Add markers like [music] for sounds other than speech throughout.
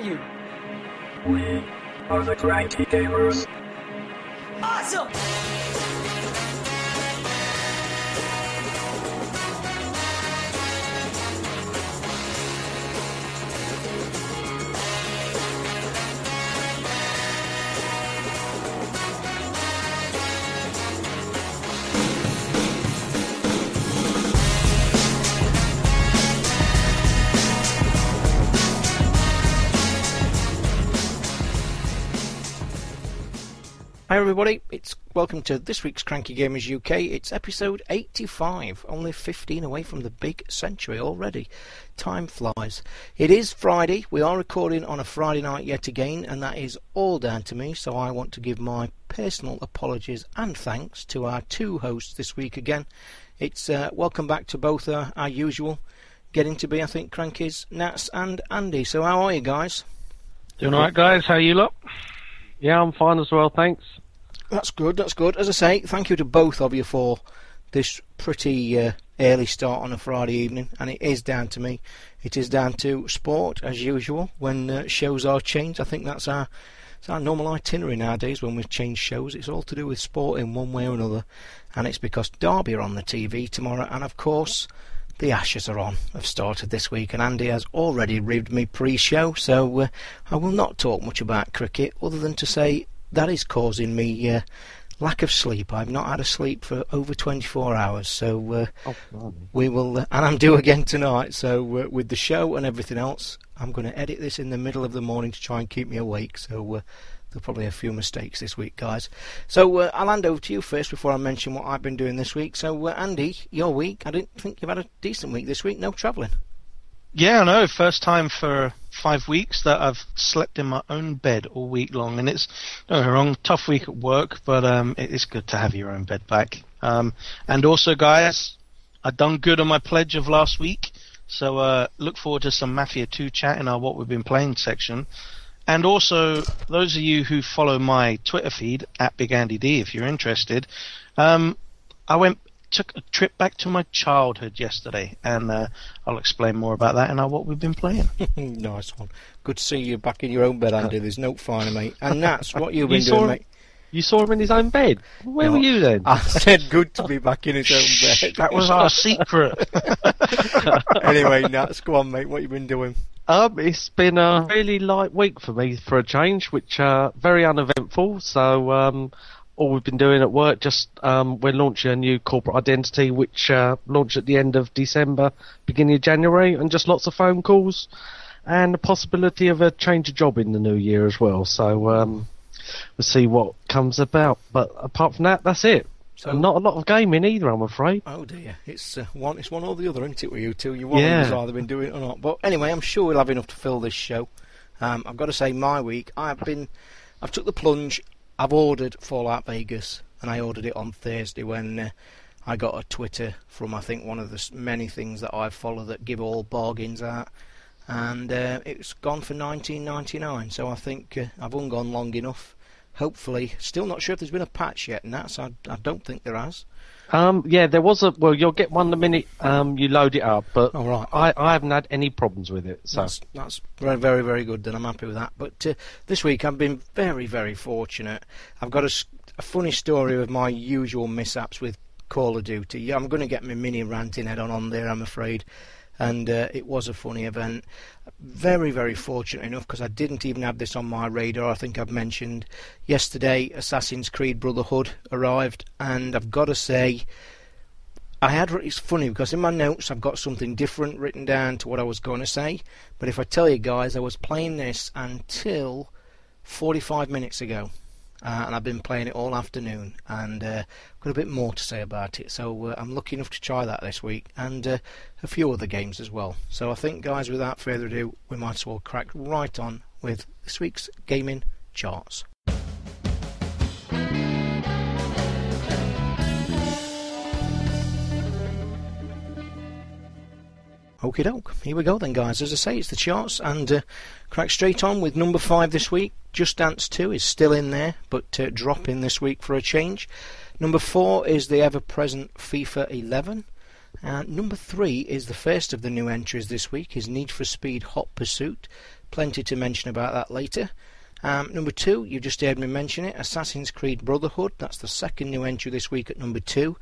you? We are the Cranky Gamers. Awesome! Hi everybody, it's welcome to this week's Cranky Gamers UK. It's episode 85, only 15 away from the big century already. Time flies. It is Friday. We are recording on a Friday night yet again, and that is all down to me. So I want to give my personal apologies and thanks to our two hosts this week again. It's uh, welcome back to both uh, our usual getting to be, I think, Crankies, Nats, and Andy. So how are you guys? Doing alright, guys? How you lot? Yeah, I'm fine as well, thanks. That's good. That's good. As I say, thank you to both of you for this pretty uh, early start on a Friday evening, and it is down to me. It is down to sport as usual. When uh, shows are changed, I think that's our it's our normal itinerary nowadays. When we change shows, it's all to do with sport in one way or another, and it's because Derby are on the TV tomorrow, and of course. The Ashes are on, have started this week, and Andy has already ribbed me pre show, so uh, I will not talk much about cricket other than to say that is causing me uh, lack of sleep. I've not had a sleep for over 24 hours, so uh, Oh, we will, uh, and I'm due again tonight. So uh, with the show and everything else, I'm going to edit this in the middle of the morning to try and keep me awake. So uh, there'll probably a few mistakes this week, guys. So uh, I'll hand over to you first before I mention what I've been doing this week. So uh, Andy, your week. I didn't think you've had a decent week this week. No travelling. Yeah, know. First time for five weeks that I've slept in my own bed all week long, and it's don't wrong, tough week at work, but um, it is good to have your own bed back. Um, and also, guys, I've done good on my pledge of last week, so uh, look forward to some Mafia 2 chat in our what we've been playing section. And also, those of you who follow my Twitter feed at Big Andy D, if you're interested, um, I went took a trip back to my childhood yesterday, and uh, I'll explain more about that and what we've been playing. [laughs] nice one. Good to see you back in your own bed, Andy. There's no finer, mate. And that's what you've been saw doing, him- mate. You saw him in his own bed. Where No. were you then? I said good to be back in his own bed. That was our secret. [laughs] anyway, Nats, go on, mate. What you been doing? Um, it's been a really light week for me for a change, which uh, very uneventful. So um, all we've been doing at work, just um, we're launching a new corporate identity, which uh, launched at the end of December, beginning of January, and just lots of phone calls, and the possibility of a change of job in the new year as well. So um, we'll see what comes about. But apart from that, that's it. So- And not a lot of gaming either, I'm afraid. Oh dear, it's uh, one. It's one or the other, isn't it? With you two, you one Yeah. either been doing it or not. But anyway, I'm sure we'll have enough to fill this show. Um, I've got to say, my week, I've been, I've took the plunge. I've ordered Fallout Vegas, and I ordered it on Thursday when uh, I got a Twitter from I think one of the many things that I follow that give all bargains out, and uh, it's gone for 19.99. So I think uh, I've ungone long enough. Hopefully, still not sure if there's been a patch yet, and that's I, I don't think there has. Um, yeah, there was a. Well, you'll get one the minute um, you load it up, but All right. I, I haven't had any problems with it. So That's that's very very very good. Then I'm happy with that. But uh, this week I've been very very fortunate. I've got a funny story of my usual mishaps with Call of Duty. I'm going to get my mini ranting head on on there. I'm afraid. And uh, it was a funny event. Very, very fortunate enough because I didn't even have this on my radar. I think I've mentioned yesterday Assassin's Creed Brotherhood arrived, and I've got to say, I had it's funny because in my notes I've got something different written down to what I was going to say. But if I tell you guys, I was playing this until 45 minutes ago, uh, and I've been playing it all afternoon, and uh, got a bit more to say about it. So uh, I'm lucky enough to try that this week, and uh, a few other games as well. So I think, guys, without further ado, we might as well crack right on with this week's gaming charts. Okie doke. Here we go then, guys. As I say, it's the charts, and uh, crack straight on with number five this week. Just Dance 2 is still in there, but uh, dropping this week for a change. Number four is the ever present FIFA 11. Uh, number three is the first of the new entries this week, is Need for Speed Hot Pursuit. Plenty to mention about that later. Um, number two, you just heard me mention it Assassin's Creed Brotherhood. That's the second new entry this week at number two.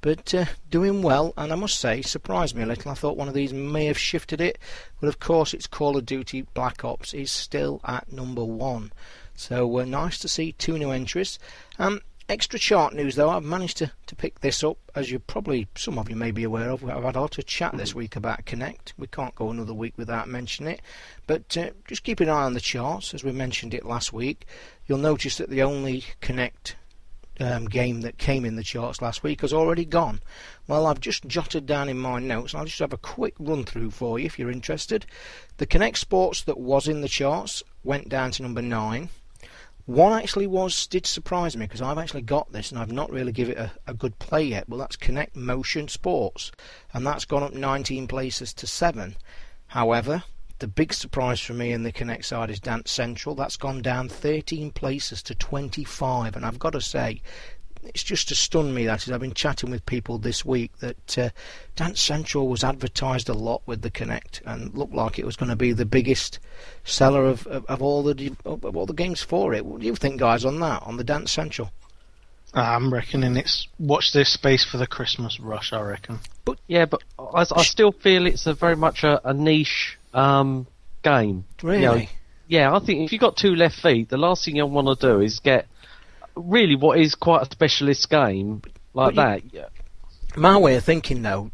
But uh, doing well, and I must say, surprised me a little. I thought one of these may have shifted it, but of course, it's Call of Duty Black Ops is still at number one. So uh, nice to see two new entries. Um, extra chart news though, I've managed to, to pick this up, as you probably, some of you may be aware of. I've had a lot of chat this week about Kinect. We can't go another week without mentioning it. But uh, just keep an eye on the charts, as we mentioned it last week. You'll notice that the only Kinect um, game that came in the charts last week has already gone. Well, I've just jotted down in my notes, and I'll just have a quick run through for you if you're interested. The Kinect Sports that was in the charts went down to number 9. One actually was did surprise me because I've actually got this and I've not really given it a, a good play yet. Well, that's Kinect Motion Sports, and that's gone up 19 places to seven. However, the big surprise for me in the Kinect side is Dance Central. That's gone down 13 places to 25, and I've got to say, it's just to stun me that is I've been chatting with people this week that uh, Dance Central was advertised a lot with the Kinect and looked like it was going to be the biggest seller of, of, of all the of all the games for it. What do you think, guys, on that on the Dance Central? I'm reckoning it's watch this space for the Christmas rush. I reckon. But yeah, but I, I still feel it's a very much a, a niche um, game. Really? You know, yeah, I think if you've got two left feet, the last thing you want to do is get really what is quite a specialist game like But that. Yeah. My way of thinking, though,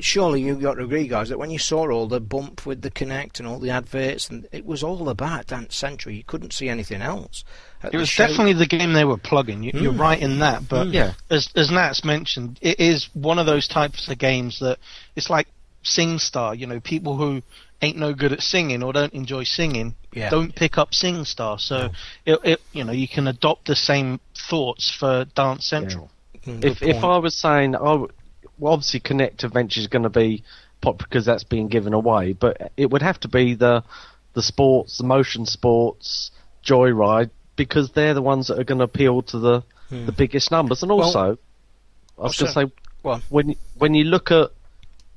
surely you've got to agree, guys, that when you saw all the bump with the Kinect and all the adverts, and it was all about Dance Central. You couldn't see anything else. It was show- definitely the game they were plugging. You, You're Mm. right in that, but Yeah. as as Nat's mentioned, it is one of those types of games that it's like SingStar. You know, people who ain't no good at singing or don't enjoy singing Yeah. don't pick up SingStar. So it, it, you know, you can adopt the same thoughts for Dance Central. Mm, good If if. I was saying, oh, well, obviously Kinect Adventure is going to be pop because that's being given away, but it would have to be the the sports, the motion sports, Joyride, because they're the ones that are going to appeal to the the biggest numbers. And also, I was going to also- say, Go on. when when you look at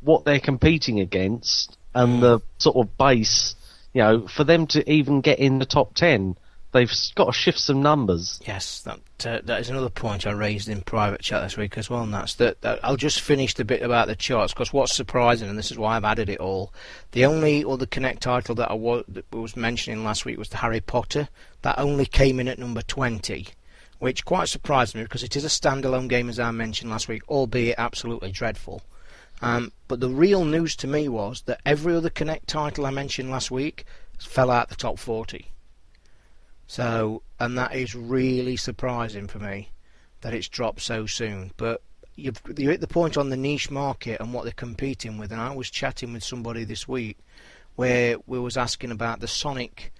what they're competing against and the sort of base, you know, for them to even get in the top ten, they've got to shift some numbers. Yes, that uh, that is another point I raised in private chat this week as well, and that's that, that I'll just finish the bit about the charts because what's surprising, and this is why I've added it all, the only other Kinect title that I was, that was mentioning last week was the Harry Potter. That only came in at number 20, which quite surprised me because it is a standalone game as I mentioned last week, albeit absolutely dreadful. Um, but the real news to me was that every other Kinect title I mentioned last week fell out the top 40. So, and that is really surprising for me that it's dropped so soon. But you've, you're at the point on the niche market and what they're competing with. And I was chatting with somebody this week where we was asking about the Sonic,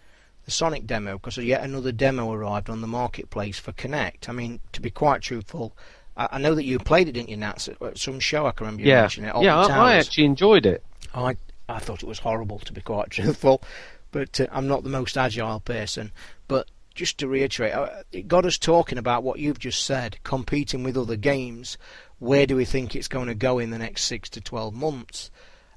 the Sonic demo because yet another demo arrived on the marketplace for Kinect. I mean, to be quite truthful, I, I know that you played it, didn't you, Nats, at some show? I can remember you yeah, mentioning it. Alton yeah, I, I actually enjoyed it. I I thought it was horrible to be quite [laughs] truthful, but uh, I'm not the most agile person. But just to reiterate, uh, it got us talking about what you've just said, competing with other games. Where do we think it's going to go in the next six to twelve months?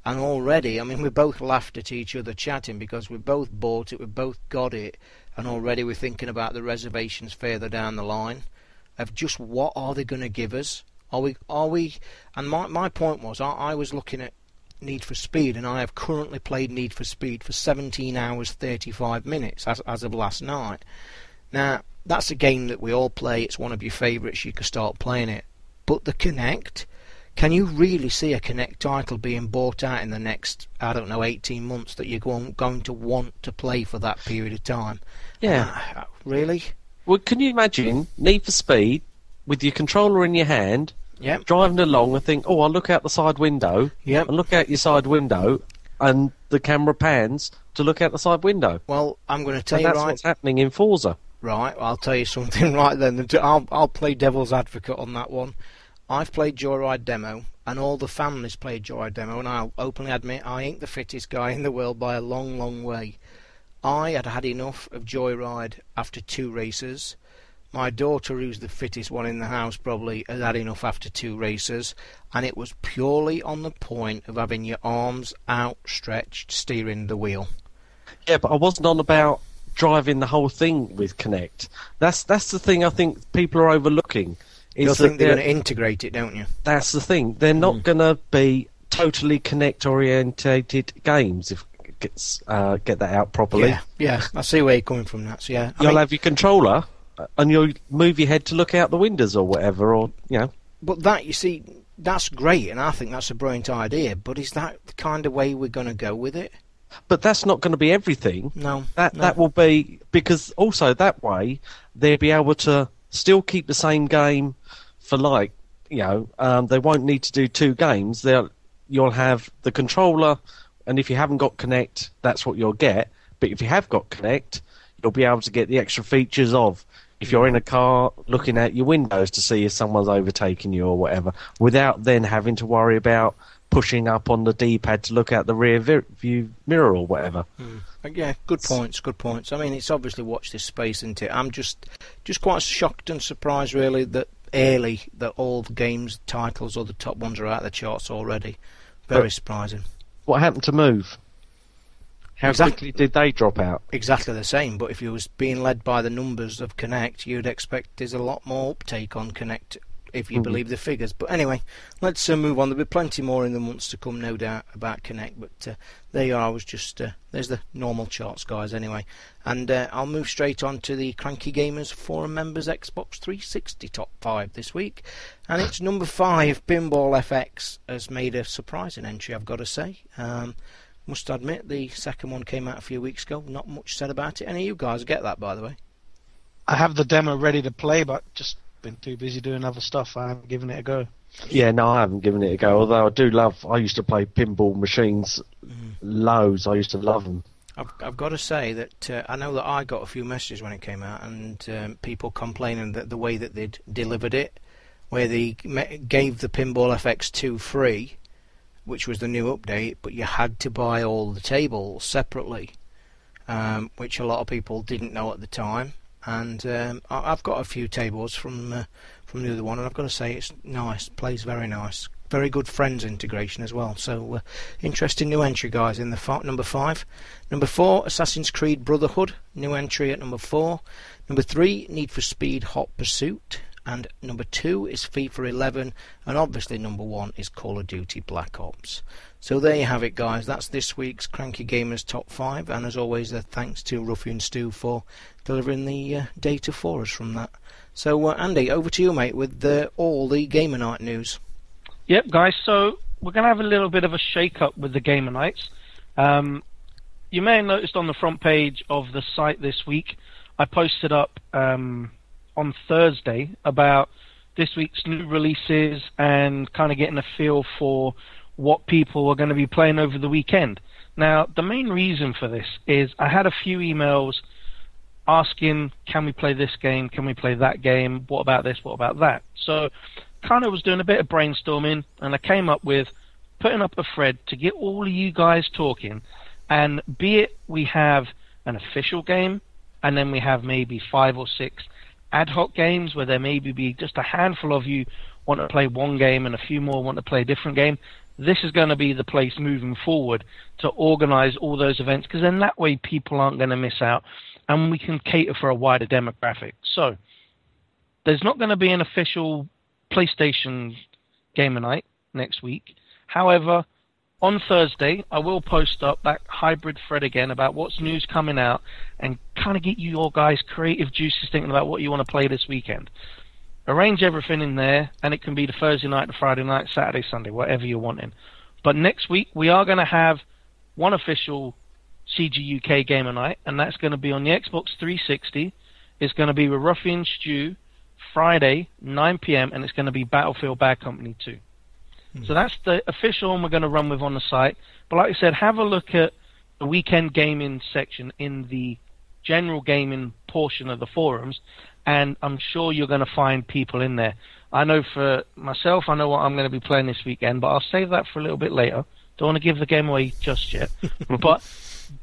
And already, I mean, we both laughed at each other chatting because we both bought it, we both got it, and already we're thinking about the reservations further down the line of just what are they going to give us? Are we? Are we? And my my point was, I, I was looking at Need for Speed, and I have currently played Need for Speed for 17 hours 35 minutes as as of last night. Now that's a game that we all play. It's one of your favourites. You can start playing it, but the Kinect. Can you really see a Kinect title being bought out in the next, I don't know, 18 months that you're going, going to want to play for that period of time? Yeah. Uh, really? Well, can you imagine Need for Speed with your controller in your hand, Yep. driving along and think, oh, I'll look out the side window, Yep. and look out your side window, and the camera pans to look out the side window. Well, I'm going to tell And you that's right. what's happening in Forza. Right, I'll tell you something [laughs] right then. I'll, I'll play devil's advocate on that one. I've played Joyride Demo, and all the families played Joyride Demo, and I'll openly admit I ain't the fittest guy in the world by a long, long way. I had had enough of Joyride after two races. My daughter, who's the fittest one in the house, probably had had enough after two races, and it was purely on the point of having your arms outstretched steering the wheel. Yeah, but I wasn't on about driving the whole thing with Kinect. That's that's the thing I think people are overlooking. You is think they're they're- going to integrate it, don't you? that's the thing. They're not Mm. going to be totally Kinect orientated games. If it gets uh, get that out properly, Yeah, yeah. I see where you're coming from. That. So yeah, I you'll mean, have your controller uh, and you'll move your head to look out the windows or whatever, or you know. but that you see, that's great, and I think that's a brilliant idea. But is that the kind of way we're going to go with it? But that's not going to be everything. No, That no. that will be because also that way they'll be able to still keep the same game for like you know um, they won't need to do two games. They'll you'll have the controller, and if you haven't got Kinect, that's what you'll get. But if you have got Kinect, you'll be able to get the extra features of if you're in a car looking at your windows to see if someone's overtaking you or whatever, without then having to worry about pushing up on the D-pad to look out the rear view mirror or whatever. Uh, Yeah, good points, good points. I mean, it's obviously watch this space, isn't it? I'm just, just quite shocked and surprised, really, that early that all the games titles or the top ones are out of the charts already. Very But- surprising. What happened to Move? How Exactly. quickly did they drop out? Exactly the same, but if you was being led by the numbers of Kinect, you'd expect there's a lot more uptake on Kinect if you Mhm. believe the figures. But anyway, let's uh, move on. There'll be plenty more in the months to come, no doubt, about Kinect. But uh, there you are. I was just uh, there's the normal charts, guys. Anyway, and uh, I'll move straight on to the Cranky Gamers Forum members Xbox 360 top five this week, and it's number five. Pinball FX has made a surprising entry. I've got to say. Um, must admit, the second one came out a few weeks ago. Not much said about it. Any of you guys get that, by the way? I have the demo ready to play, but just been too busy doing other stuff. I haven't given it a go. Yeah, no, I haven't given it a go. Although I do love, I used to play pinball machines Mm. loads. I used to love them. I've, I've got to say that uh, I know that I got a few messages when it came out, and um, people complaining that the way that they'd delivered it, where they gave the Pinball FX2 free, which was the new update, but you had to buy all the tables separately, um, which a lot of people didn't know at the time. And um, I, I've got a few tables from uh, from the other one, and I've got to say it's nice, plays very nice, very good friends integration as well. So uh, interesting new entry, guys, in the fi- number five. Number four, Assassin's Creed Brotherhood, new entry at number four. Number three, Need for Speed Hot Pursuit. And number two is FIFA 11. And obviously, number one is Call of Duty Black Ops. So there you have it, guys. That's this week's Cranky Gamers Top 5. And as always, uh, thanks to Ruffian Stu for delivering the uh, data for us from that. So, uh, Andy, over to you, mate, with uh, all the Gamer Night news. Yep, guys. So we're going to have a little bit of a shake-up with the Gamer Nights. Um, you may have noticed on the front page of the site this week, I posted up um, on Thursday about this week's new releases and kind of getting a feel for what people are going to be playing over the weekend. Now, the main reason for this is I had a few emails asking, can we play this game? Can we play that game? What about this? What about that? So, kind of was doing a bit of brainstorming, and I came up with putting up a thread to get all of you guys talking. And be it we have an official game, and then we have maybe five or six ad hoc games where there maybe be just a handful of you want to play one game and a few more want to play a different game. This is going to be the place moving forward to organize all those events because then that way people aren't going to miss out and we can cater for a wider demographic. So there's not going to be an official PlayStation gamer night next week. However, on Thursday, I will post up that hybrid thread again about what's news coming out and kind of get you your guys' creative juices thinking about what you want to play this weekend. Arrange everything in there, and it can be the Thursday night, the Friday night, Saturday, Sunday, whatever you're wanting. But next week, we are going to have one official CG UK gamer night, and that's going to be on the Xbox 360. It's going to be with Ruffian Stu Friday, 9 p.m., and it's going to be Battlefield Bad Company 2. Hmm. So that's the official one we're going to run with on the site. But like I said, have a look at the weekend gaming section in the general gaming portion of the forums, and I'm sure you're going to find people in there. I know for myself, I know what I'm going to be playing this weekend, but I'll save that for a little bit later. Don't want to give the game away just yet. [laughs] but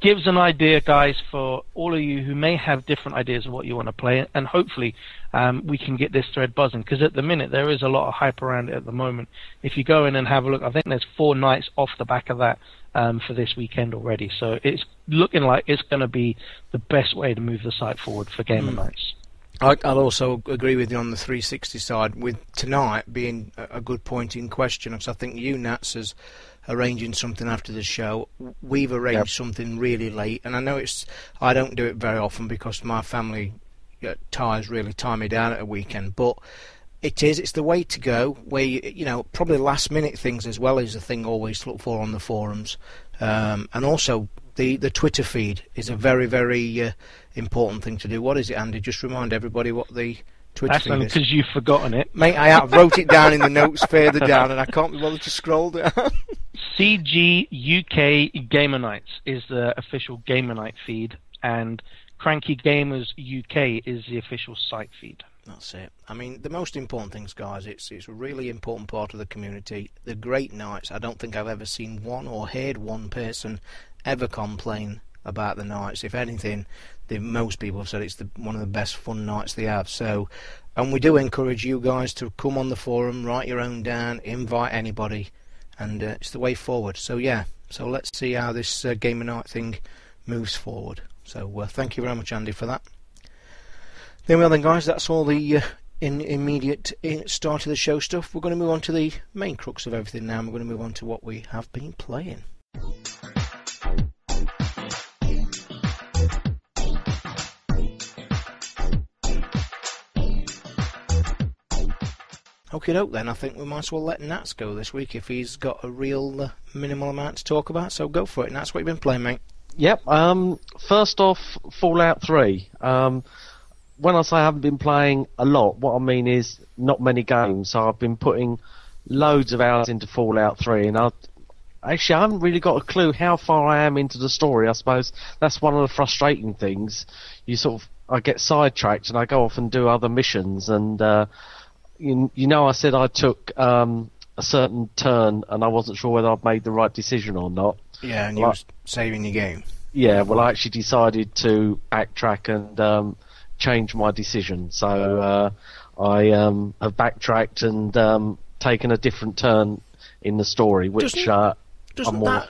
gives an idea, guys, for all of you who may have different ideas of what you want to play, and hopefully um, we can get this thread buzzing. Because at the minute there is a lot of hype around it at the moment. If you go in and have a look, I think there's four nights off the back of that um, for this weekend already. So it's looking like it's going to be the best way to move the site forward for gamer nights. I, I'll also agree with you on the 360 side, with tonight being a, a good point in question, because I think you, Nats, is arranging something after the show. We've arranged Yep. something really late, and I know it's. I don't do it very often because my family uh, ties really tie me down at a weekend, but. It is. It's the way to go. Where you, you know, probably last minute things as well is a thing always to look for on the forums, um, and also the the Twitter feed is a very very uh, important thing to do. What is it, Andy? Just remind everybody what the Twitter That's feed because you've forgotten it. Mate, I wrote it down in the notes further down, and I can't be bothered to scroll down. [laughs] CG UK Gamer Nights is the official Gamer Night feed, and Cranky Gamers UK is the official site feed. That's it. I mean, the most important things, guys. It's it's a really important part of the community. The great nights. I don't think I've ever seen one or heard one person ever complain about the nights. If anything, the most people have said it's the, one of the best fun nights they have. So, and we do encourage you guys to come on the forum, write your own down, invite anybody, and uh, it's the way forward. So yeah. So let's see how this uh, gamer night thing moves forward. So uh, thank you very much, Andy, for that. Then well then, guys, that's all the uh, in immediate start of the show stuff. We're going to move on to the main crux of everything now. We're going to move on to what we have been playing. Okay, doke then. I think we might as well let Nats go this week if he's got a real uh, minimal amount to talk about. So go for it, Nats. What you been playing, mate? Yep. Um, first off, Fallout 3. Um, when I say I haven't been playing a lot, what I mean is not many games. So I've been putting loads of hours into Fallout 3, and I actually I haven't really got a clue how far I am into the story. I suppose that's one of the frustrating things. You sort of I get sidetracked and I go off and do other missions, and uh, you, you know I said I took um, a certain turn, and I wasn't sure whether I'd made the right decision or not. Yeah, and you was saving your game. Yeah, well, I actually decided to backtrack and um, change my decision. So uh, I um, have backtracked and um, taken a different turn in the story, which Doesn't- uh, Doesn't I'm more- that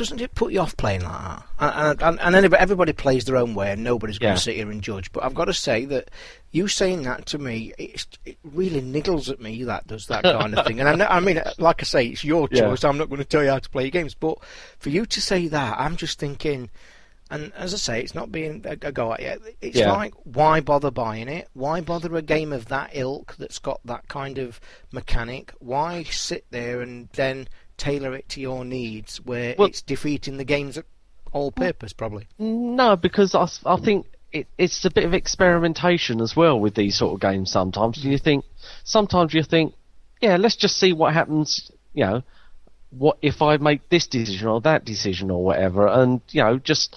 doesn't it put you off playing like that? And, and, and anybody, everybody plays their own way, and nobody's going Yeah. to sit here and judge. But I've got to say that you saying that to me, it's, it really niggles at me. That does that kind of thing. And I, know, I mean, like I say, it's your Yeah. choice. I'm not going to tell you how to play your games. But for you to say that, I'm just thinking. And as I say, it's not being a, a go at you. It's Yeah. like, why bother buying it? Why bother a game of that ilk that's got that kind of mechanic? Why sit there and then tailor it to your needs where Well- it's defeating the game's all purpose, probably? no, because I, I think it, it's a bit of experimentation as well with these sort of games. Sometimes you think, sometimes you think, yeah, let's just see what happens. You know, what if I make this decision or that decision or whatever, and you know, just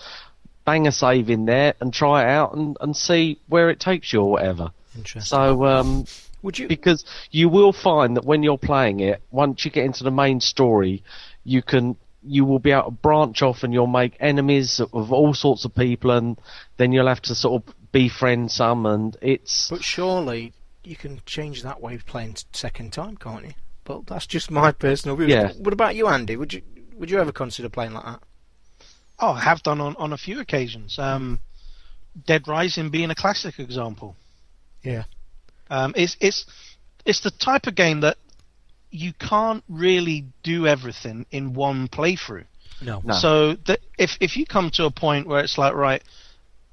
bang a save in there and try it out and, and see where it takes you or whatever. Interesting. So, um, Would you? because you will find that when you're playing it, once you get into the main story, you can you will be able to branch off and you'll make enemies of all sorts of people, and then you'll have to sort of befriend some, and it's But surely you can change that way of playing s- second time, can't you? But that's just my personal view. Yeah. What about you, Andy? Would you would you ever consider playing like that? Oh, I have done on, on a few occasions. Um, Dead Rising being a classic example. Yeah. Um, it's it's it's the type of game that you can't really do everything in one playthrough. No. No. So the, if if you come to a point where it's like right,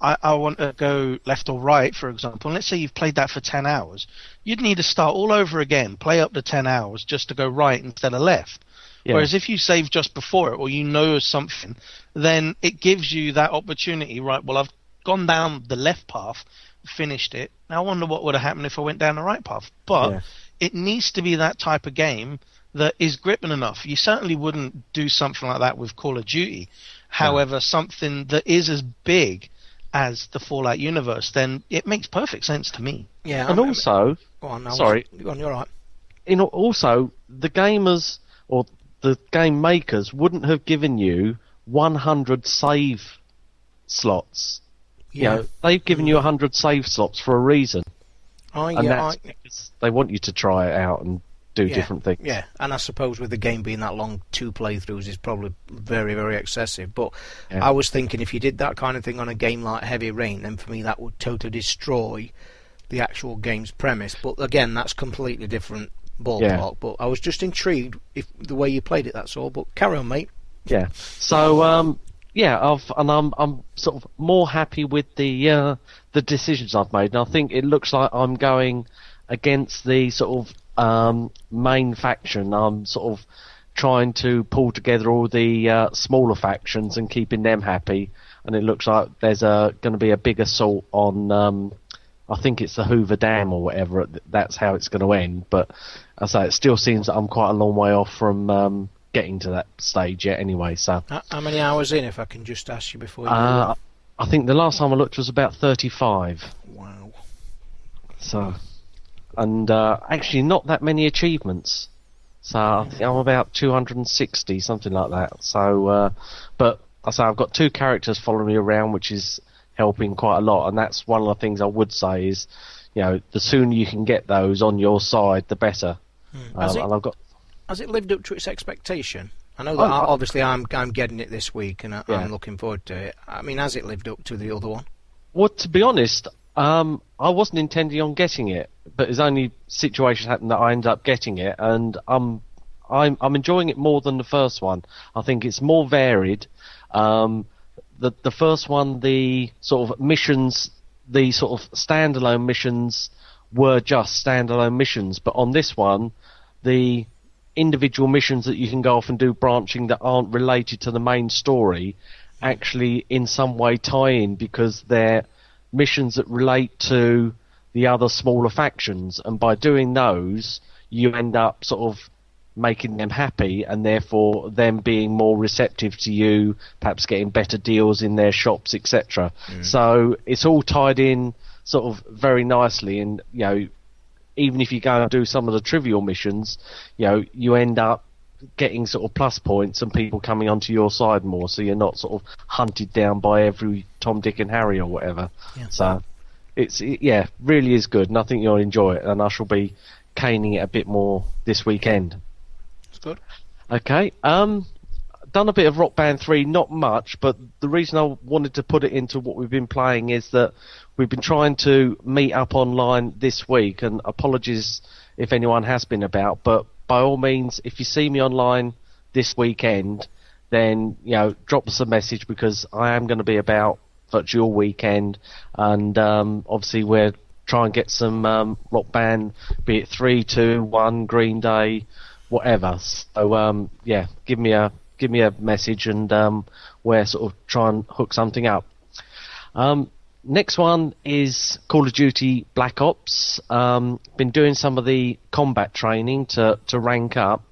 I, I want to go left or right, for example, and let's say you've played that for ten hours, you'd need to start all over again, play up to ten hours just to go right instead of left. yeah. Whereas if you save just before it or you know something, then it gives you that opportunity, right? Well, I've gone down the left path, finished it. Now I wonder what would have happened if I went down the right path. But Yeah. it needs to be that type of game that is gripping enough. You certainly wouldn't do something like that with Call of Duty. However, something that is as big as the Fallout universe, then it makes perfect sense to me. Yeah. and I mean- also, go on, now. sorry. Go on, you're right. you know, also the gamers or the game makers wouldn't have given you 100 save slots. You Yeah. know, they've given you 100 save slots for a reason, I, and yeah, I, they want you to try it out and do yeah, different things. Yeah, and I suppose with the game being that long, two playthroughs is probably very, very excessive. But Yeah. I was thinking if you did that kind of thing on a game like Heavy Rain, then for me that would totally destroy the actual game's premise. But again, that's completely different ballpark. But I was just intrigued if the way you played it. That's all. But carry on, mate. Yeah. So um, yeah, I've and I'm I'm sort of more happy with the uh, the decisions I've made, and I think it looks like I'm going against the sort of um, main faction. I'm sort of trying to pull together all the uh, smaller factions and keeping them happy. And it looks like there's going to be a big assault on. Um, I think it's the Hoover Dam or whatever. That's how it's going to end. But as I say it still seems that I'm quite a long way off from um, getting to that stage yet. Anyway, so How, many hours in, if I can just ask you before you? uh, I think the last time I looked was about 35. wow. So, and uh, actually not that many achievements. So I think I'm about 260, something like that. So, uh, but I say I've got two characters following me around, which is helping quite a lot. And that's one of the things I would say is, you know, the sooner you can get those on your side, the better. Has Um, it- and I've got Has it lived up to its expectation? I know that Oh, I- I- obviously I'm I'm getting it this week and I, Yeah. I'm looking forward to it. I mean, has it lived up to the other one? Well, to be honest, um, I wasn't intending on getting it, but it's only situation happened that I ended up getting it, and I'm I'm I'm enjoying it more than the first one. I think it's more varied. Um, the the first one, the sort of missions, the sort of standalone missions were just standalone missions, but on this one, the individual missions that you can go off and do branching that aren't related to the main story actually in some way tie in because they're missions that relate to the other smaller factions. And by doing those you end up sort of making them happy and therefore them being more receptive to you perhaps getting better deals in their shops etc mm. so it's all tied in sort of very nicely and you know even if you go and do some of the trivial missions, you know, you end up getting sort of plus points and people coming onto your side more, so you're not sort of hunted down by every Tom, Dick, and Harry or whatever. Yeah. So it's it, yeah, really is good, and I think you'll enjoy it, and I shall be caning it a bit more this weekend. It's good. Okay. Um, done a bit of Rock Band 3, not much, but the reason I wanted to put it into what we've been playing is that we've been trying to meet up online this week, and apologies if anyone has been about, but by all means, if you see me online this weekend, then, you know, drop us a message because I am going to be about virtually all weekend, and um, obviously we're trying to get some um, rock band, be it three, two, one, Green Day, whatever. So um, yeah, give me a give me a message, and um, we're sort of try and hook something up. Um, next one is Call of Duty Black Ops. Um, been doing some of the combat training to to rank up.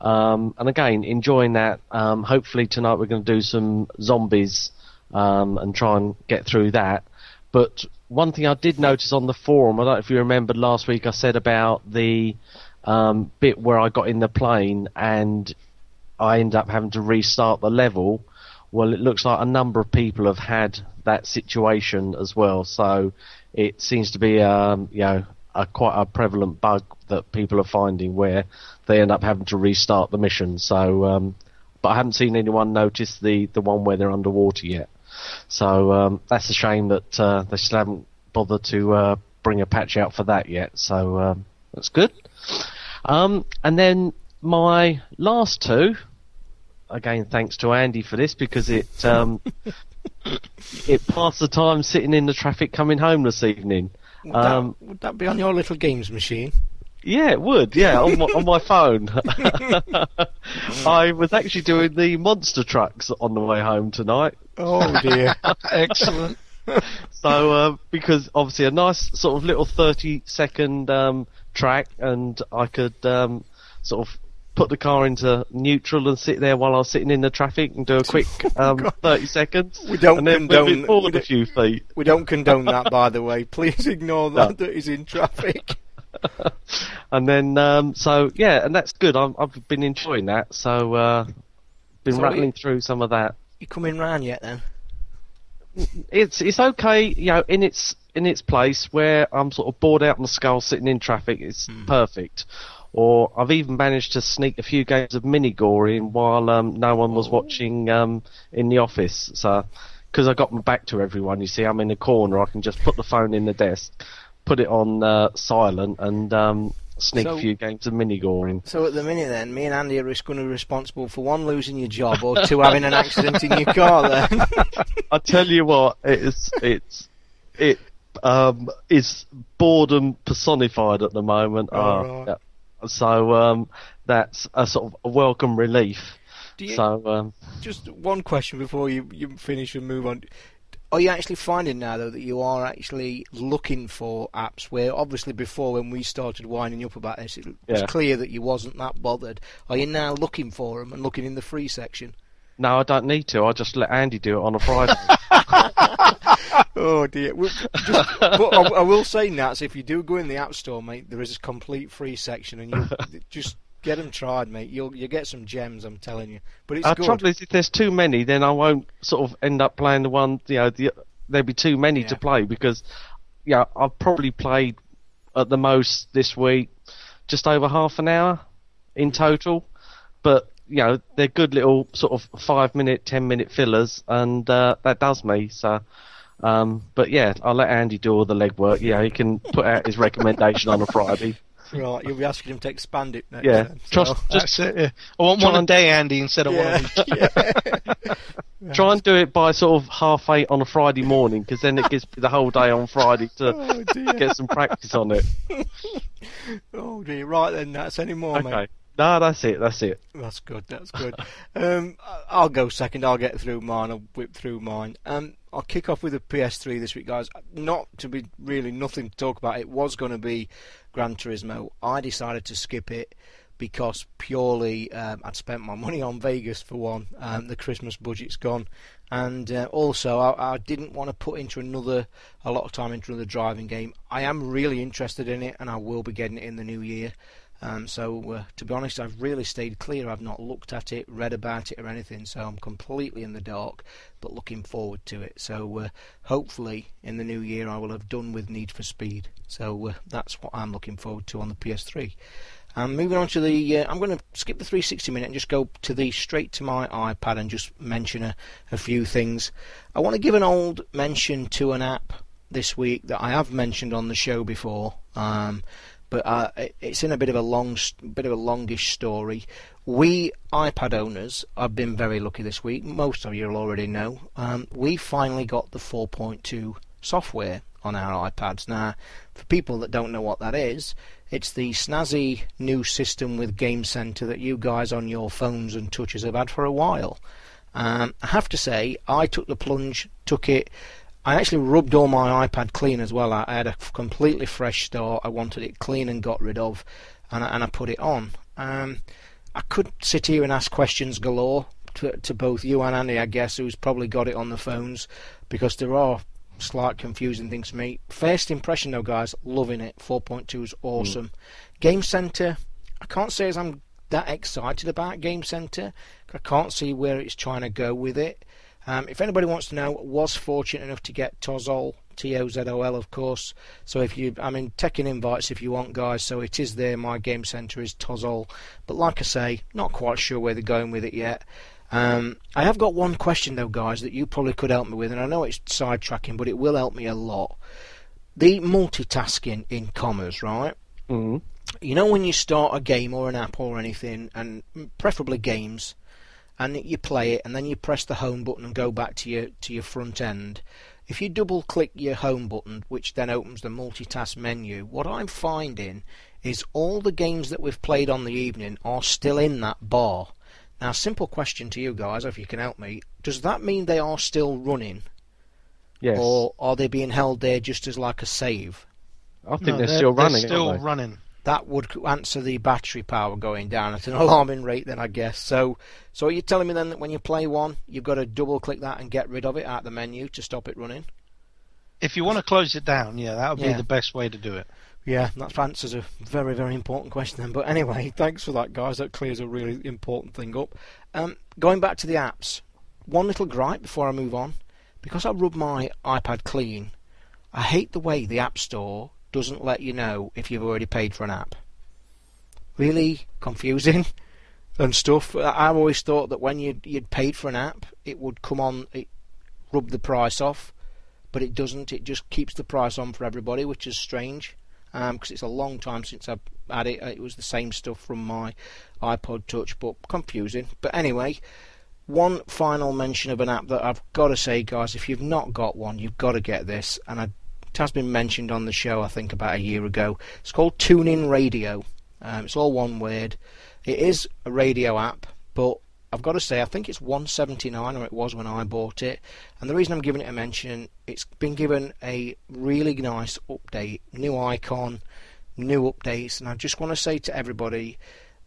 Um, and again, enjoying that. Um, hopefully tonight we're going to do some zombies um, and try and get through that. But one thing I did notice on the forum, I don't know if you remembered last week, I said about the um, bit where I got in the plane and I ended up having to restart the level. Well, it looks like a number of people have had that situation as well. So it seems to be, um, you know, a quite a prevalent bug that people are finding where they end up having to restart the mission. So, um, but I haven't seen anyone notice the the one where they're underwater yet. So um, that's a shame that uh, they still haven't bothered to uh, bring a patch out for that yet. So um, that's good. Um, and then my last two, again thanks to Andy for this because it um, [laughs] it passed the time sitting in the traffic coming home this evening. Would, Um, that, would that be on your little games machine? Yeah, it would. Yeah, on my, on my phone. [laughs] I was actually doing the monster trucks on the way home tonight. Oh dear. [laughs] Excellent. So uh, because obviously a nice sort of little thirty second um, track, and I could um, sort of put the car into neutral and sit there while I was sitting in the traffic and do a quick [laughs] um, thirty seconds. We don't and then move condone- forward we a few feet. We don't condone that, by the way. [laughs] Please ignore that. No. That is in traffic. [laughs] and then um, so yeah, and that's good. I'm, I've been enjoying that. So uh, been So rattling it- through some of that. you coming round yet then? it's it's okay, you know, in its in its place where I'm sort of bored out on the skull sitting in traffic. It's perfect. Or I've even managed to sneak a few games of mini gore in while um, no one was watching um, in the office. So because I got my back to everyone, you see, I'm in the corner. I can just put the phone in the desk, put it on uh, silent, and um, sneak So- a few games of mini gore in. So at the minute then, me and Andy are just going to be responsible for one losing your job or two having an accident in your car then. [laughs] I tell you what, it's it's it um is boredom personified at the moment. Oh, Uh, right. yeah. So um that's a sort of a welcome relief. Do you, So um just one question before you, you finish and move on. Are you actually finding now though that you are actually looking for apps where obviously before when we started winding up about this it was Yeah. clear that you wasn't that bothered. Are you now looking for them and looking in the free section? no, I don't need to. I just let Andy do it on a Friday. [laughs] [laughs] Oh dear. Well, just, but I, I will say, Nats, if you do go in the App Store, mate, there is a complete free section, and you [laughs] just get them tried, mate. You'll you get some gems, I'm telling you. But it's Our good. trouble is if there's too many, then I won't sort of end up playing the one. You know, the, there'll be too many to play because yeah, I've probably played at the most this week just over half an hour in total. But you know, they're good little sort of five minute, ten minute fillers, and uh, that does me. So, um, but yeah, I'll let Andy do all the legwork. Yeah, he can put out his recommendation on a Friday. [laughs] Right, you'll be asking him to expand it next. Yeah, then, trust, so- just That's it. Yeah. I want Try one a day, Andy, instead of one yeah, a week. [laughs] yeah. [laughs] try and do it by sort of half eight on a Friday morning, because then it gives me the whole day on Friday to Oh get some practice on it. Oh dear. Right then, that's Any more, mate? No, that's it. That's it. That's good. That's good. [laughs] um, I'll go second. I'll get through mine. I'll whip through mine. Um, I'll kick off with the PS3 this week, guys. Not to be really nothing to talk about. It was going to be Gran Turismo. I decided to skip it because purely um, I'd spent my [laughs] money on Vegas for one. Um, the Christmas budget's gone, and uh, also I, I didn't want to put into another a lot of time into another driving game. I am really interested in it, and I will be getting it in the new year. Um, so, uh, to be honest, I've really stayed clear. I've not looked at it, read about it, or anything. So, I'm completely in the dark, but looking forward to it. So, uh, hopefully, in the new year, I will have done with Need for Speed. So, uh, that's what I'm looking forward to on the PS3. Um, moving on to the, uh, I'm going to skip the 360 minute and just go to the straight to my iPad and just mention a, a few things. I want to give an old mention to an app this week that I have mentioned on the show before. Um, but uh, it's in a bit of a long, bit of a longish story. We iPad owners have been very lucky this week. Most of you will already know. Um, we finally got the 4.2 software on our iPads. Now, for people that don't know what that is, it's the snazzy new system with Game Center that you guys on your phones and touches have had for a while. Um, I have to say, I took the plunge, took it. I actually rubbed all my iPad clean as well. I, I had a completely fresh start. I wanted it clean and got rid of, and I, and I put it on. Um, I could sit here and ask questions galore to, to both you and Andy, I guess, who's probably got it on the phones, because there are slight confusing things for me. First impression though, guys, loving it. 4.2 is awesome. Game Center, I can't say as I'm that excited about Game Center. I can't see where it's trying to go with it. Um, if anybody wants to know, was fortunate enough to get Tozol, T O Z O L, of course. So if you, I mean, taking invites if you want, guys. So it is there. My game center is Tozol, but like I say, not quite sure where they're going with it yet. Um, I have got one question though, guys, that you probably could help me with, and I know it's sidetracking, but it will help me a lot. The multitasking in commas, right? Mm. you know when you start a game or an app or anything, and preferably games, and you play it, and then you press the home button and go back to your to your front end. If you double click your home button, which then opens the multitask menu, what I'm finding is all the games that we've played on the evening are still in that bar. Now, simple question to you guys, if you can help me: Does that mean they are still running, Yes. or are they being held there just as like a save? I think No, they're, still running. They're still aren't they? running. That would answer the battery power going down at an [laughs] alarming rate then I guess. So so are you telling me then that when you play one you've got to double click that and get rid of it out of the menu to stop it running? If you want to close it down, yeah, that would Yeah. be the best way to do it. Yeah, that answers a very, very important question then. But anyway, [laughs] thanks for that guys, that clears a really important thing up. Um, going back to the apps. one little gripe before I move on. Because I rub my iPad clean, I hate the way the App Store doesn't let you know if you've already paid for an app. Really confusing [laughs] and stuff. I've always thought that when you'd, you'd paid for an app, it would come on, it rub the price off, but it doesn't. It just keeps the price on for everybody, which is strange because um, it's a long time since I've had it. It was the same stuff from my iPod Touch, but confusing. But anyway, one final mention of an app that I've got to say, guys, if you've not got one, you've got to get this, and I, it has been mentioned on the show, I think, about a year ago. It's called TuneIn Radio. Um, it's all one word. It is a radio app, but I've got to say, I think it's 179 or it was when I bought it. And the reason I'm giving it a mention, it's been given a really nice update, new icon, new updates, and I just want to say to everybody,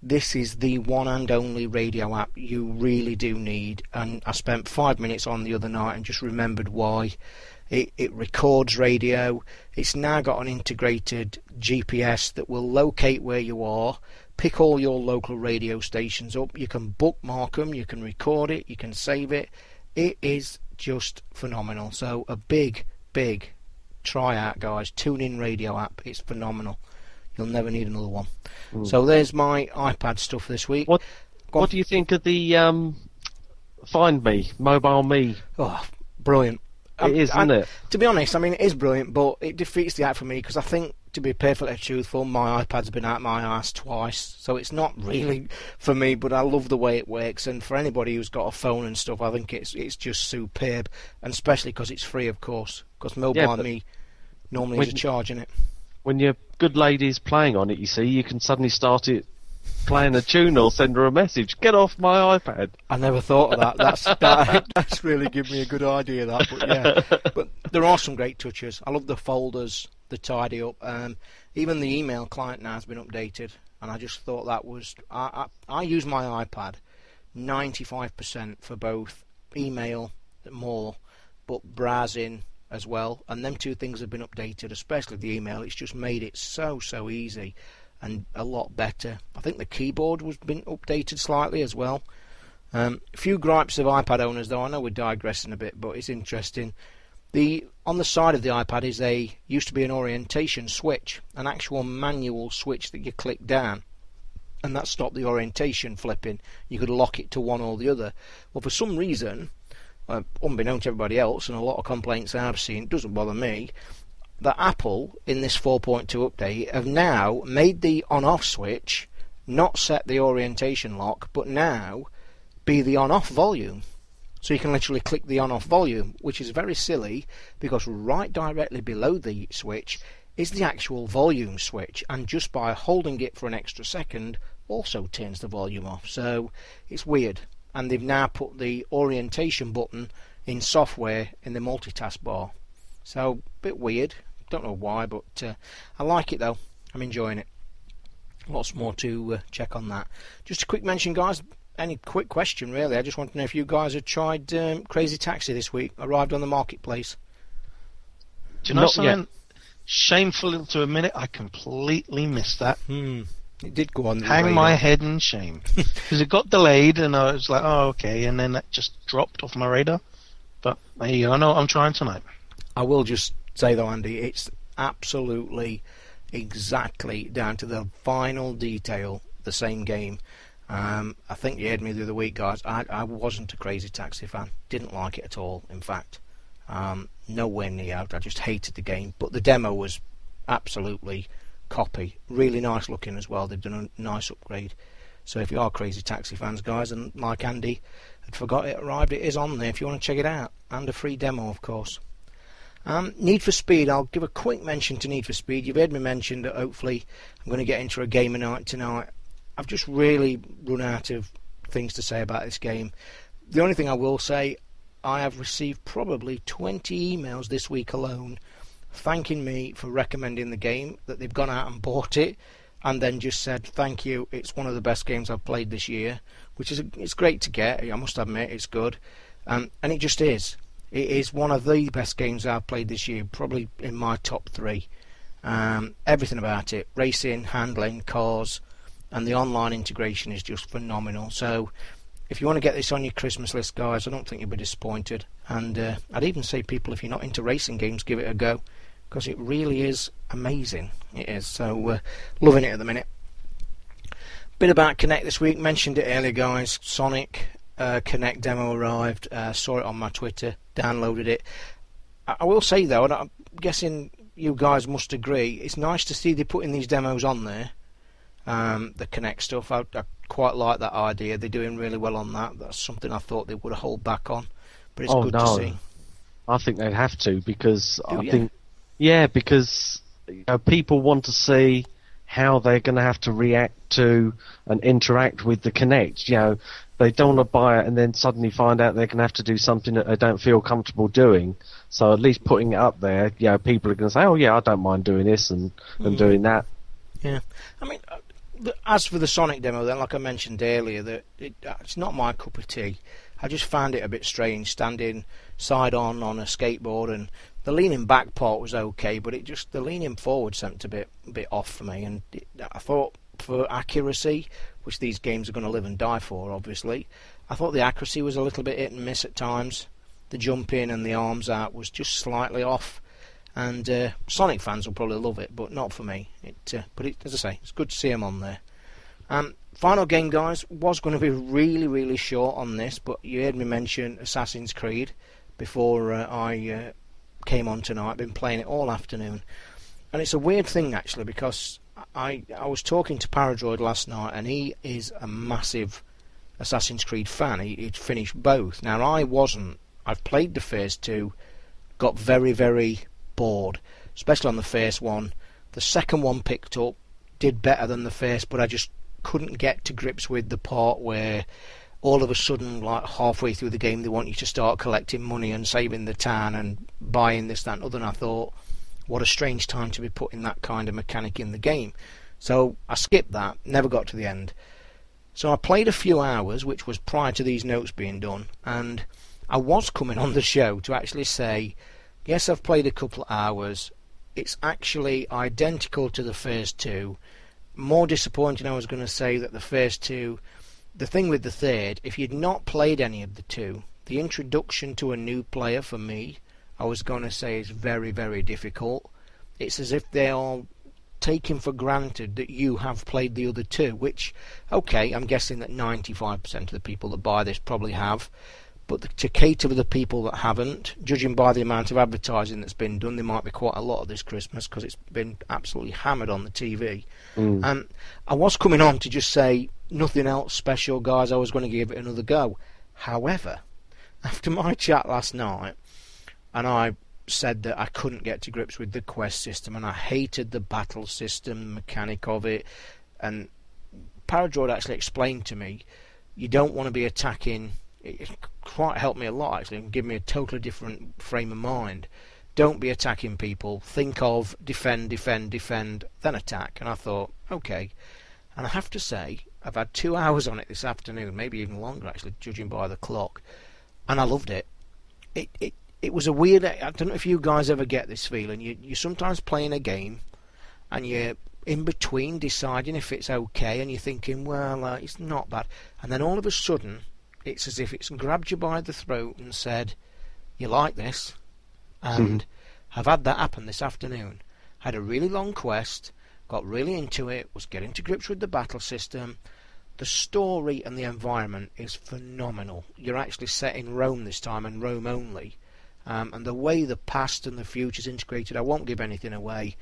this is the one and only radio app you really do need. And I spent five minutes on the other night and just remembered why. It, it records radio. It's now got an integrated GPS that will locate where you are, pick all your local radio stations up. You can bookmark them, you can record it, you can save it. It is just phenomenal. So a big, big try out, guys. TuneIn radio app. It's phenomenal. You'll never need another one. Mm. So there's my iPad stuff this week. What What do you think of the um, Find Me, Mobile Me? Oh, brilliant. It is, isn't it? To be honest, I mean, it is brilliant, but it defeats the app for me because I think, to be perfectly truthful, my iPad's been out my ass twice, so it's not really for me. But I love the way it works, and for anybody who's got a phone and stuff, I think it's it's just superb, and especially because it's free, of course. Because Mobile yeah, Me normally is charging it. When your good lady's playing on it, you see, you can suddenly start it playing a tune or send her a message. Get off my iPad. I never thought of that. That's [laughs] that, that's really given me a good idea. That, but yeah, but there are some great touches. I love the folders, the tidy up. Um, even the email client now has been updated, and I just thought that was. I I, I use my iPad 95% for both email more, but browsing as well. And them two things have been updated, especially the email. It's just made it so so easy and a lot better. I think the keyboard was been updated slightly as well. Um, a few gripes of iPad owners, though. I know we're digressing a bit, but it's interesting. The on the side of the iPad is a used to be an orientation switch, an actual manual switch that you click down, and that stopped the orientation flipping. You could lock it to one or the other. Well, for some reason, uh, unbeknown to everybody else, and a lot of complaints I've seen, doesn't bother me that Apple in this 4.2 update have now made the on-off switch not set the orientation lock, but now be the on-off volume. So you can literally click the on-off volume, which is very silly because right directly below the switch is the actual volume switch, and just by holding it for an extra second also turns the volume off. So it's weird. And they've now put the orientation button in software in the multitask bar. So, a bit weird. Don't know why, but uh, I like it though. I'm enjoying it. Lots more to uh, check on that. Just a quick mention, guys. Any quick question, really? I just want to know if you guys have tried um, Crazy Taxi this week. Arrived on the marketplace. Do you know Not something? Yet. Shameful to admit it, I completely missed that. Hmm. It did go on. Hang my head in shame [laughs] because it got delayed, and I was like, "Oh, okay," and then that just dropped off my radar. But there you go. I know I'm trying tonight. I will just say though, Andy, it's absolutely exactly down to the final detail the same game. Um, I think you heard me the other week, guys. I, I wasn't a crazy taxi fan. Didn't like it at all. In fact, um, nowhere near. I just hated the game. But the demo was absolutely copy. Really nice looking as well. They've done a nice upgrade. So if you are crazy taxi fans, guys, and like Andy had forgot it arrived, it is on there if you want to check it out. And a free demo, of course. Um, Need for Speed, I'll give a quick mention to Need for Speed. You've heard me mention that hopefully I'm going to get into a gamer night tonight. I've just really run out of things to say about this game. The only thing I will say, I have received probably 20 emails this week alone thanking me for recommending the game, that they've gone out and bought it, and then just said, thank you, it's one of the best games I've played this year, which is it's great to get, I must admit, it's good. Um, and it just is. It is one of the best games I've played this year, probably in my top three. Um, everything about it racing, handling, cars, and the online integration is just phenomenal. So, if you want to get this on your Christmas list, guys, I don't think you'll be disappointed. And uh, I'd even say people, if you're not into racing games, give it a go because it really is amazing. It is. So uh, loving it at the minute. Bit about Kinect this week. Mentioned it earlier, guys. Sonic uh, Kinect demo arrived. Uh, saw it on my Twitter. Downloaded it. I, I will say though, and I'm guessing you guys must agree, it's nice to see they're putting these demos on there. Um, the Kinect stuff. I, I quite like that idea. They're doing really well on that. That's something I thought they would hold back on, but it's Oh, good no. to see. I think they'd have to because Do I ya? think, yeah, because you know, people want to see how they're going to have to react to and interact with the Kinect. You know, they don't want to buy it and then suddenly find out they're going to have to do something that they don't feel comfortable doing. So at least putting it up there, you know, people are going to say, "Oh yeah, I don't mind doing this and, and Mm. doing that." Yeah, I mean, uh, as for the Sonic demo, then, like I mentioned earlier, that it, uh, it's not my cup of tea. I just found it a bit strange standing side on on a skateboard, and the leaning back part was okay, but it just the leaning forward seemed a bit a bit off for me. And it, I thought for accuracy, which these games are going to live and die for, obviously, I thought the accuracy was a little bit hit and miss at times. The jump in and the arms out was just slightly off. And uh, Sonic fans will probably love it, but not for me. It, uh, but it, as I say, it's good to see him on there. Um, final game, guys, was going to be really, really short on this, but you heard me mention Assassin's Creed before uh, I uh, came on tonight. I've been playing it all afternoon, and it's a weird thing actually because I I was talking to Paradroid last night, and he is a massive Assassin's Creed fan. He, he'd finished both. Now I wasn't. I've played the first two, got very, very bored, especially on the first one. The second one picked up, did better than the first, but I just couldn't get to grips with the part where all of a sudden, like halfway through the game, they want you to start collecting money and saving the town and buying this, that, and other. And I thought, what a strange time to be putting that kind of mechanic in the game. So I skipped that, never got to the end. So I played a few hours, which was prior to these notes being done, and I was coming on the show to actually say, yes, I've played a couple of hours. It's actually identical to the first two. More disappointing, I was going to say that the first two, the thing with the third, if you'd not played any of the two, the introduction to a new player for me, I was going to say is very, very difficult. It's as if they are taking for granted that you have played the other two, which, okay, I'm guessing that 95% of the people that buy this probably have. But the, to cater for the people that haven't, judging by the amount of advertising that's been done, there might be quite a lot of this Christmas because it's been absolutely hammered on the TV. Mm. Um, I was coming on to just say nothing else special, guys. I was going to give it another go. However, after my chat last night, and I said that I couldn't get to grips with the quest system, and I hated the battle system, mechanic of it, and Paradroid actually explained to me, you don't want to be attacking. It quite helped me a lot actually, and give me a totally different frame of mind. Don't be attacking people. Think of defend, defend, defend, then attack. And I thought, okay. And I have to say, I've had two [laughs] hours on it this afternoon, maybe even longer actually, judging by the clock, and I loved it. It it it was a weird. I don't know if you guys ever get this feeling. You you sometimes playing a game, and you're in between deciding if it's okay, and you're thinking, well, uh, it's not bad, and then all of a sudden, it's as if it's grabbed you by the throat and said, "You like this," and I've had that happen this afternoon. Had a really long quest, got really into it, was getting to grips with the battle system. The story and the environment is phenomenal. You're actually set in Rome this time and Rome only. Um, and the way the past and the future is integrated, I won't give anything away.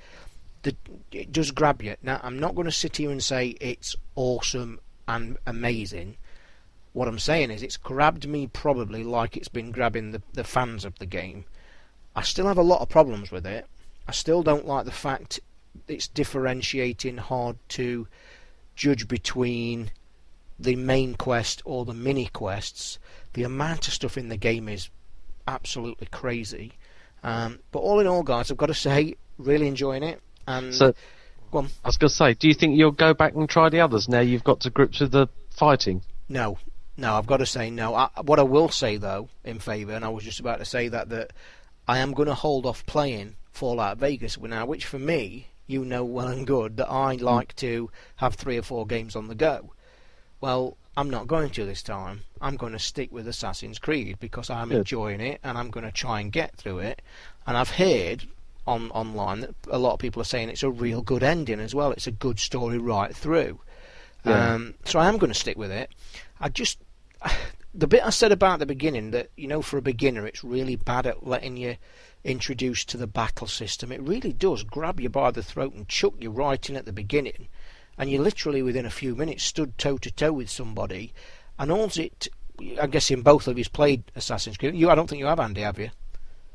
The, it does grab you. Now, I'm not going to sit here and say it's awesome and amazing. What I'm saying is it's grabbed me probably like it's been grabbing the, the fans of the game. I still have a lot of problems with it. I still don't like the fact it's differentiating hard to judge between the main quest or the mini quests. The amount of stuff in the game is absolutely crazy. Um, but all in all, guys, I've got to say, really enjoying it. And So. I was going to say, do you think you'll go back and try the others now you've got to grips with the fighting? No, no, I've got to say no. I, what I will say though, in favour, and I was just about to say that that I am going to hold off playing Fallout Vegas now, which for me, you know well and good that I like to have three or four games on the go. Well, I'm not going to this time. I'm going to stick with Assassin's Creed because I'm Good. enjoying it and I'm going to try and get through it. And I've heard on online that a lot of people are saying it's a real good ending as well. It's a good story right through. Yeah. Um, so I am going to stick with it. I just [sighs] the bit I said about the beginning that you know for a beginner it's really bad at letting you introduced to the battle system. It really does grab you by the throat and chuck you right in at the beginning, and you literally within a few minutes stood toe to toe with somebody, and all's it. I guess in both of you's played Assassin's Creed. You, I don't think you have, Andy, have you?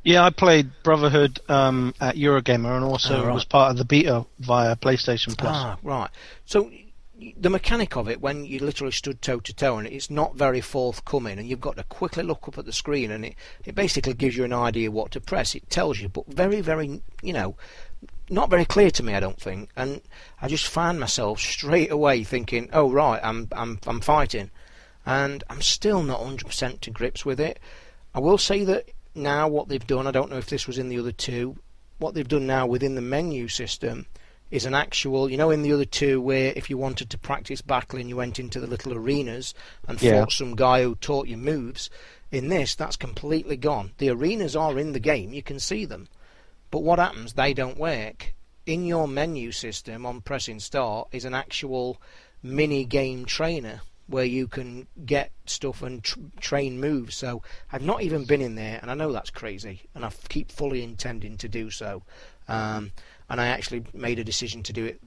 Yeah, I played Brotherhood um, at Eurogamer and also Oh, right. was part of the beta via PlayStation Plus. Ah, right. So the mechanic of it, when you literally stood toe to toe, and it's not very forthcoming, and you've got to quickly look up at the screen, and it, it basically gives you an idea what to press. It tells you, but very, very, you know, not very clear to me. I don't think, and I just find myself straight away thinking, "Oh, right, I'm, I'm, I'm fighting," and I'm still not 100% to grips with it. I will say that now what they've done, I don't know if this was in the other two, what they've done now within the menu system is an actual, you know, in the other two where if you wanted to practice battling, you went into the little arenas and Yeah. fought some guy who taught you moves. In this, that's completely gone. The arenas are in the game, you can see them. But what happens? They don't work. In your menu system on pressing start is an actual mini game trainer where you can get stuff and tr- train moves. So I've not even been in there, and I know that's crazy, and I f- keep fully intending to do so. Um, and I actually made a decision to do it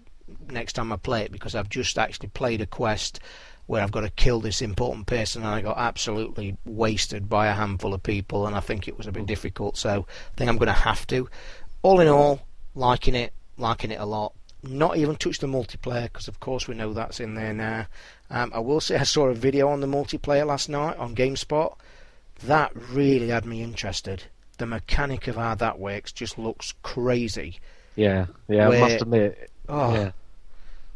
next time I play it because I've just actually played a quest where I've got to kill this important person, and I got absolutely wasted by a handful of people, and I think it was a bit difficult. So I think I'm going to have to. All in all, liking it, liking it a lot. Not even touched the multiplayer because, of course, we know that's in there now. Um, I will say I saw a video on the multiplayer last night on GameSpot. That really had me interested. The mechanic of how that works just looks crazy. Yeah, yeah. Where- I must admit. Oh, Yeah,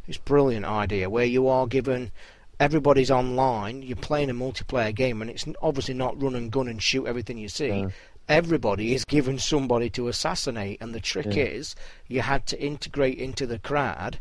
it's a brilliant idea where you are given everybody's online. You're playing a multiplayer game, and it's obviously not run and gun and shoot everything you see. No. Everybody is given somebody to assassinate, and the trick Yeah. is you had to integrate into the crowd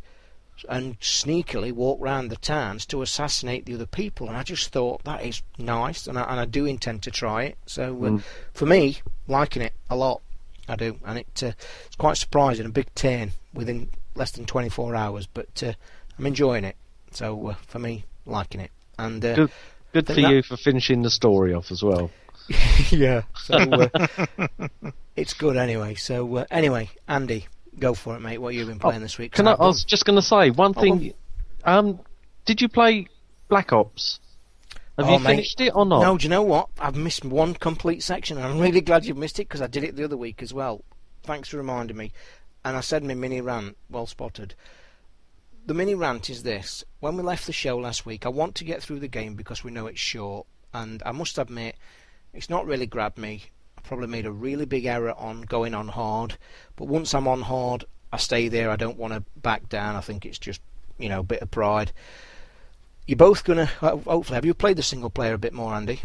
and sneakily walk round the towns to assassinate the other people. And I just thought that is nice, and I, and I do intend to try it. So uh, Mm. for me, liking it a lot. I do, and it uh, it's quite surprising. A big turn within less than 24 hours, but uh, I'm enjoying it. So uh, for me, liking it. And uh, Good. good for that- you for finishing the story off as well. [laughs] yeah, so uh, [laughs] it's good anyway. So uh, anyway, Andy, go for it, mate. What you've been playing this week? Oh, Can I? I've was just going to say one Oh, thing. Um, did you play Black Ops? Have Oh, you mate. finished it or not? No, do you know what? I've missed one complete section, and I'm really glad you've missed it because I did it the other week as well. Thanks for reminding me. And I said my mini rant, well spotted. The mini rant is this: when we left the show last week, I want to get through the game because we know it's short, and I must admit, it's not really grabbed me. I probably made a really big error on going on hard, but once I'm on hard, I stay there. I don't want to back down. I think it's just, you know, a bit of pride. You're both gonna hopefully have you played the single player a bit more, Andy?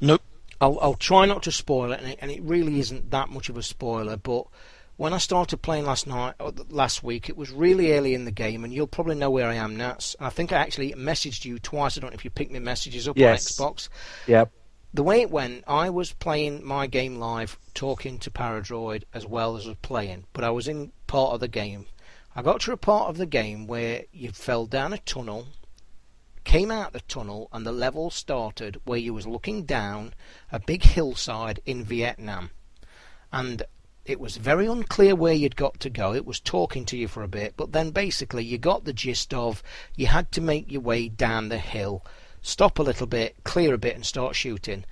Nope. I'll I'll try not to spoil it, and it, and it really isn't that much of a spoiler. But when I started playing last night, or last week, it was really early in the game, and you'll probably know where I am, Nats. I think I actually messaged you twice. I don't know if you picked my messages up Yes. on Xbox. Yep. The way it went, I was playing my game live, talking to Paradroid as well as was playing, but I was in part of the game. I got to a part of the game where you fell down a tunnel, came out the tunnel, and the level started where you was looking down a big hillside in Vietnam. And it was very unclear where you'd got to go. It was talking to you for a bit, but then basically you got the gist of you had to make your way down the hill, stop a little bit, clear a bit, and start shooting.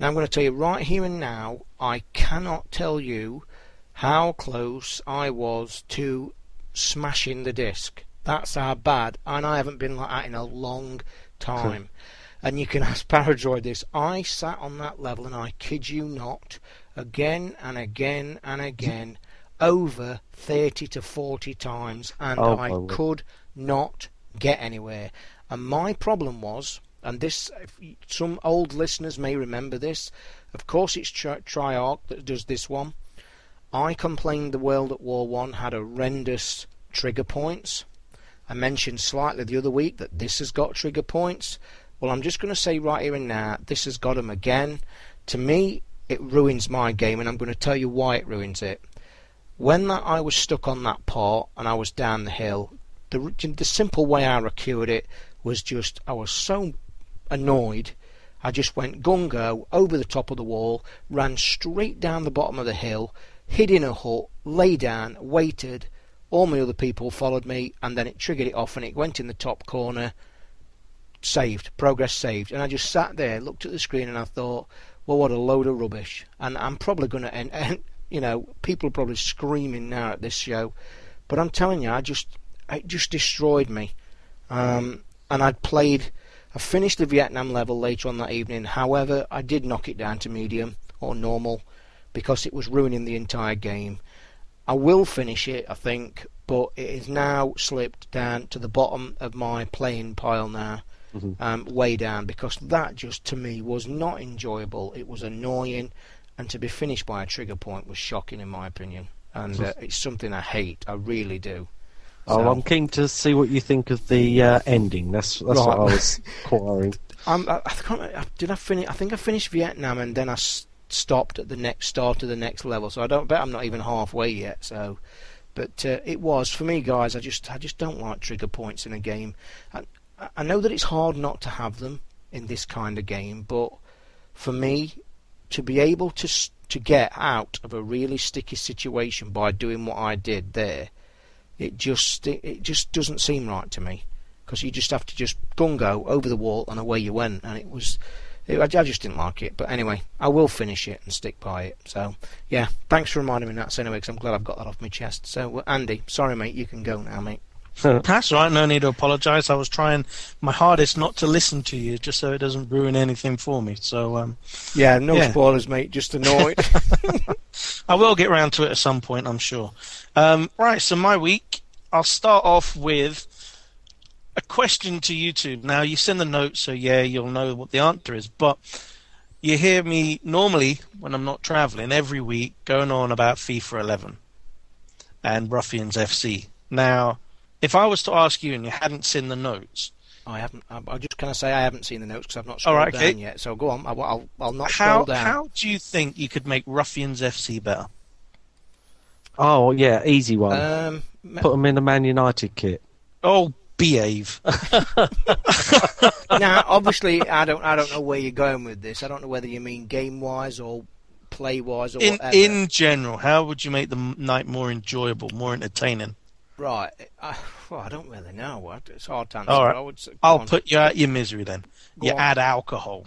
Now I'm going to tell you right here and now, I cannot tell you how close I was to smashing the disc. That's how bad, and I haven't been like that in a long time. [laughs] and you can ask Paradroid this. I sat on that level, and I kid you not, again and again and again, over 30 to 40 times, and Oh, I could not get anywhere. And my problem was, and this, if some old listeners may remember this, of course it's Tri- Treyarch that does this one. I complained the World at War One had horrendous trigger points. I mentioned slightly the other week that this has got trigger points. Well, I'm just going to say right here and now, this has got them again. To me, it ruins my game, and I'm going to tell you why it ruins it. When that, I was stuck on that part and I was down the hill, the the simple way I cured it was just I was so annoyed. I just went gungo over the top of the wall, ran straight down the bottom of the hill, hid in a hut, lay down, waited. All my other people followed me, and then it triggered it off, and it went in the top corner. Saved, progress saved, and I just sat there, looked at the screen, and I thought, well, what a load of rubbish. And I'm probably going to end, you know, people are probably screaming now at this show, but I'm telling you, I just, it just destroyed me. Um, and I'd played, I finished the Vietnam level later on that evening. However, I did knock it down to medium or normal because it was ruining the entire game. I will finish it, I think, but it is now slipped down to the bottom of my playing pile now mm-hmm. um, way down because that just to me was not enjoyable. It was annoying, and to be finished by a trigger point was shocking in my opinion. And uh, it's something I hate. I really do. Oh, so, I'm keen to see what you think of the uh, ending. That's that's right. what I was inquiring. [laughs] I, I did I finish? I think I finished Vietnam and then I s- stopped at the next start of the next level. So I don't bet I'm not even halfway yet. So, but uh, it was for me, guys. I just I just don't like trigger points in a game. And I know that it's hard not to have them in this kind of game, but for me, to be able to to get out of a really sticky situation by doing what I did there, it just it, it just doesn't seem right to me because you just have to just gungo over the wall and away you went, and it was. I just didn't like it, but anyway, I will finish it and stick by it. So, yeah, thanks for reminding me that. So anyway, because I'm glad I've got that off my chest. So, Andy, sorry, mate, you can go now, mate. [laughs] That's right. No need to apologise. I was trying my hardest not to listen to you, just so it doesn't ruin anything for me. So, um, yeah, no yeah. spoilers, mate. Just annoyed. [laughs] [laughs] I will get round to it at some point, I'm sure. Um, right. So my week, I'll start off with a question to YouTube. Now you send the notes, so yeah, you'll know what the answer is. But you hear me normally when I'm not travelling every week going on about FIFA 11 and Ruffians FC. Now if I was to ask you and you hadn't seen the notes, I haven't. I'll just kind of say I haven't seen the notes because I've not scrolled right, okay. down yet. So go on. I'll, I'll, I'll not how, scroll down. How do you think you could make Ruffians FC better? Oh yeah, easy one. Um, Put them in the Man United kit. Oh, behave. [laughs] now, obviously, I don't. I don't know where you're going with this. I don't know whether you mean game wise or play wise or in, whatever. In general, how would you make the night more enjoyable, more entertaining? Right. I, well, I don't really know. What it's hard to answer. All right. I would I'll on. put you out your misery then. Go you on. add alcohol.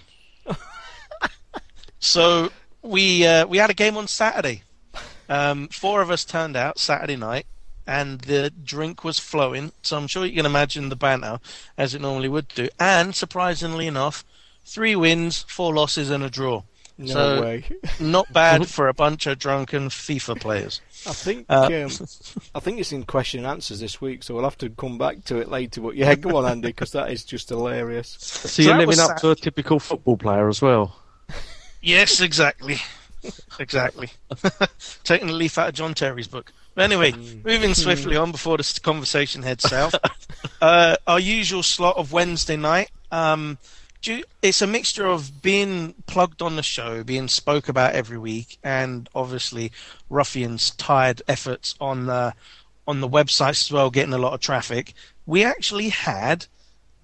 so we uh, we had a game on Saturday. Um, four of us turned out Saturday night, and the drink was flowing. So I'm sure you can imagine the banter as it normally would do. And surprisingly enough, three wins, four losses, and a draw. No so, way. not bad [laughs] for a bunch of drunken FIFA players. I think uh, um, I think it's in question and answers this week, so we'll have to come back to it later. But yeah, go on, Andy, because that is just hilarious. So, so you're living up sad. to a typical football player as well. Yes, exactly, exactly. [laughs] Taking a leaf out of John Terry's book. But anyway, hmm. moving swiftly on before this conversation heads south. [laughs] Uh, our usual slot of Wednesday night. Um, you, it's a mixture of being plugged on the show, being spoke about every week, and obviously Ruffian's tired efforts on the on the websites as well, getting a lot of traffic. We actually had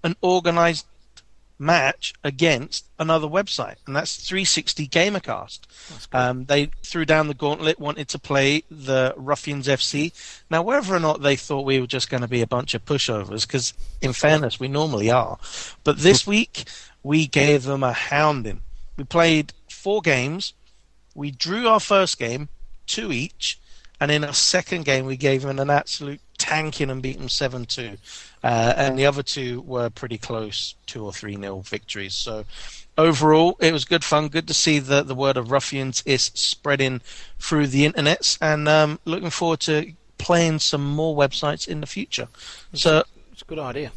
an organised match against another website, and that's 360 Gamercast. Um, they threw down the gauntlet, wanted to play the Ruffians FC. Now, whether or not they thought we were just going to be a bunch of pushovers, because in fairness, we normally are, but this [laughs] week we gave them a hounding. We played four games. We drew our first game, two each, and in our second game we gave them an absolute tanking and beat them seven two. Uh, and the other two were pretty close, two or three nil victories. So overall, it was good fun. Good to see that the word of ruffians is spreading through the internets, and um, looking forward to playing some more websites in the future. So it's a good idea.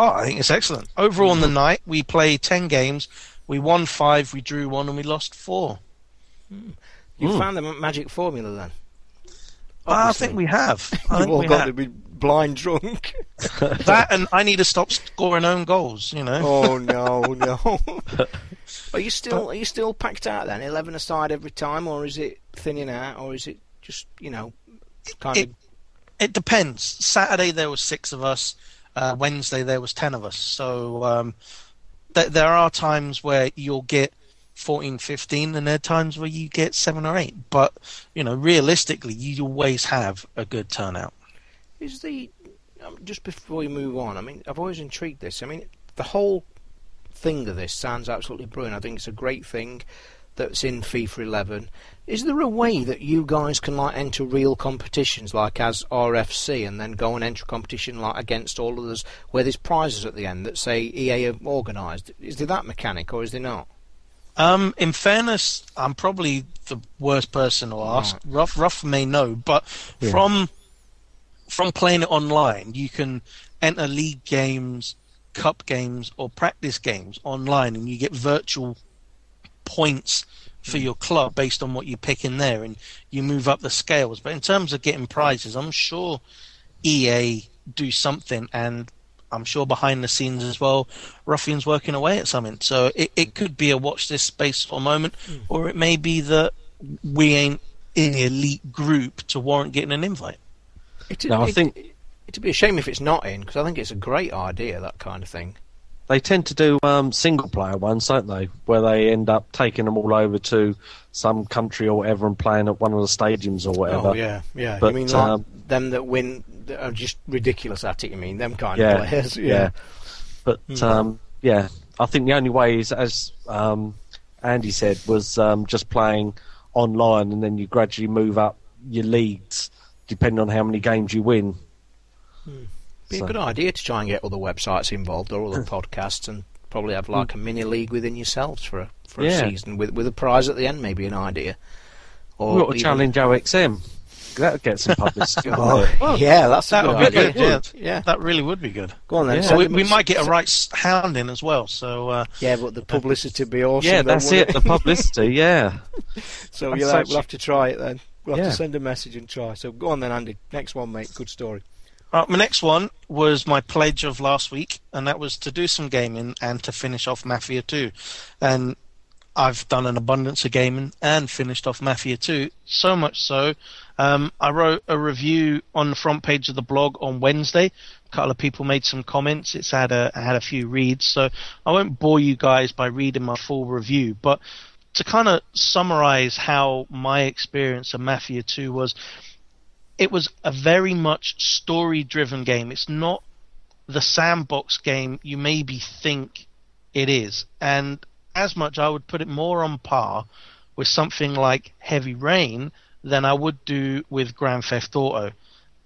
Oh, I think it's excellent. Overall, on the night, we played 10 games. We won five, we drew one, and we lost four. Mm. You mm. found the magic formula then? I think we have. [laughs] I You've all got have. to be blind drunk. [laughs] that and I need to stop scoring own goals. You know. Oh [laughs] no, no. are you still are you still packed out then? Eleven aside every time, or is it thinning out, or is it just you know kind It- of? It depends. Saturday there were six of us. Uh, Wednesday there was ten of us. So um, th- there are times where you'll get 14, 15, and there are times where you get seven or eight. But you know, realistically, you always have a good turnout. Is the um, just before we move on? I mean, I've always intrigued this. I mean, the whole thing of this sounds absolutely brilliant. I think it's a great thing that's in FIFA 11. Is there a way that you guys can like enter real competitions, like as RFC, and then go and enter a competition like against all others, where there's prizes at the end that say EA have organised? Is there that mechanic, or is there not? Um, in fairness, I'm probably the worst person to ask. Ruff, Ruff may know, but Yeah. from from playing it online, you can enter league games, cup games, or practice games online, and you get virtual points for your club based on what you pick in there, and you move up the scales. But in terms of getting prizes, I'm sure EA do something, and I'm sure behind the scenes as well, Ruffian's working away at something. So it, it could be a watch this space for a moment, hmm. or it may be that we ain't in the elite group to warrant getting an invite. It, No, I it- think- it'd be a shame if it's not in, because I think it's a great idea, that kind of thing. They tend to do um, single player ones, don't they? Where they end up taking them all over to some country or whatever and playing at one of the stadiums or whatever. Oh yeah, yeah. But, you mean like um, them that win that are just ridiculous at it? You mean them kind Yeah, of players? [laughs] yeah. Yeah. But Hmm. um, yeah, I think the only way is, as um, Andy said, was um, just playing online, and then you gradually move up your leagues depending on how many games you win. Be So- a good idea to try and get other websites involved or other [laughs] podcasts, and probably have like a mini league within yourselves for a for a season with with a prize at the end, maybe an idea. Or We ought to even- challenge OXM. That'll get some publicity. [laughs] Oh, wouldn't yeah, that's a That good would be good. Yeah, Yeah, that really would be good. go on then. Yeah. send we, we might get a right s- hound in as well. So uh, Yeah, but the publicity would be awesome. yeah, that's wouldn't it. The [laughs] publicity. Yeah. So That's you'll have, we'll have to try it then. We'll have Yeah. to send a message and try. So go on then, Andy. Next one, mate. Good story. Right, my next one was my pledge of last week, and that was to do some gaming and to finish off Mafia 2. And I've done an abundance of gaming and finished off Mafia 2. So much so, um, I wrote a review on the front page of the blog on Wednesday. A couple of people made some comments. It's had a had a few reads, so I won't bore you guys by reading my full review. But to kind of summarize how my experience of Mafia 2 was, it was a very much story driven game. It's not the sandbox game you maybe think it is. And as much, I would put it more on par with something like Heavy Rain than I would do with Grand Theft Auto.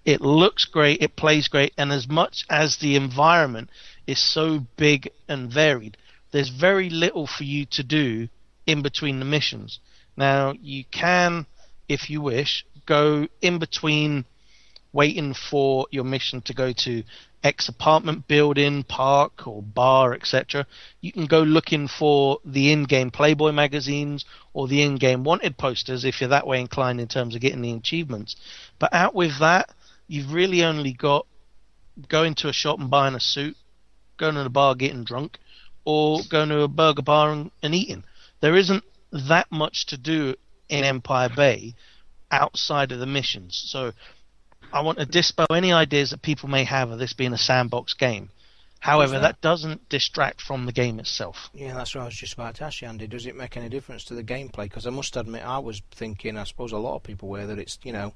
It looks great, it plays great, and as much as the environment is so big and varied, there's very little for you to do in between the missions. Now, you can, if you wish, go in between waiting for your mission to go to X apartment building, park, or bar, etc. You can go looking for the in game Playboy magazines or the in game wanted posters if you're that way inclined in terms of getting the achievements. But out with that, you've really only got going to a shop and buying a suit, going to the bar getting drunk, or going to a burger bar and, and eating. There isn't that much to do in Empire Bay outside of the missions. So I want to dispel any ideas that people may have of this being a sandbox game. However, that? that doesn't distract from the game itself. Yeah, that's what I was just about to ask you, Andy. Does it make any difference to the gameplay? Because I must admit, I was thinking, I suppose a lot of people were, that it's, you know,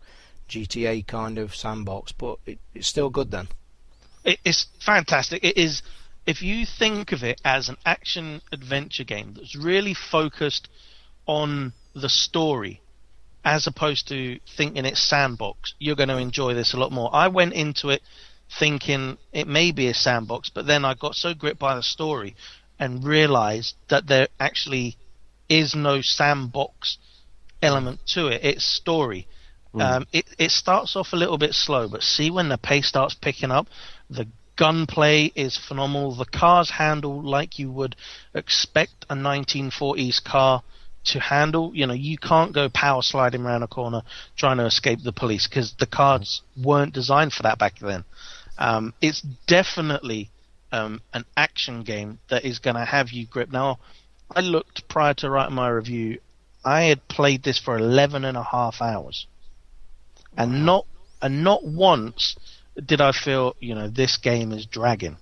GTA kind of sandbox, but it, it's still good then. It, it's fantastic. It is, if you think of it as an action adventure game that's really focused on the story, as opposed to thinking it's sandbox, you're going to enjoy this a lot more. I went into it thinking it may be a sandbox, but then I got so gripped by the story and realized that there actually is no sandbox element to it. It's story. Um, it, it starts off a little bit slow, but see when the pace starts picking up, the gunplay is phenomenal. The cars handle like you would expect a 1940s car to handle. You know, you can't go power sliding around a corner trying to escape the police because the cards weren't designed for that back then. Um, it's definitely um, an action game that is going to have you grip. Now, I looked prior to writing my review. I had played this for 11 and a half hours, and not and not once did I feel, you know, this game is dragging.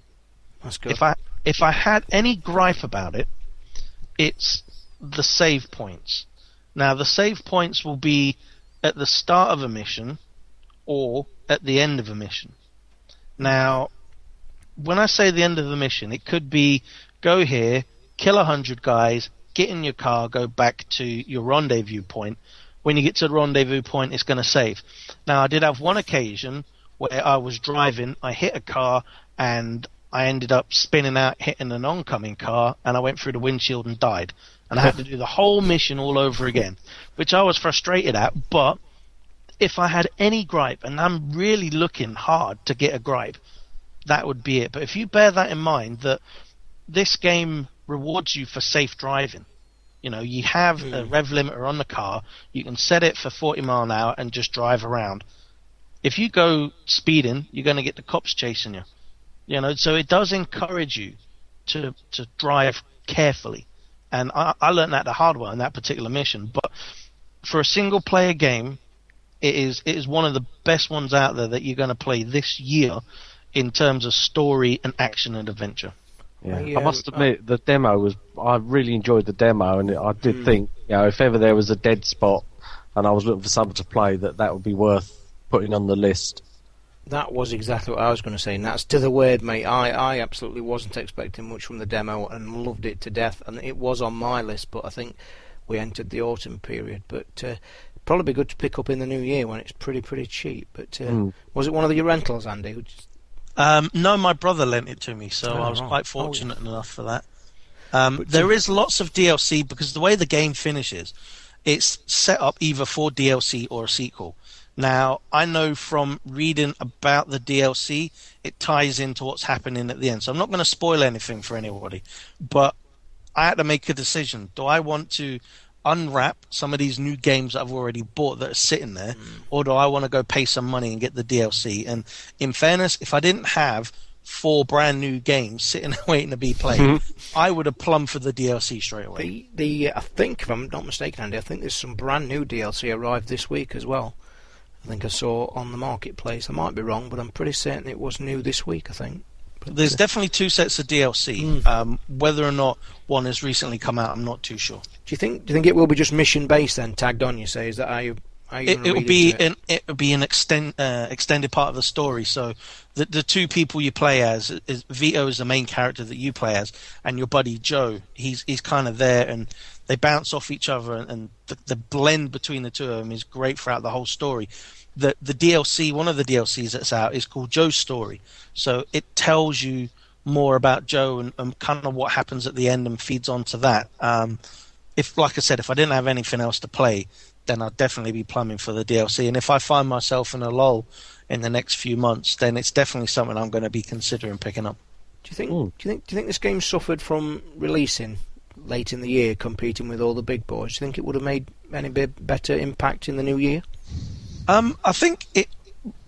That's good. If I if I had any gripe about it, it's the save points. Now the save points will be at the start of a mission or at the end of a mission. Now, when I say the end of the mission, it could be go here, kill a hundred guys, get in your car, go back to your rendezvous point. When you get to the rendezvous point, it's going to save. Now, I did have one occasion where I was driving, I hit a car, and I ended up spinning out, hitting an oncoming car, and I went through the windshield and died. And I had to do the whole mission all over again, which I was frustrated at. But if I had any gripe, and I'm really looking hard to get a gripe, that would be it. But if you bear that in mind, that this game rewards you for safe driving. You know, you have a mm. rev limiter on the car, you can set it for 40 mile an hour and just drive around. If you go speeding, you're going to get the cops chasing you. You know, so it does encourage you to to drive carefully. And I, I learned that the hard way in that particular mission. But for a single player game, it is it is one of the best ones out there that you're going to play this year in terms of story and action and adventure. Yeah. Yeah, I must admit, the demo was. I really enjoyed the demo, and I did hmm. think, you know, if ever there was a dead spot and I was looking for something to play, that that would be worth putting on the list. That was exactly what I was going to say, and that's to the word, mate. I, I absolutely wasn't expecting much from the demo and loved it to death, and it was on my list, but I think we entered the autumn period. But uh, probably be good to pick up in the new year when it's pretty, pretty cheap. But uh, Mm. was it one of your rentals, Andy? Um, no, my brother lent it to me, so Oh, I was right. quite Oh, fortunate enough for that. Um, But, there is lots of DLC because the way the game finishes, it's set up either for DLC or a sequel. Now, I know from reading about the DLC, it ties into what's happening at the end. So I'm not going to spoil anything for anybody, but I had to make a decision. Do I want to unwrap some of these new games that I've already bought that are sitting there, mm. or do I want to go pay some money and get the DLC? And in fairness, if I didn't have four brand new games sitting [laughs] waiting to be played, mm-hmm. I would have plumbed for the DLC straight away. The, the I think, if I'm not mistaken, Andy, I think there's some brand new DLC arrived this week as well. I think I saw on the marketplace. I might be wrong, but I'm pretty certain it was new this week. I think. But, There's uh, definitely two sets of DLC. Um, whether or not one has recently come out, I'm not too sure. do you think? Do you think it will be just mission based then, tagged on? You say is that how you? How you it, it'll be it? an it will be an extend, uh, extended part of the story. So the the two people you play as is Vito is the main character that you play as, and your buddy Joe. He's he's kind of there, and they bounce off each other, and, and the, the blend between the two of them is great throughout the whole story. The the DLC, one of the DLCs that's out, is called Joe's Story. So it tells you more about Joe and, and kind of what happens at the end, and feeds onto that. Um, if, like I said, if I didn't have anything else to play, then I'd definitely be plumbing for the DLC. And if I find myself in a lull in the next few months, then it's definitely something I'm going to be considering picking up. Do you think? Mm. Do you think? Do you think this game suffered from releasing late in the year, competing with all the big boys? Do you think it would have made any bit better impact in the new year? Um, I think it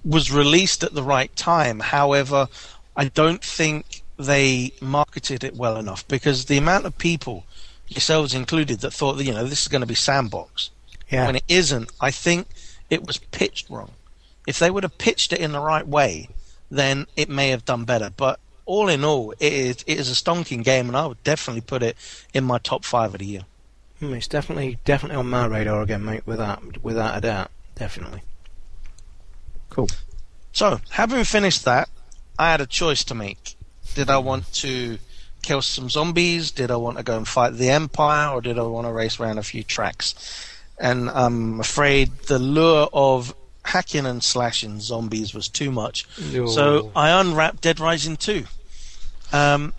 was released at the right time. However, I don't think they marketed it well enough because the amount of people, yourselves included, that thought that you know this is going to be sandbox Yeah. when it isn't. I think it was pitched wrong. If they would have pitched it in the right way, then it may have done better. But all in all, it is it is a stonking game, and I would definitely put it in my top five of the year. Hmm, it's definitely definitely on my radar again, mate. Without without a doubt, definitely. Cool. So, having finished that, I had a choice to make. Did I want to kill some zombies? Did I want to go and fight the Empire? Or did I want to race around a few tracks? And I'm afraid the lure of hacking and slashing zombies was too much. So I unwrapped Dead Rising 2. Um,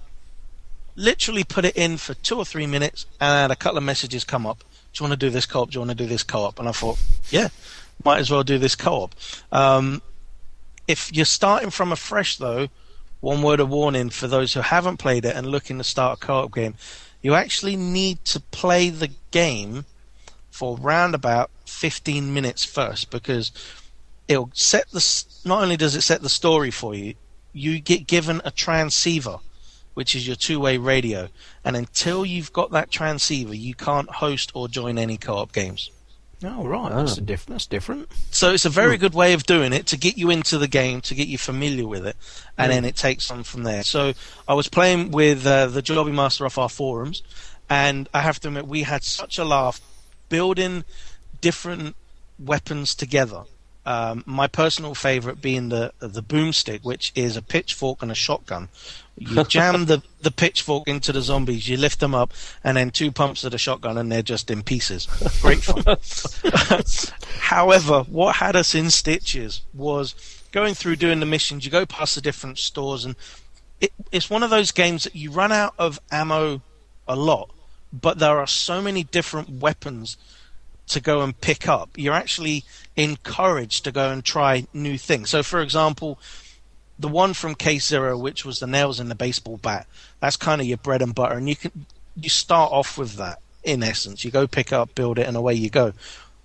literally put it in for two or three minutes, and a couple of messages come up. Do you want to do this co-op? Do you want to do this co-op? And I thought, yeah, might as well do this co-op. Um, if you're starting from afresh, though, one word of warning for those who haven't played it and looking to start a co-op game, you actually need to play the game for round about 15 minutes first because it'll set the. Not only does it set the story for you, you get given a transceiver, which is your two-way radio, and until you've got that transceiver, you can't host or join any co-op games. Oh right, that's a diff- That's different. So it's a very good way of doing it to get you into the game, to get you familiar with it, and then it takes on from there. So I was playing with uh, the Jobby Master off our forums, and I have to admit we had such a laugh building different weapons together. Um, my personal favorite being the the boomstick, which is a pitchfork and a shotgun. You [laughs] jam the, the pitchfork into the zombies, you lift them up, and then two pumps of the shotgun, and they're just in pieces. Great fun. [laughs] However, what had us in stitches was going through doing the missions. You go past the different stores, and it, it's one of those games that you run out of ammo a lot, but there are so many different weapons to go and pick up. You're actually encouraged to go and try new things. So, for example, the one from Case Zero, which was the nails in the baseball bat, that's kind of your bread and butter, and you can you start off with that in essence. You go pick up, build it, and away you go.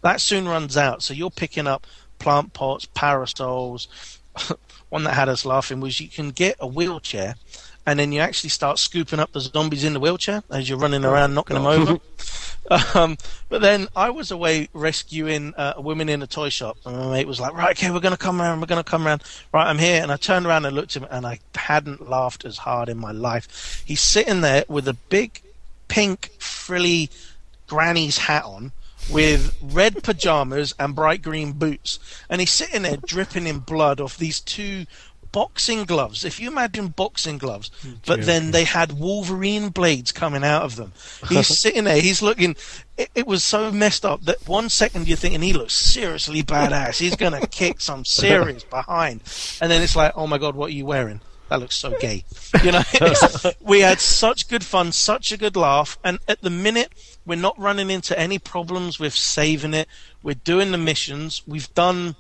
That soon runs out, so you're picking up plant pots, parasols. [laughs] one that had us laughing was you can get a wheelchair, and then you actually start scooping up the zombies in the wheelchair as you're running oh, around knocking them over. [laughs] Um, but then I was away rescuing uh, a woman in a toy shop, and my mate was like, "Right, okay, we're going to come around. We're going to come around. Right, I'm here." And I turned around and looked at him, and I hadn't laughed as hard in my life. He's sitting there with a big, pink, frilly granny's hat on, with red pajamas and bright green boots, and he's sitting there dripping in blood off these two boxing gloves. If you imagine boxing gloves, but then they had Wolverine blades coming out of them. He's [laughs] sitting there, he's looking. It, it was so messed up that one second you're thinking he looks seriously badass. He's gonna [laughs] kick some serious behind, and then it's like, oh my god, what are you wearing? That looks so gay. You know, [laughs] we had such good fun, such a good laugh, and at the minute we're not running into any problems with saving it. We're doing the missions. We've done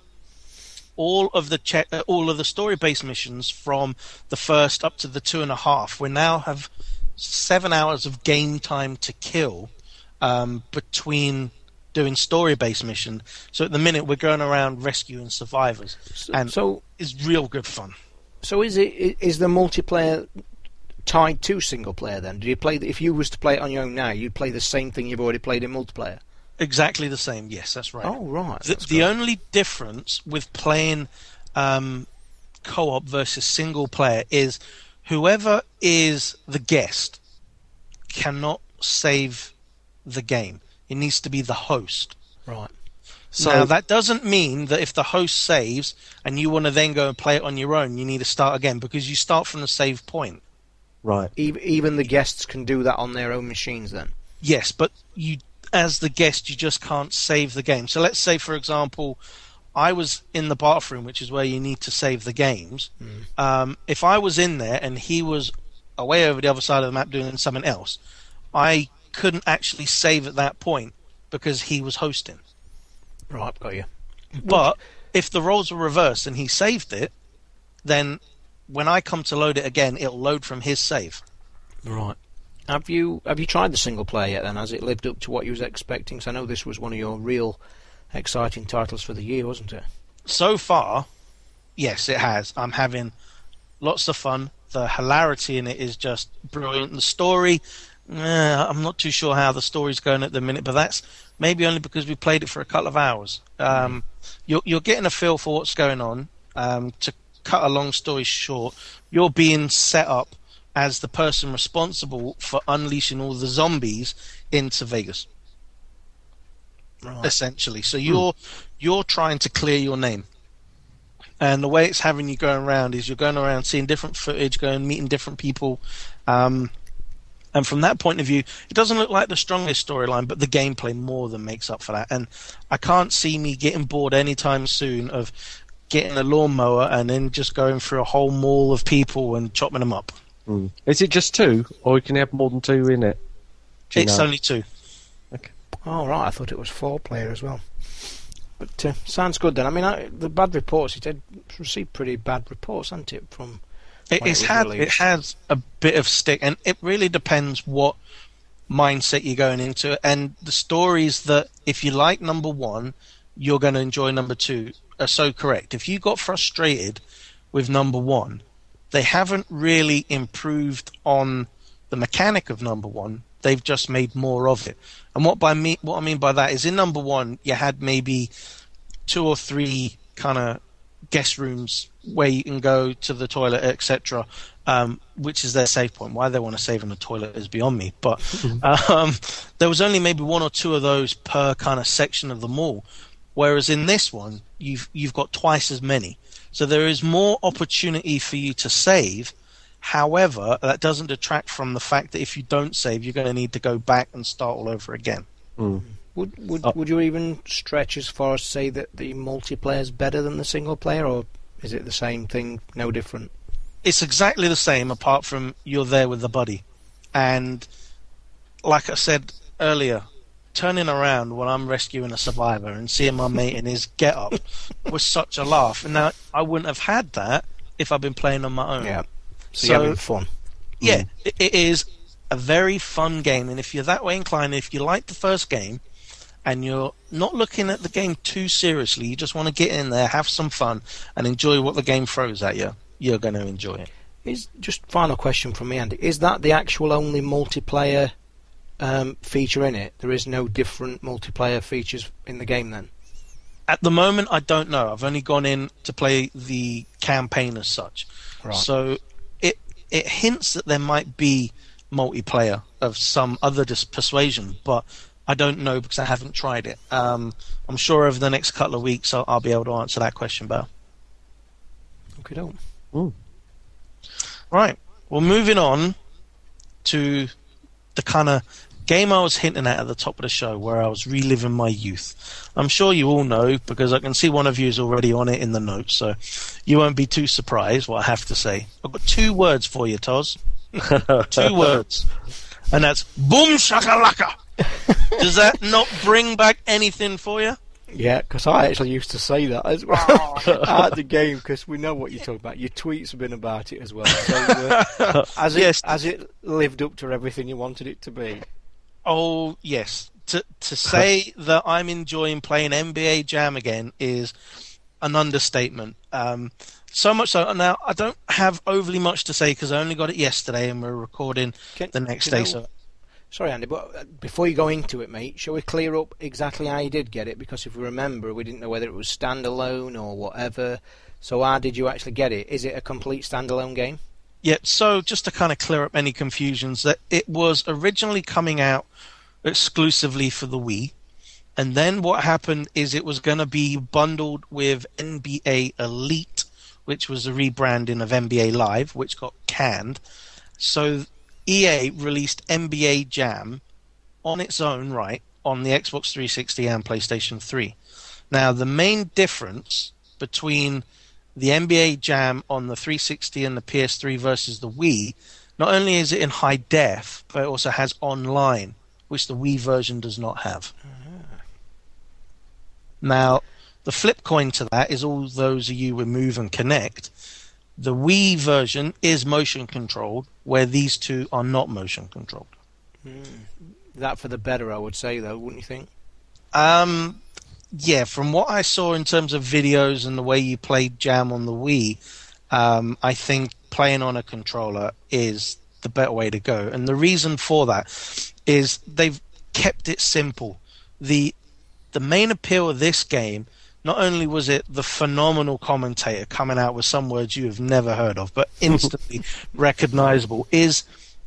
all of the check, uh, all of the story-based missions from the first up to the two and a half. We now have seven hours of game time to kill um, between doing story-based mission. So at the minute we're going around rescuing survivors, and so it's real good fun. So is it is the multiplayer tied to single player then? Do you play if you was to play it on your own now, you'd play the same thing you've already played in multiplayer? Exactly the same. Yes, that's right. Oh right. The, the only difference with playing um, co-op versus single player is whoever is the guest cannot save the game. It needs to be the host. right. So now that doesn't mean that if the host saves and you want to then go and play it on your own, you need to start again because you start from the save point. right, Even even the guests can do that on their own machines then. Yes, but you, as the guest, you just can't save the game. So let's say, for example, I was in the bathroom, which is where you need to save the games. Um, if I was in there and he was away over the other side of the map doing something else, I couldn't actually save at that point because he was hosting. Right, got you. But if the roles were reversed and he saved it, then when I come to load it again, it'll load from his save. Right. Have you have you tried the single player yet? Then has it lived up to what you was expecting? 'Cause I know this was one of your real exciting titles for the year, wasn't it? so far, yes, it has. I'm having lots of fun. The hilarity in it is just brilliant. The story, eh, I'm not too sure how the story's going at the minute, but that's maybe only because we played it for a couple of hours. Um, you're, you're getting a feel for what's going on. Um, to cut a long story short, you're being set up as the person responsible for unleashing all the zombies into Vegas Right. essentially. So you're you're trying to clear your name. And the way it's having you going around is you're going around seeing different footage, going meeting different people, um, and from that point of view, it doesn't look like the strongest storyline, but the gameplay more than makes up for that. And I can't see me getting bored anytime soon of getting a lawnmower and then just going through a whole mall of people and chopping them up. Mm. is it just two, or can you have more than two in it? Do you It's know? only two. Oh right, I thought it was four player as well. But uh, sounds good then. I mean, I, the bad reports it had received pretty bad reports, hasn't it? From It, when it it's was had it has a bit of stick, and it really depends what mindset you're going into and the stories that if you like number one, you're going to enjoy number two are so correct. If you got frustrated with number one, they haven't really improved on the mechanic of number one. They've just made more of it. And what by me, what I mean by that is, in number one, you had maybe two or three kind of guest rooms where you can go to the toilet, etc. Um, which is their save point. Why they want to save in the toilet is beyond me. But um, there was only maybe one or two of those per kind of section of the mall. Whereas in this one, you've you've got twice as many. So there is more opportunity for you to save. However, that doesn't detract from the fact that if you don't save, you're going to need to go back and start all over again. Mm. Would would Uh, would you even stretch as far as say that the multiplayer is better than the single player, or is it the same thing, no different? it's exactly the same apart from you're there with the buddy. And like I said earlier, turning around when I'm rescuing a survivor and seeing my mate in his get up [laughs] was such a laugh. And now I wouldn't have had that if I'd been playing on my own. Yeah. So, So- you're having fun. Yeah, mm. it, it is a very fun game. And if you're that way inclined, if you like the first game and you're not looking at the game too seriously, you just want to get in there, have some fun, and enjoy what the game throws at you, you're going to enjoy it. Is just final question from me, Andy. Is that the actual only multiplayer um, feature in it? There is no different multiplayer features in the game then. At the moment, I don't know. I've only gone in to play the campaign as such. Right. So it it hints that there might be multiplayer of some other dis- persuasion, but I don't know because I haven't tried it. Um, I'm sure over the next couple of weeks I'll, I'll be able to answer that question better. Okay, don't. Right. Well, moving on to the kind of game I was hinting at at the top of the show, where I was reliving my youth. I'm sure you all know because I can see one of you is already on it in the notes, so you won't be too surprised what I have to say. I've got two words for you, Toz. [laughs] two words, and that's boom shakalaka. [laughs] Does that not bring back anything for you? Yeah, because I actually used to say that as well [laughs] at the game because we know what you're talking about. Your tweets have been about it as well. So, uh, [laughs] it Yes. has it lived up to everything you wanted it to be? Oh yes, to to say [laughs] that I'm enjoying playing NBA Jam again is an understatement. Um, so much so now I don't have overly much to say because I only got it yesterday and we're recording Can- the next day. know- So Sorry, Andy, but uh, before you go into it, mate, shall we clear up exactly how you did get it? Because if we remember, we didn't know whether it was standalone or whatever. So how did you actually get it? Is it a complete standalone game? yeah, so just to kind of clear up any confusions, that it was originally coming out exclusively for the Wii. And then what happened is it was going to be bundled with NBA Elite, which was a rebranding of NBA Live, which got canned. So EA released NBA Jam on its own right on the Xbox 360 and PlayStation 3. Now, the main difference between the NBA Jam on the 360 and the PS3 versus the Wii, not only is it in high def, but it also has online, which the Wii version does not have. Mm-hmm. Now, the flip coin to that is all those of you with Move and Kinect. The Wii version is motion controlled, where these two are not motion controlled. That for the better, I would say, though, wouldn't you think? Um, yeah, from what I saw in terms of videos and the way you played Jam on the Wii, um, I think playing on a controller is the better way to go. And the reason for that is they've kept it simple. The the main appeal of this game, not only was it the phenomenal commentator coming out with some words you have never heard of, but instantly [laughs] recognizable, is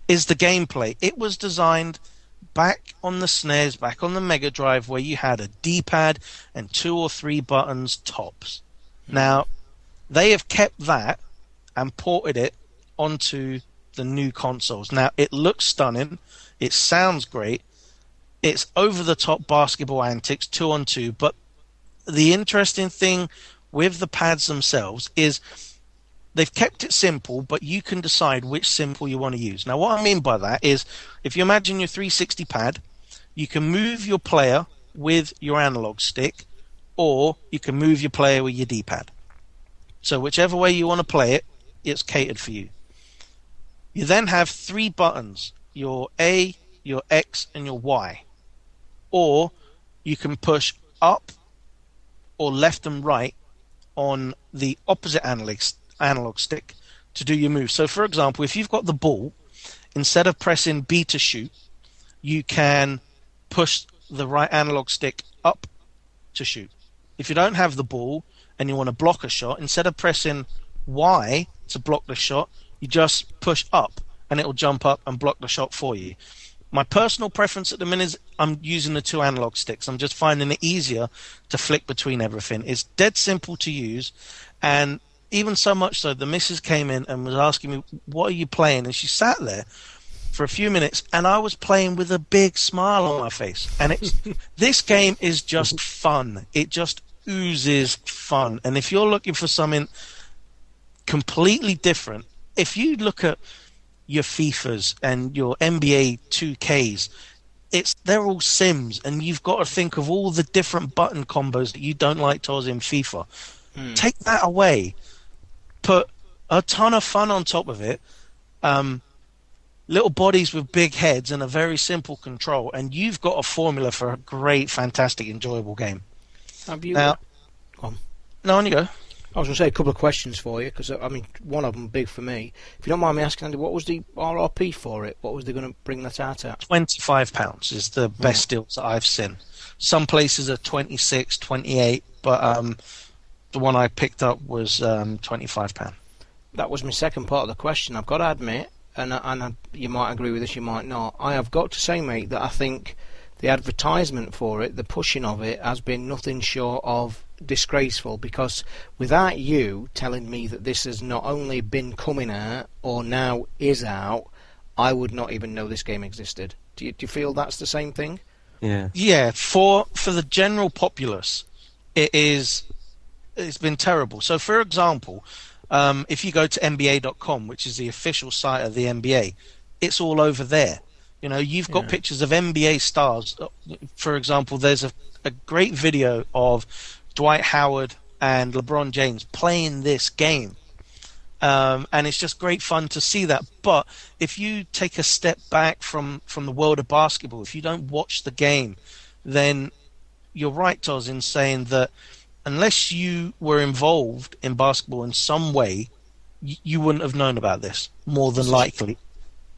is the gameplay. It was designed back on the SNES, back on the Mega Drive, where you had a D-pad and two or three buttons tops. Hmm. Now, they have kept that and ported it onto the new consoles. Now, it looks stunning. It sounds great. It's over the top basketball antics, two on two. But the interesting thing with the pads themselves is they've kept it simple, but you can decide which simple you want to use. Now, what I mean by that is if you imagine your 360 pad, you can move your player with your analog stick, or you can move your player with your D pad. So, whichever way you want to play it, it's catered for you. You then have three buttons your A, your X, and your Y. Or you can push up or left and right on the opposite analog, analog stick to do your move. So, for example, if you've got the ball, instead of pressing B to shoot, you can push the right analog stick up to shoot. If you don't have the ball and you want to block a shot, instead of pressing Y to block the shot, you just push up and it'll jump up and block the shot for you. My personal preference at the minute is I'm using the two analog sticks. I'm just finding it easier to flick between everything. It's dead simple to use, and even so much so, the missus came in and was asking me, "What are you playing?" And she sat there for a few minutes, and I was playing with a big smile on my face. And it's [laughs] this game is just fun. It just oozes fun. And if you're looking for something completely different, if you look at your FIFAs and your NBA 2Ks, it's they're all Sims, and you've got to think of all the different button combos that you don't like to in FIFA. Take that away, put a ton of fun on top of it. Um, little bodies with big heads and a very simple control, and you've got a formula for a great, fantastic, enjoyable game. Have you? Now, Go on. no, on you go. I was going to say a couple of questions for you because I mean one of them big for me. If you don't mind me asking, Andy, what was the RRP for it? What was they going to bring that out at? Twenty-five pounds is the best deals that I've seen. Some places are 26, 28, but um, the one I picked up was um, twenty-five pound. That was my second part of the question. I've got to admit, and and I, you might agree with this, you might not. I have got to say, mate, that I think the advertisement for it, the pushing of it, has been nothing short of disgraceful. Because without you telling me that this has not only been coming out or now is out, I would not even know this game existed. Do you, do you feel that's the same thing? Yeah. Yeah, for for the general populace, it is it's been terrible. So, for example, um, if you go to NBA.com, which is the official site of the NBA, it's all over there. You know, you've got Yeah. pictures of NBA stars. For example, there's a, a great video of Dwight Howard and LeBron James playing this game. Um, and it's just great fun to see that. But if you take a step back from, from the world of basketball, if you don't watch the game, then you're right, Toz, in saying that unless you were involved in basketball in some way, y- you wouldn't have known about this, more than likely.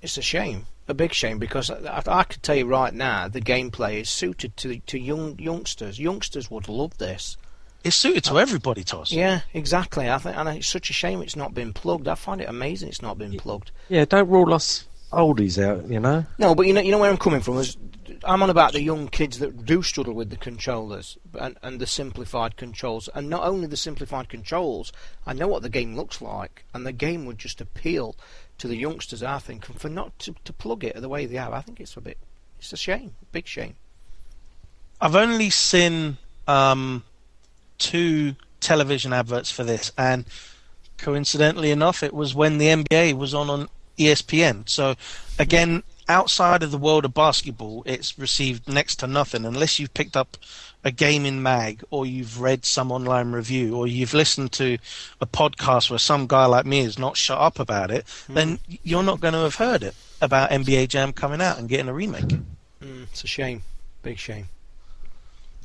It's a shame, a big shame, because I, I could tell you right now the gameplay is suited to to young youngsters. Youngsters would love this. It's suited to everybody, Toz. Yeah, exactly. I think, and it's such a shame it's not been plugged. I find it amazing it's not been plugged. Yeah, don't rule us oldies out, you know? No, but you know, you know where I'm coming from. Is I'm on about the young kids that do struggle with the controllers and, and the simplified controls, and not only the simplified controls. I know what the game looks like, and the game would just appeal to the youngsters. I think, and for not to, to plug it the way they have, I think it's a bit. It's a shame, big shame. I've only seen um, two television adverts for this, and coincidentally enough, it was when the NBA was on on ESPN. So, again, outside of the world of basketball, it's received next to nothing unless you've picked up a gaming mag or you've read some online review or you've listened to a podcast where some guy like me is not shut up about it, then you're not going to have heard it about NBA Jam coming out and getting a remake. Mm, it's a shame, big shame.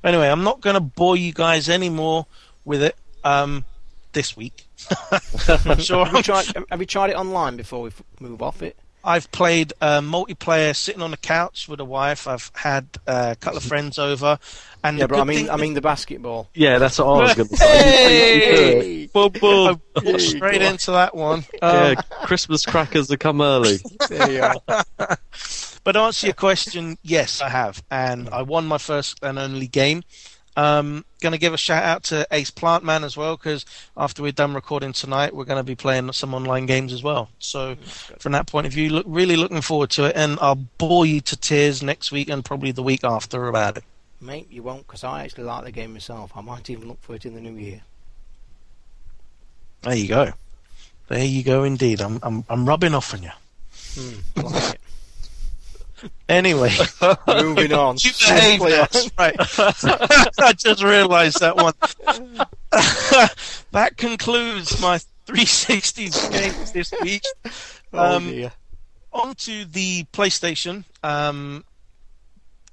Anyway, I'm not going to bore you guys anymore with it um, this week. [laughs] I'm sure Have you, tried, have you tried it online before we move off it? I've played uh, multiplayer sitting on the couch with a wife. I've had uh, a couple of friends over, and Yeah, but I mean, thing I mean the basketball. Yeah, that's what I was going to say. Hey! Boom, boom. [laughs] I walked straight into that one. Yeah, Um, Christmas crackers have come early. There you are. [laughs] but answer your question, yes, I have, and I won my first and only game. Um, going to give a shout out to Ace Plantman as well because after we're done recording tonight, we're going to be playing some online games as well. So, from that point of view, look really looking forward to it, and I'll bore you to tears next week and probably the week after about it. Mate, you won't, because I actually like the game myself. I might even look for it in the new year. There you go. There you go, indeed. I'm I'm I'm rubbing off on you. Hmm, I like it. Anyway, [laughs] Moving on. you behave. Simply on. That's right. I just realised that one. [laughs] that concludes my 360 games this week. [laughs] Oh Um, dear. onto the PlayStation. Um,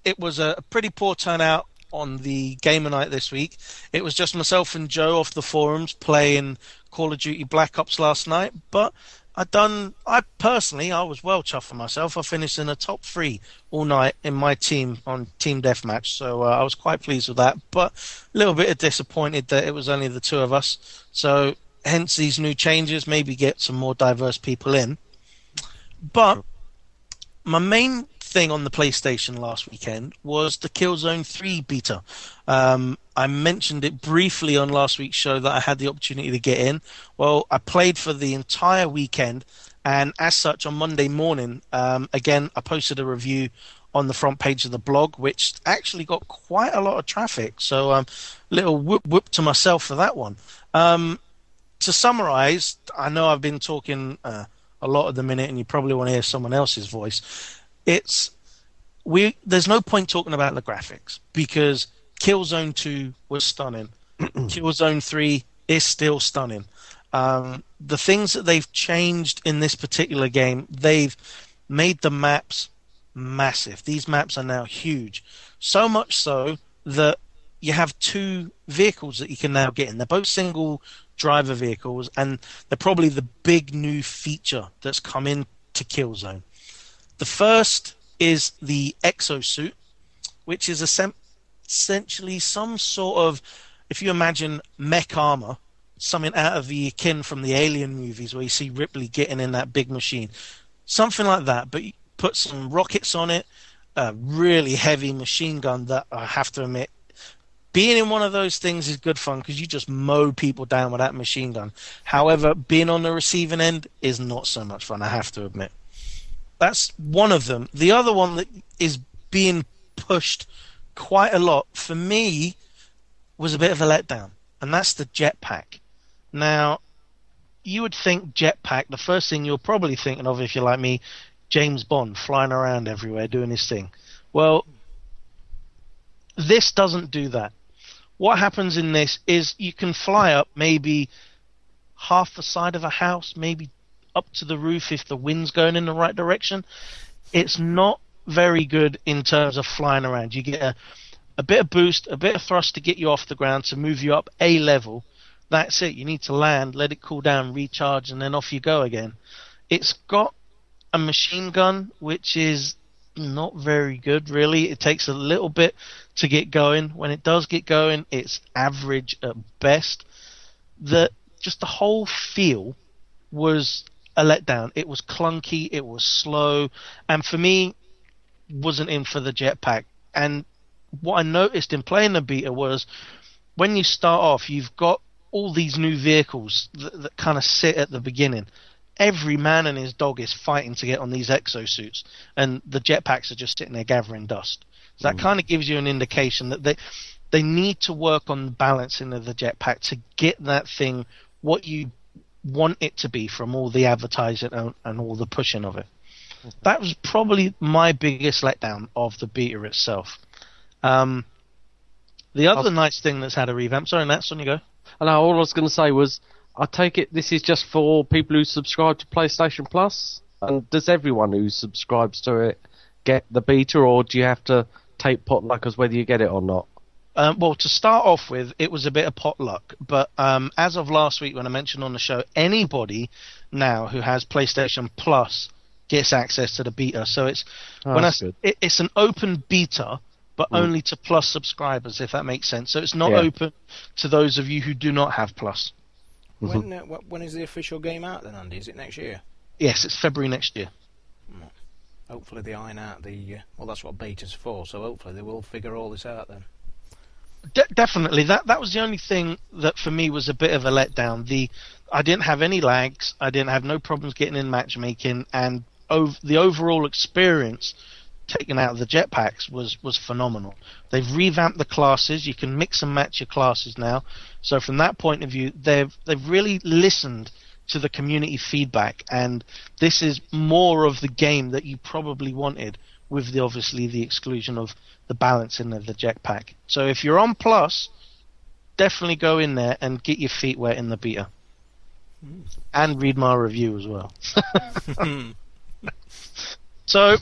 it was a pretty poor turnout on the gamer night this week. It was just myself and Joe off the forums playing Call of Duty Black Ops last night, but I done. I personally, I was well chuffed for myself. I finished in the top three all night in my team on Team Deathmatch, so uh, I was quite pleased with that. But a little bit disappointed that it was only the two of us. So hence these new changes. Maybe get some more diverse people in. But my main thing on the PlayStation last weekend was the Killzone 3 beta. Um, I mentioned it briefly on last week's show that I had the opportunity to get in. Well, I played for the entire weekend, and as such, on Monday morning, um, again, I posted a review on the front page of the blog, which actually got quite a lot of traffic. So, um, little whoop whoop to myself for that one. Um, to summarize, I know I've been talking uh, a lot at the minute, and you probably want to hear someone else's voice. It's we. There's no point talking about the graphics because Killzone 2 was stunning. [clears throat] Killzone 3 is still stunning. Um, the things that they've changed in this particular game, they've made the maps massive. These maps are now huge. So much so that you have two vehicles that you can now get in. They're both single driver vehicles, and they're probably the big new feature that's come in to Killzone. The first is the exosuit, which is essentially some sort of, if you imagine mech armor, something out of the akin from the Alien movies where you see Ripley getting in that big machine, something like that. But you put some rockets on it, a really heavy machine gun that I have to admit. Being in one of those things is good fun because you just mow people down with that machine gun. However, being on the receiving end is not so much fun, I have to admit. That's one of them. The other one that is being pushed quite a lot for me was a bit of a letdown, and that's the jetpack. Now, you would think jetpack, the first thing you're probably thinking of if you're like me, James Bond flying around everywhere doing his thing. Well, this doesn't do that. What happens in this is you can fly up maybe half the side of a house, maybe up to the roof if the wind's going in the right direction. It's not very good in terms of flying around. You get a, a bit of boost, a bit of thrust to get you off the ground to move you up a level. That's it. You need to land, let it cool down, recharge, and then off you go again. It's got a machine gun, which is not very good, really. It takes a little bit to get going. When it does get going, it's average at best. The just the whole feel was a letdown. It was clunky, it was slow, and for me, wasn't in for the jetpack. And what I noticed in playing the beta was when you start off, you've got all these new vehicles that, that kind of sit at the beginning. Every man and his dog is fighting to get on these exosuits, and the jetpacks are just sitting there gathering dust. So that mm. kind of gives you an indication that they they need to work on balancing of the jetpack to get that thing what you want it to be from all the advertising and, and all the pushing of it that was probably my biggest letdown of the beta itself. Um, the other nice thing that's had a revamp. Sorry, Nats, on you go. And all I was going to say was, I take it this is just for people who subscribe to PlayStation Plus. And does everyone who subscribes to it get the beta, or do you have to take potluck as whether you get it or not? Um, well, to start off with, it was a bit of potluck, but um, as of last week, when I mentioned on the show, anybody now who has PlayStation Plus gets access to the beta. So it's oh, when I it, it's an open beta, but mm. only to Plus subscribers, if that makes sense. So it's not yeah. open to those of you who do not have Plus. Mm-hmm. When uh, when is the official game out then, Andy? Is it next year? Yes, it's February next year. Hopefully they iron out the uh, well. That's what beta's for. So hopefully they will figure all this out then. De- definitely, that that was the only thing that for me was a bit of a letdown. The I didn't have any lags. I didn't have no problems getting in matchmaking, and ov- the overall experience taken out of the jetpacks was was phenomenal. They've revamped the classes. You can mix and match your classes now. So from that point of view, they've they've really listened to the community feedback, and this is more of the game that you probably wanted, with the obviously the exclusion of the balancing of the jetpack. So if you're on Plus, definitely go in there and get your feet wet in the beta, and read my review as well. [laughs] So,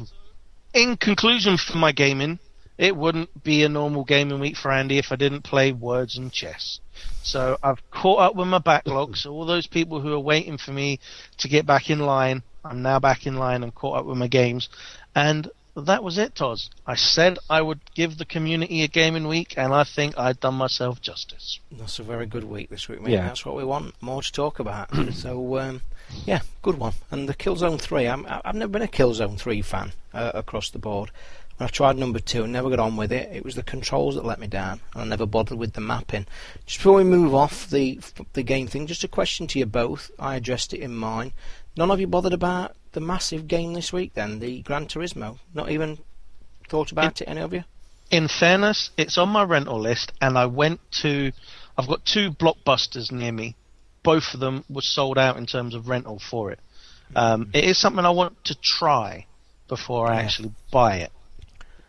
in conclusion for my gaming, it wouldn't be a normal gaming week for Andy if I didn't play Words and Chess. So I've caught up with my backlog. So all those people who are waiting for me to get back in line, I'm now back in line and caught up with my games. And that was it, Toz. I said I would give the community a gaming week, and I think I'd done myself justice. That's a very good week this week, mate. Yeah. That's what we want. More to talk about. [clears throat] so, um, yeah, good one. And the Killzone 3, I'm, I've never been a Killzone 3 fan uh, across the board. When I tried number two and never got on with it, it was the controls that let me down, and I never bothered with the mapping. Just before we move off the the game thing, just a question to you both. I addressed it in mine. None of you bothered about the massive game this week, then the Gran Turismo. Not even thought about it, any of you? In fairness, it's on my rental list, and I went to. I've got two blockbusters near me. Both of them were sold out in terms of rental for it. Um, it is something I want to try before I Yeah. actually buy it.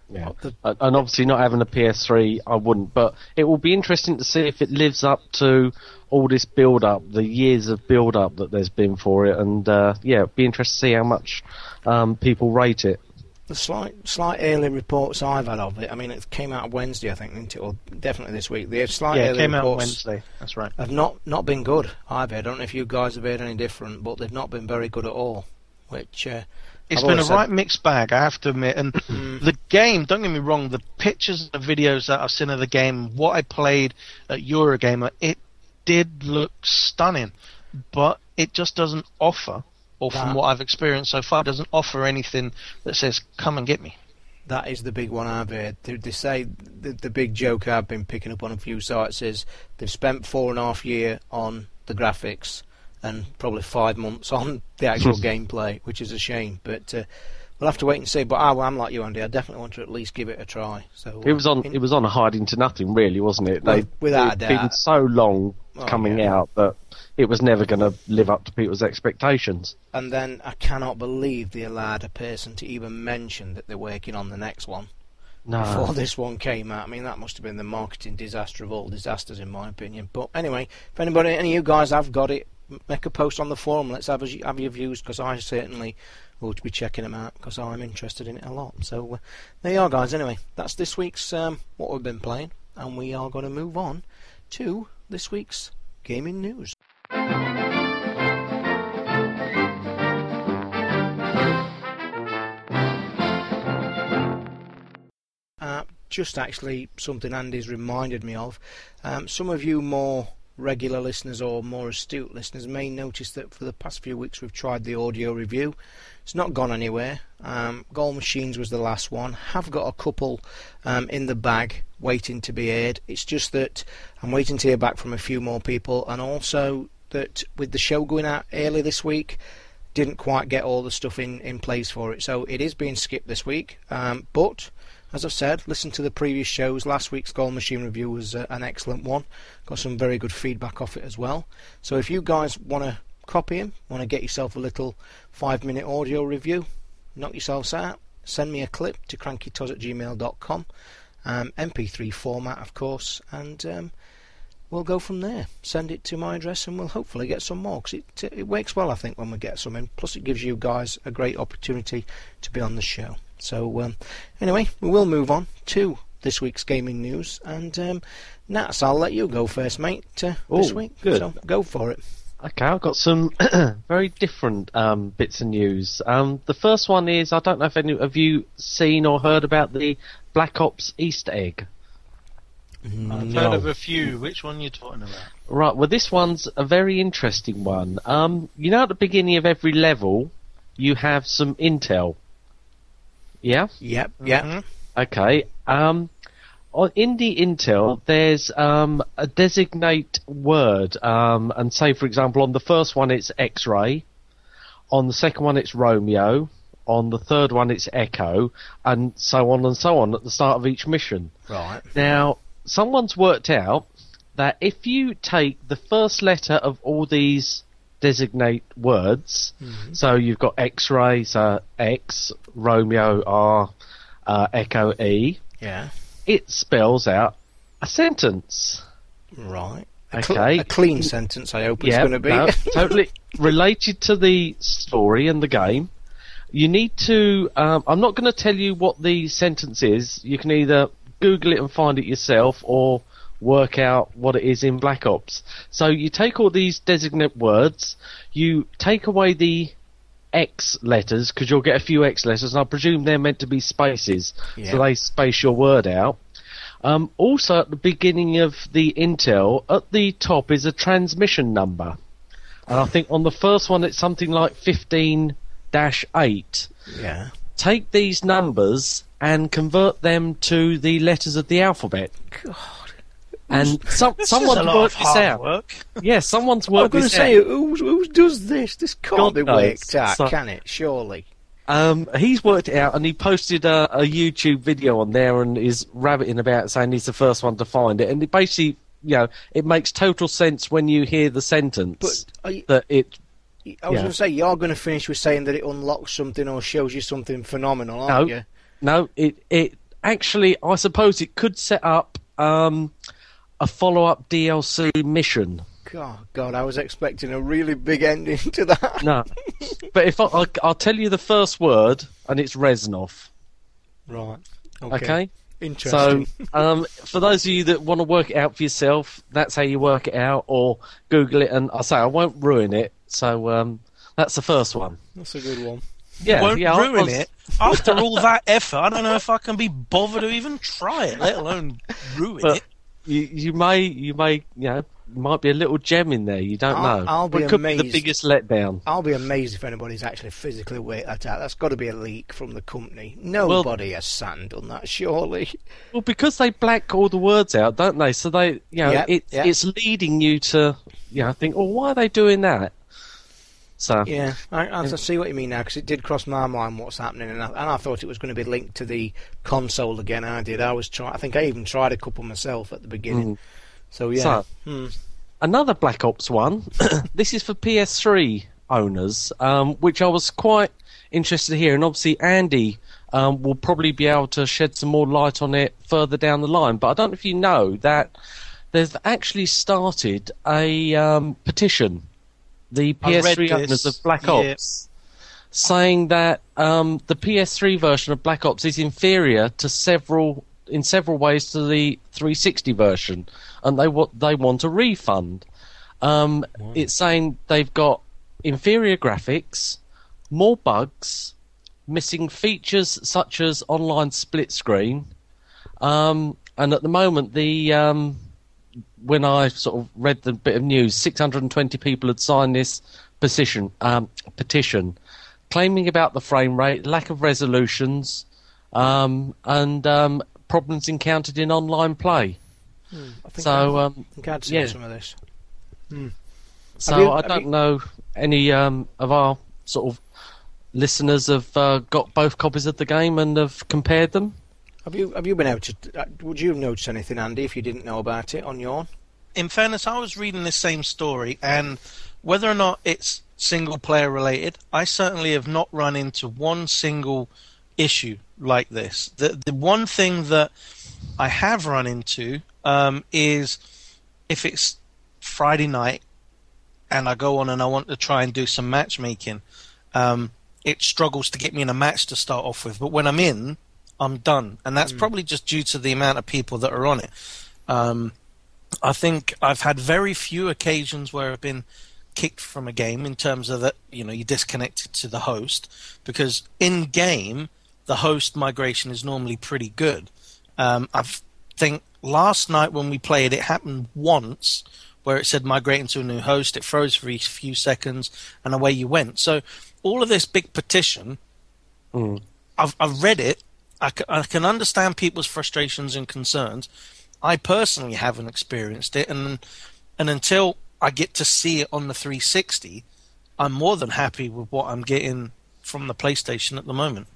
Yeah. Uh, and obviously not having a PS3, I wouldn't. But it will be interesting to see if it lives up to all this build up, the years of build up that there's been for it, and uh, yeah, it'd be interesting to see how much um, people rate it. The slight, slight early reports I've had of it. I mean, it came out Wednesday, I think, didn't it? Or definitely this week. The slight yeah, it early came out reports Wednesday. That's right. have not not been good. I've heard. I don't know if you guys have heard any different, but they've not been very good at all. Which uh, It's I've been a said- right mixed bag, I have to admit. And the game, don't get me wrong, the pictures and the videos that I've seen of the game, what I played at Eurogamer, it did look stunning. But it just doesn't offer, or from That- what I've experienced so far, doesn't offer anything that says, come and get me. that is the big one I've heard. They, they say the, the big joke I've been picking up on a few sites is they've spent four and a half year on the graphics and probably five months on the actual [laughs] gameplay, which is a shame. But uh, we'll have to wait and see. But I, I'm like you, Andy. I definitely want to at least give it a try. So uh, It was on. in- It was on a hiding to nothing, really, wasn't it? They without it'd doubt. been so long Oh, coming yeah. out that it was never going to live up to people's expectations. And then I cannot believe they allowed a person to even mention that they're working on the next one No, before this one came out. I mean, that must have been the marketing disaster of all disasters, in my opinion. But anyway, if anybody, any of you guys have got it, make a post on the forum. Let's have, us- have your views because I certainly will be checking them out because I'm interested in it a lot. So uh, there you are, guys. Anyway, that's this week's um, what we've been playing, and we are going to move on to this week's gaming news. Uh, just actually something Andy's reminded me of. Um, some of you more regular listeners or more astute listeners may notice that for the past few weeks we've tried the audio review. It's not gone anywhere. Um, Goal Machines was the last one. Have got a couple um, in the bag waiting to be aired. It's just that I'm waiting to hear back from a few more people, and also that with the show going out early this week, didn't quite get all the stuff in, in place for it. So it is being skipped this week. Um, but as I've said, listen to the previous shows. Last week's Goal Machine review was uh, an excellent one. Got some very good feedback off it as well. So if you guys want to copy him, want to get yourself a little five minute audio review, knock yourselves out, send me a clip to crankytoz at gmail.com. Um, MP3 format, of course, and um, we'll go from there. Send it to my address, and we'll hopefully get some more. Because it it works well, I think, when we get some in. Plus, it gives you guys a great opportunity to be on the show. So, um, anyway, we will move on to this week's gaming news. And um, Nats, I'll let you go first, mate. Uh, this Oh, week, good. so go for it. Okay, I've got some [clears throat] very different um, bits of news. Um, the first one is I don't know if any of you seen or heard about the Black Ops Easter egg. I've No. heard of a few. Which one are you talking about? Right, well, this one's a very interesting one. Um, you know, at the beginning of every level, you have some intel. Yeah? Yep, yep. Mhm. Okay. Um, on, in the intel, there's um, a designate word, um, and say, for example, on the first one it's X-ray, on the second one it's Romeo, on the third one it's Echo, and so on and so on at the start of each mission. Right. Now, someone's worked out that if you take the first letter of all these designate words, so you've got X-ray, so X, Romeo R, uh, Echo E, Yeah. it spells out a sentence. Right. A, Okay. cl- a clean sentence, I hope it's going to be. no, [laughs] totally related to the story and the game. You need to. Um, I'm not going to tell you what the sentence is. You can either Google it and find it yourself, or work out what it is in Black Ops. So you take all these designate words, you take away the X letters because you'll get a few X letters, and I presume they're meant to be spaces, Yeah. so they space your word out. Um, also, at the beginning of the intel, at the top is a transmission number, and I think on the first one it's something like fifteen eight. Yeah. Take these numbers and convert them to the letters of the alphabet. God. And some, This is someone's a lot worked of this out. work. [laughs] Yeah, someone's I'm worked going to say, who, who does this? This can't God be knows. worked out, So- can it? Surely. Um, he's worked it out, and he posted a, a YouTube video on there, and is rabbiting about saying he's the first one to find it. And it basically, you know, it makes total sense when you hear the sentence But you, that it. I was yeah. going to say, you're going to finish with saying that it unlocks something or shows you something phenomenal, aren't No. you? No, it it actually, I suppose it could set up um, a follow up DLC mission. God, God, I was expecting a really big ending to that. [laughs] No, but if I, I'll, I'll tell you the first word, and it's Reznov. Right. Okay. So, Interesting. um, for those of you that want to work it out for yourself, that's how you work it out, or Google it. And I say I won't ruin it. So um, that's the first one. That's a good one. Yeah, Won't yeah, I ruin was- it. After all that effort, I don't know if I can be bothered to even try it, let alone ruin But it. You, you may, you may, you know, might be a little gem in there. You don't I'll- know. I'll be it could be amazed. the biggest letdown. I'll be amazed if anybody's actually physically worked that out. That's got to be a leak from the company. Nobody has sat done that, surely. Well, because they black all the words out, don't they? So they, you know, Yeah, it, yeah. it's leading you to, you know, think, well, why are they doing that? So Yeah, I, I see what you mean now because it did cross my mind what's happening, and I, and I thought it was going to be linked to the console again. I did. I was trying. I think I even tried a couple myself at the beginning. So yeah, So- Hmm. another Black Ops one. [coughs] this is for PS3 owners, um, which I was quite interested to hear, and obviously Andy um, will probably be able to shed some more light on it further down the line. But I don't know if you know that they've actually started a um, petition. The PS3 owners of Black yeah. Ops. Saying that um, the PS3 version of Black Ops is inferior to several in several ways to the 360 version, and they want they want a refund. Um, It's saying they've got inferior graphics, more bugs, missing features such as online split screen, um, and at the moment the um, when I sort of read the bit of news, 620 people had signed this petition, um, petition claiming about the frame rate, lack of resolutions, um, and um, problems encountered in online play. I think So, I, um, I think yeah. some of this. so you- I don't you- know any um, of our sort of listeners have uh, got both copies of the game and have compared them. Have you have you been able to? Uh, would you have noticed anything, Andy, if you didn't know about it on your? in fairness, I was reading this same story, and whether or not it's single player related, I certainly have not run into one single issue like this. The the one thing that I have run into um, is if it's Friday night and I go on and I want to try and do some matchmaking, um, it struggles to get me in a match to start off with. But when I'm in, I'm done, and that's probably just due to the amount of people that are on it. Um, I think I've had very few occasions where I've been kicked from a game in terms of that you know you're disconnected to the host because in game the host migration is normally pretty good. Um, I think last night when we played it happened once where it said migrating to a new host. It froze for a few seconds and away you went. So all of this big petition, I've, I've read it. I, c- I can understand people's frustrations and concerns. I personally haven't experienced it, and and until I get to see it on the 360, I'm more than happy with what I'm getting from the PlayStation at the moment.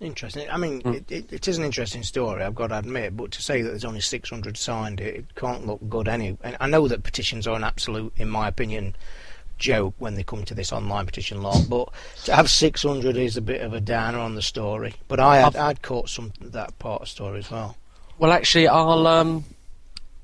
Interesting. I mean, Hmm. it, it, it is an interesting story, I've got to admit, but to say that there's only 600 signed it, it can't look good any. And I know that petitions are an absolute, in my opinion, joke when they come to this online petition lot, but to have 600 is a bit of a downer on the story. But I had, I'd caught some that part of the story as well. Well, actually, I'll um,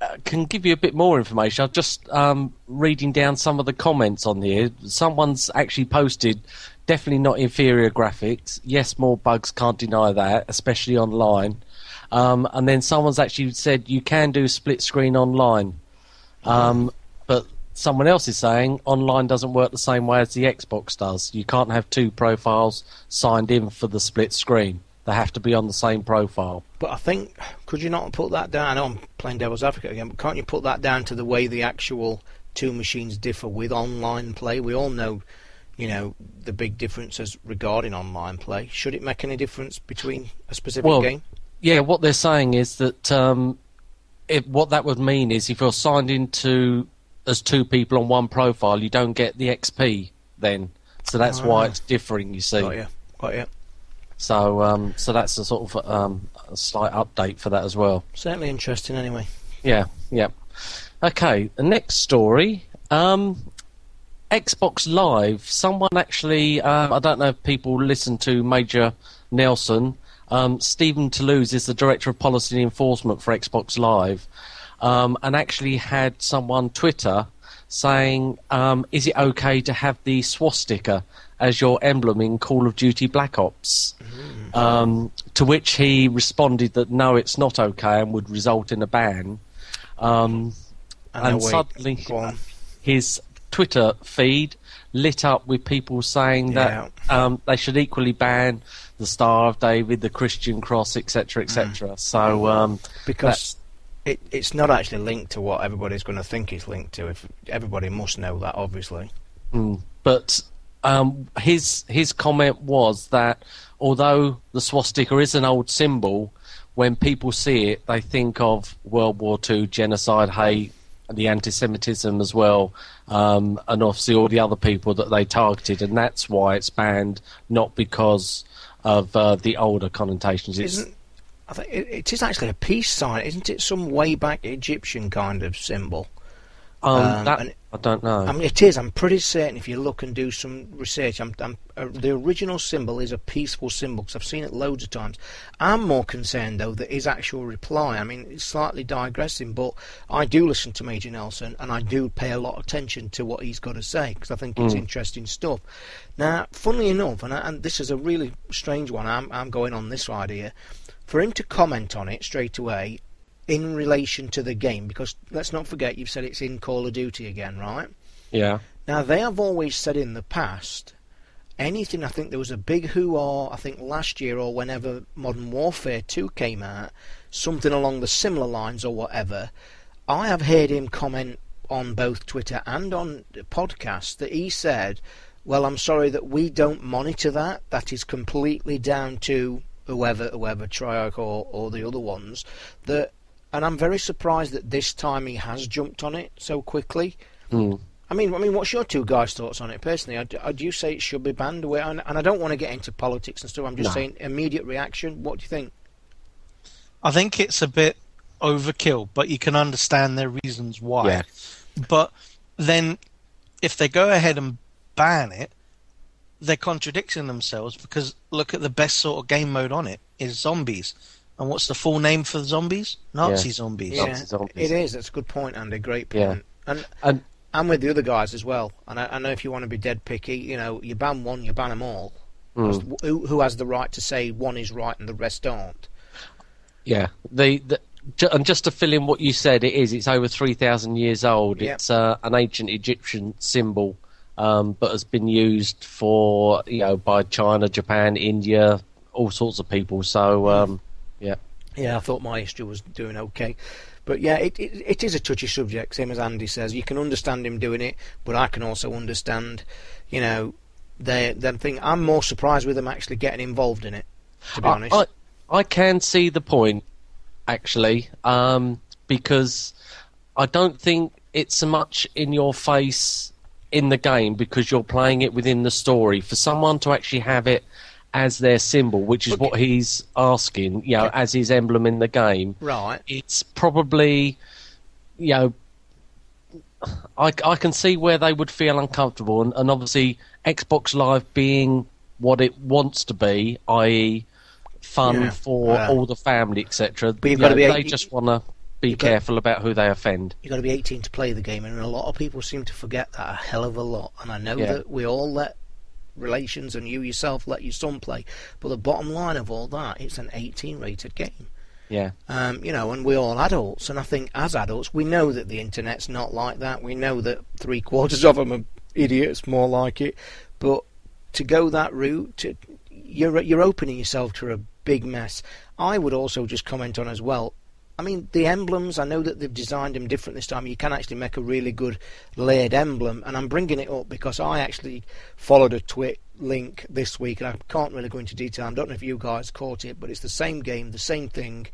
uh, can give you a bit more information. I'm just um, reading down some of the comments on here. Someone's actually posted definitely not inferior graphics. Yes, more bugs, can't deny that, especially online. Um, and then someone's actually said you can do split screen online. Um, but someone else is saying online doesn't work the same way as the Xbox does. You can't have two profiles signed in for the split screen. They have to be on the same profile. But I think, could you not put that down? I know I'm playing devil's advocate again, but can't you put that down to the way the actual two machines differ with online play? We all know, you know, the big differences regarding online play. Should it make any difference between a specific Well, game? Yeah, what they're saying is that um, it, what that would mean is if you're signed into as two people on one profile, you don't get the XP then. So that's why Ah. it's differing. You see. Got you. Got you. So um, so that's a sort of um, a slight update for that as well. Certainly interesting anyway. Yeah, yeah. Okay, the next story. Um, Xbox Live. Someone actually, um, I don't know if people listen to Major Nelson. Um, Stephen Toulouse is the Director of Policy and Enforcement for Xbox Live, um, and actually had someone Twitter saying, um, "Is it okay to have the swastika as your emblem in Call of Duty Black Ops?" Um, to which he responded that no, it's not okay and would result in a ban. Um, And wait, suddenly his Twitter feed lit up with people saying that um, they should equally ban the Star of David, the Christian Cross, etc., etc. So um, because it, it's not actually linked to what everybody's going to think it's linked to. If everybody must know that, obviously. Mm. But um, his his comment was that although the swastika is an old symbol, when people see it, they think of World War II genocide, hate, the anti-Semitism as well, um, and obviously all the other people that they targeted, and that's why it's banned, not because of uh, the older connotations. It's, Isn't I think it, it is actually a peace sign, isn't it? Some way back Egyptian kind of symbol. um, um, that, and- I don't know. I mean, it is. I'm pretty certain if you look and do some research, I'm, I'm, uh, the original symbol is a peaceful symbol because I've seen it loads of times. I'm more concerned though that his actual reply. I mean, it's slightly digressing, but I do listen to Major Nelson and I do pay a lot of attention to what he's got to say because I think it's interesting stuff. Now, funnily enough, and, I, and this is a really strange one. I'm, I'm going on this side here. For him to comment on it straight away in relation to the game, because let's not forget you've said it's in Call of Duty again, right? yeah. Now they have always said in the past, anything. I think there was a big who or I think last year or whenever Modern Warfare 2 came out, something along the similar lines or whatever. I have heard him comment on both Twitter and on the podcast that he said, "Well, I'm sorry that we don't monitor that. That is completely down to whoever, whoever Treyarch or, or the other ones." That, and I'm very surprised that this time he has jumped on it so quickly. Mm. I mean, I mean, what's your two guys' thoughts on it personally? I, I, do you say it should be banned away? And, and I don't want to get into politics and stuff. I'm just No. saying immediate reaction. What do you think? I think it's a bit overkill, but you can understand their reasons why. Yeah. But then, if they go ahead and ban it, they're contradicting themselves because look at the best sort of game mode on it is zombies. And what's the full name for the zombies? Nazi Yeah. zombies. Yeah. Yeah, zombies. it is. That's a good point, Andy. Great point. Yeah. And And I'm with the other guys as well. And I, I know if you want to be dead picky, you know, you ban one, you ban them all. Mm. Who, who has the right to say one is right and the rest aren't? Yeah, the, the and just to fill in what you said, it is. It's over three thousand years old. Yep. It's uh, an ancient Egyptian symbol, um, but has been used for you know by China, Japan, India, all sorts of people. So um, yeah, Yeah, I thought my history was doing okay. But yeah, it, it it is a touchy subject, same as Andy says. You can understand him doing it, but I can also understand, you know, they them thing. I'm more surprised with them actually getting involved in it. To be I, honest, I, I can see the point actually, um, because I don't think it's so much in your face in the game because you're playing it within the story. For someone to actually have it as their symbol, which is Okay. what he's asking, you know, as his emblem in the game, right? it's probably, you know, I, I can see where they would feel uncomfortable, and, and obviously Xbox Live being what it wants to be, i.e., fun Yeah. for Yeah. all the family, etc. But you've you gotta be- they you- just want to be got- careful about who they offend. You've got to be 18 to play the game, and a lot of people seem to forget that a hell of a lot. And I know Yeah. that we all let relations and you yourself let your son play. But the bottom line of all that, it's an 18 rated game. Yeah. Um, you know, and we're all adults, and I think as adults, we know that the internet's not like that. We know that three quarters of them are idiots, more like it. But to go that route, to, you're you're opening yourself to a big mess. I would also just comment on as well. I mean, the emblems, I know that they've designed them different this time. You can actually make a really good layered emblem, and I'm bringing it up because I actually followed a twit link this week, and I can't really go into detail. I don't know if you guys caught it, but it's the same game, the same thing,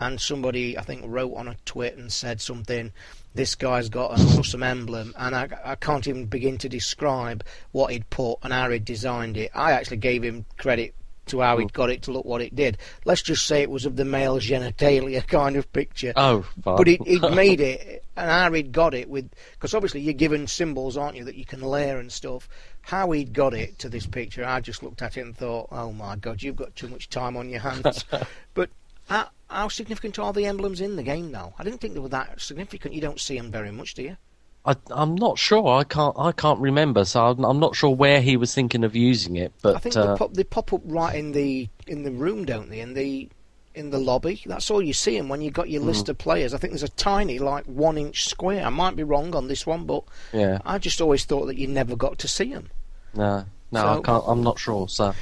and somebody, I think, wrote on a twit and said something, this guy's got an awesome emblem, and I, I can't even begin to describe what he'd put and how he'd designed it. I actually gave him credit to how he'd got it to look what it did. Let's just say it was of the male genitalia [laughs] kind of picture. Oh, fine. But he'd, he'd [laughs] made it, and how he'd got it with, because obviously you're given symbols, aren't you, that you can layer and stuff. How he'd got it to this picture, I just looked at it and thought, oh my god, you've got too much time on your hands. [laughs] but how, how significant are the emblems in the game now? I didn't think they were that significant. You don't see them very much, do you? I, I'm not sure. I can't. I can't remember. So I'm, I'm not sure where he was thinking of using it. But I think uh, they, pop, they pop up right in the in the room, don't they? In the in the lobby. That's all you see them when you got your list of players. I think there's a tiny, like one inch square. I might be wrong on this one, but yeah, I just always thought that you never got to see them. no, no, So- I can't. I'm not sure. So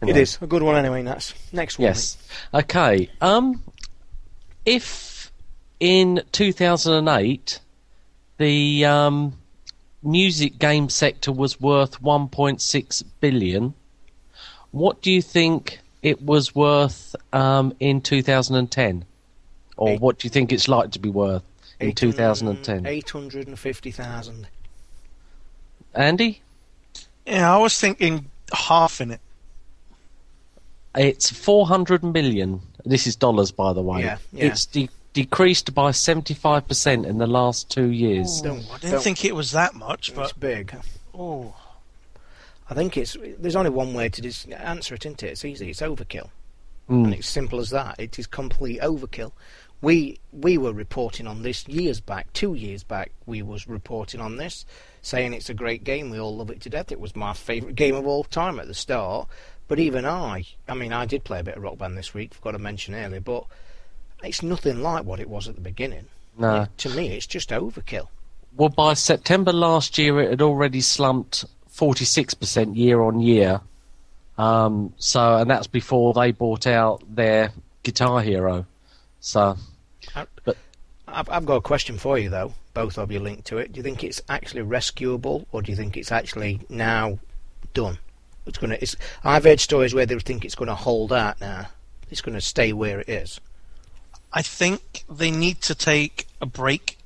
you It is a good one anyway. That's next one. Yes. Okay. Um, if in 2008 the um, music game sector was worth 1.6 billion, what do you think it was worth um, in 2010, or Eight- what do you think it's like to be worth in 2010? Eight hundred and fifty thousand. Andy, Yeah, I was thinking half in it. it's 400 million. This is dollars, by the way. Yeah, yeah. It's de- decreased by 75% in the last two years. Don't, I didn't don't- think it was that much, but. it's big. oh, I think it's. There's only one way to dis- answer it, isn't it? It's easy. It's overkill. Mm. and it's simple as that. It is complete overkill. We we were reporting on this years back, two years back. We was reporting on this, saying it's a great game. We all love it to death. It was my favourite game of all time at the start. But even I, I mean, I did play a bit of Rock Band this week. Forgot to mention earlier, but it's nothing like what it was at the beginning. No. It- to me, it's just overkill. Well, by September last year, it had already slumped 46% year on year. Um, so, and that's before they bought out their Guitar Hero. So, I've, I've got a question for you though. Both of you linked to it. Do you think it's actually rescuable, or do you think it's actually now done? It's gonna. It's. I've heard stories where they think it's going to hold out now. It's going to stay where it is. I think they need to take a break.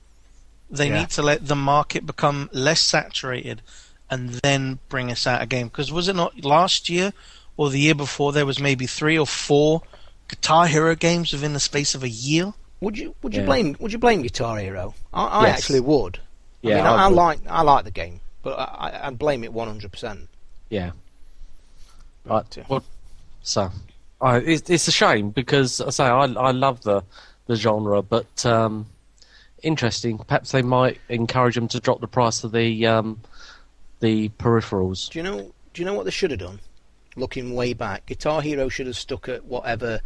They Yeah. need to let the market become less saturated and then bring us out a game. Because was it not last year or the year before there was maybe three or four Guitar Hero games within the space of a year? Would you? Would you Yeah. blame? Would you blame Guitar Hero? I, I Yes. actually would. yeah, I mean, I, I would. like. I like the game, but I, I, I'd blame it one hundred percent. Yeah. Right. But, Well, so, I, it's, it's a shame because I say I, I love the the genre, but um, interesting. Perhaps they might encourage them to drop the price of the um, the peripherals. Do you know? Do you know what they should have done? Looking way back, Guitar Hero should have stuck at whatever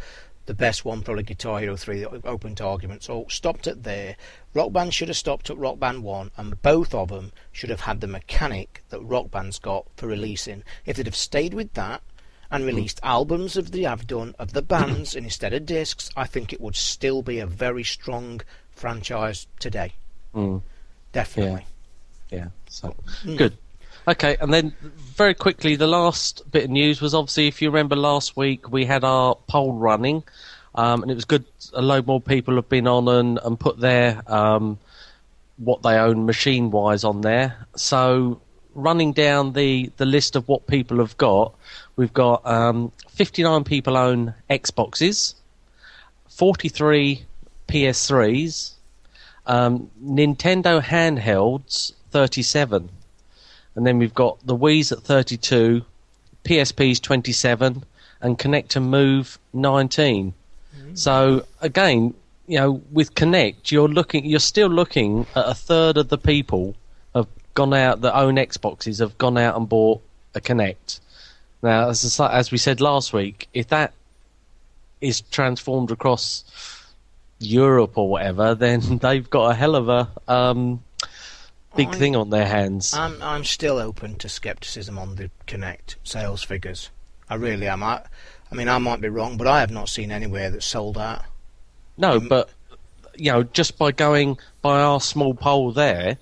the best one, probably Guitar Hero Three, the open to argument. So stopped at there. Rock Band should have stopped at Rock Band One, and both of them should have had the mechanic that Rock Band's got for releasing. If they'd have stayed with that and released albums of the I've done of the bands and instead of discs, I think it would still be a very strong franchise today. Mm. Definitely. Yeah. So Mm. good. Okay, and then very quickly, the last bit of news was obviously, if you remember last week, we had our poll running, um, and it was good. A load more people have been on and, and put their um, what they own machine wise on there. So running down the, the list of what people have got, we've got um, 59 people own Xboxes, 43 PS3s, um, Nintendo handhelds 37, and then we've got the Wii's at 32, PSP's 27, and Kinect and Move 19. So again, you know, with Kinect, you're looking, you're still looking at a third of the people have gone out that own Xboxes have gone out and bought a Kinect. Now, as, as we said last week, if that is transformed across Europe or whatever, [laughs] then they've got a hell of a um, big I- thing on their hands. I'm I'm still open to skepticism on the Kinect sales figures. I really am. I, I mean, I might be wrong, but I have not seen anywhere that's sold out. No, Mm. but you know, just by going by our small poll there,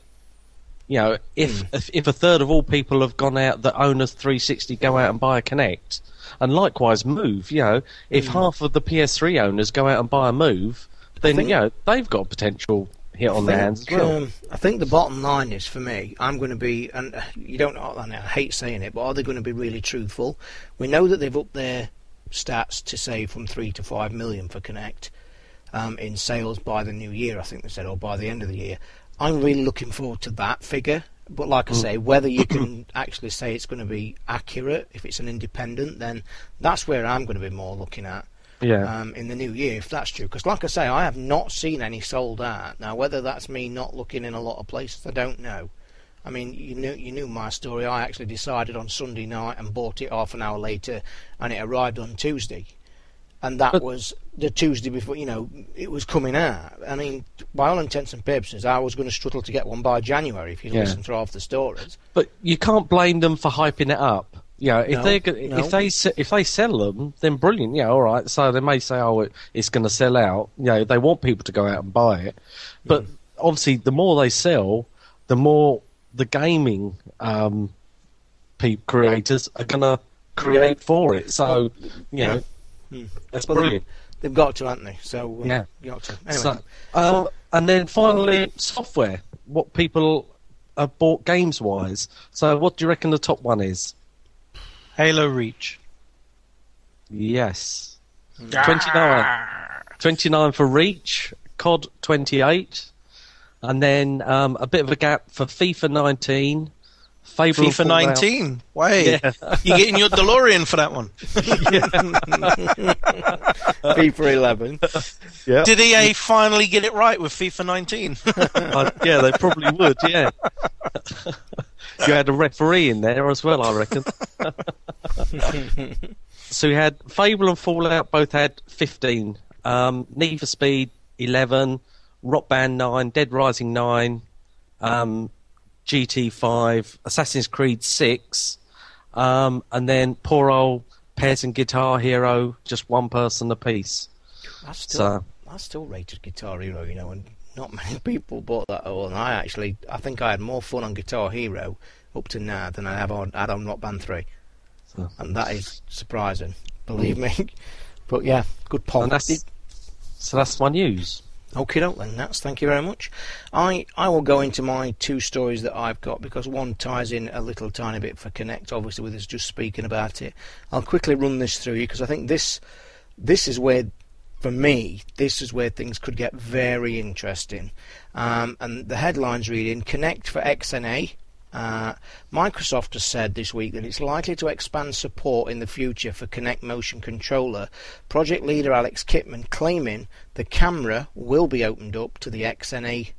you know, if Hmm. if, if a third of all people have gone out that own a 360 go out and buy a Kinect, and likewise Move, you know, if half of the PS3 owners go out and buy a Move, then think- you know they've got potential hit on their hands as well. um, I think the bottom line is for me, I'm going to be, and uh, you don't know, I hate saying it, but are they going to be really truthful? We know that they've upped their stats to say from three to five million for Kinect um, in sales by the new year. I think they said, or by the end of the year. I'm really looking forward to that figure. But like I say, whether you can [clears throat] actually say it's going to be accurate, if it's an independent, then that's where I'm going to be more looking at yeah, um, in the new year, if that's true. Because, like I say, I have not seen any sold out. Now, whether that's me not looking in a lot of places, I don't know. I mean, you knew you knew my story. I actually decided on Sunday night and bought it half an hour later, and it arrived on Tuesday, and that But- was the Tuesday before. You know, it was coming out. I mean, by all intents and purposes, I was going to struggle to get one by January. If you Yeah. listen to half the stories, but you can't blame them for hyping it up. You know, if No, they no. if they if they sell them, then brilliant. Yeah, all right. So they may say, oh, it, it's going to sell out. You know, they want people to go out and buy it. But obviously, the more they sell, the more the gaming um, pe- creators are going to create for it. So, you know, Hmm. that's Well, they- brilliant. they've got to, haven't they? So uh, Yeah. got to. Anyway, So, um, and then finally, software. What people have bought games wise. So, what do you reckon the top one is? Halo Reach. Yes. 29. 29 for Reach, COD 28, and then um, a bit of a gap for FIFA 19, Fable FIFA 19. Wait, Yeah. you're getting your DeLorean for that one. [laughs] FIFA 11. Yeah. Did EA finally get it right with FIFA 19? [laughs] Uh, yeah, they probably would, yeah. [laughs] you had a referee in there as well, I reckon. so we had Fable and Fallout both had 15. Um, Need for Speed 11, Rock Band 9, Dead Rising 9, um, GT 5, Assassin's Creed 6, um, and then poor old Pairs and Guitar Hero, just one person apiece. I still, So- I still rated Guitar Hero, you know, and not many [laughs] people bought that at all. And I actually, I think I had more fun on Guitar Hero up to now than I have on had on Rock Band Three, So- and that is surprising, believe me. [laughs] But yeah, good that's, so that's my news. Okay, then. That's thank you very much. I I will go into my two stories that I've got because one ties in a little tiny bit for Kinect, obviously with us just speaking about it. I'll quickly run this through you because I think this this is where, for me, this is where things could get very interesting. Um, and the headlines reading: Kinect for XNA. Uh, Microsoft has said this week that it's likely to expand support in the future for Kinect Motion Controller. Project leader Alex Kipman claiming the camera will be opened up to the XNA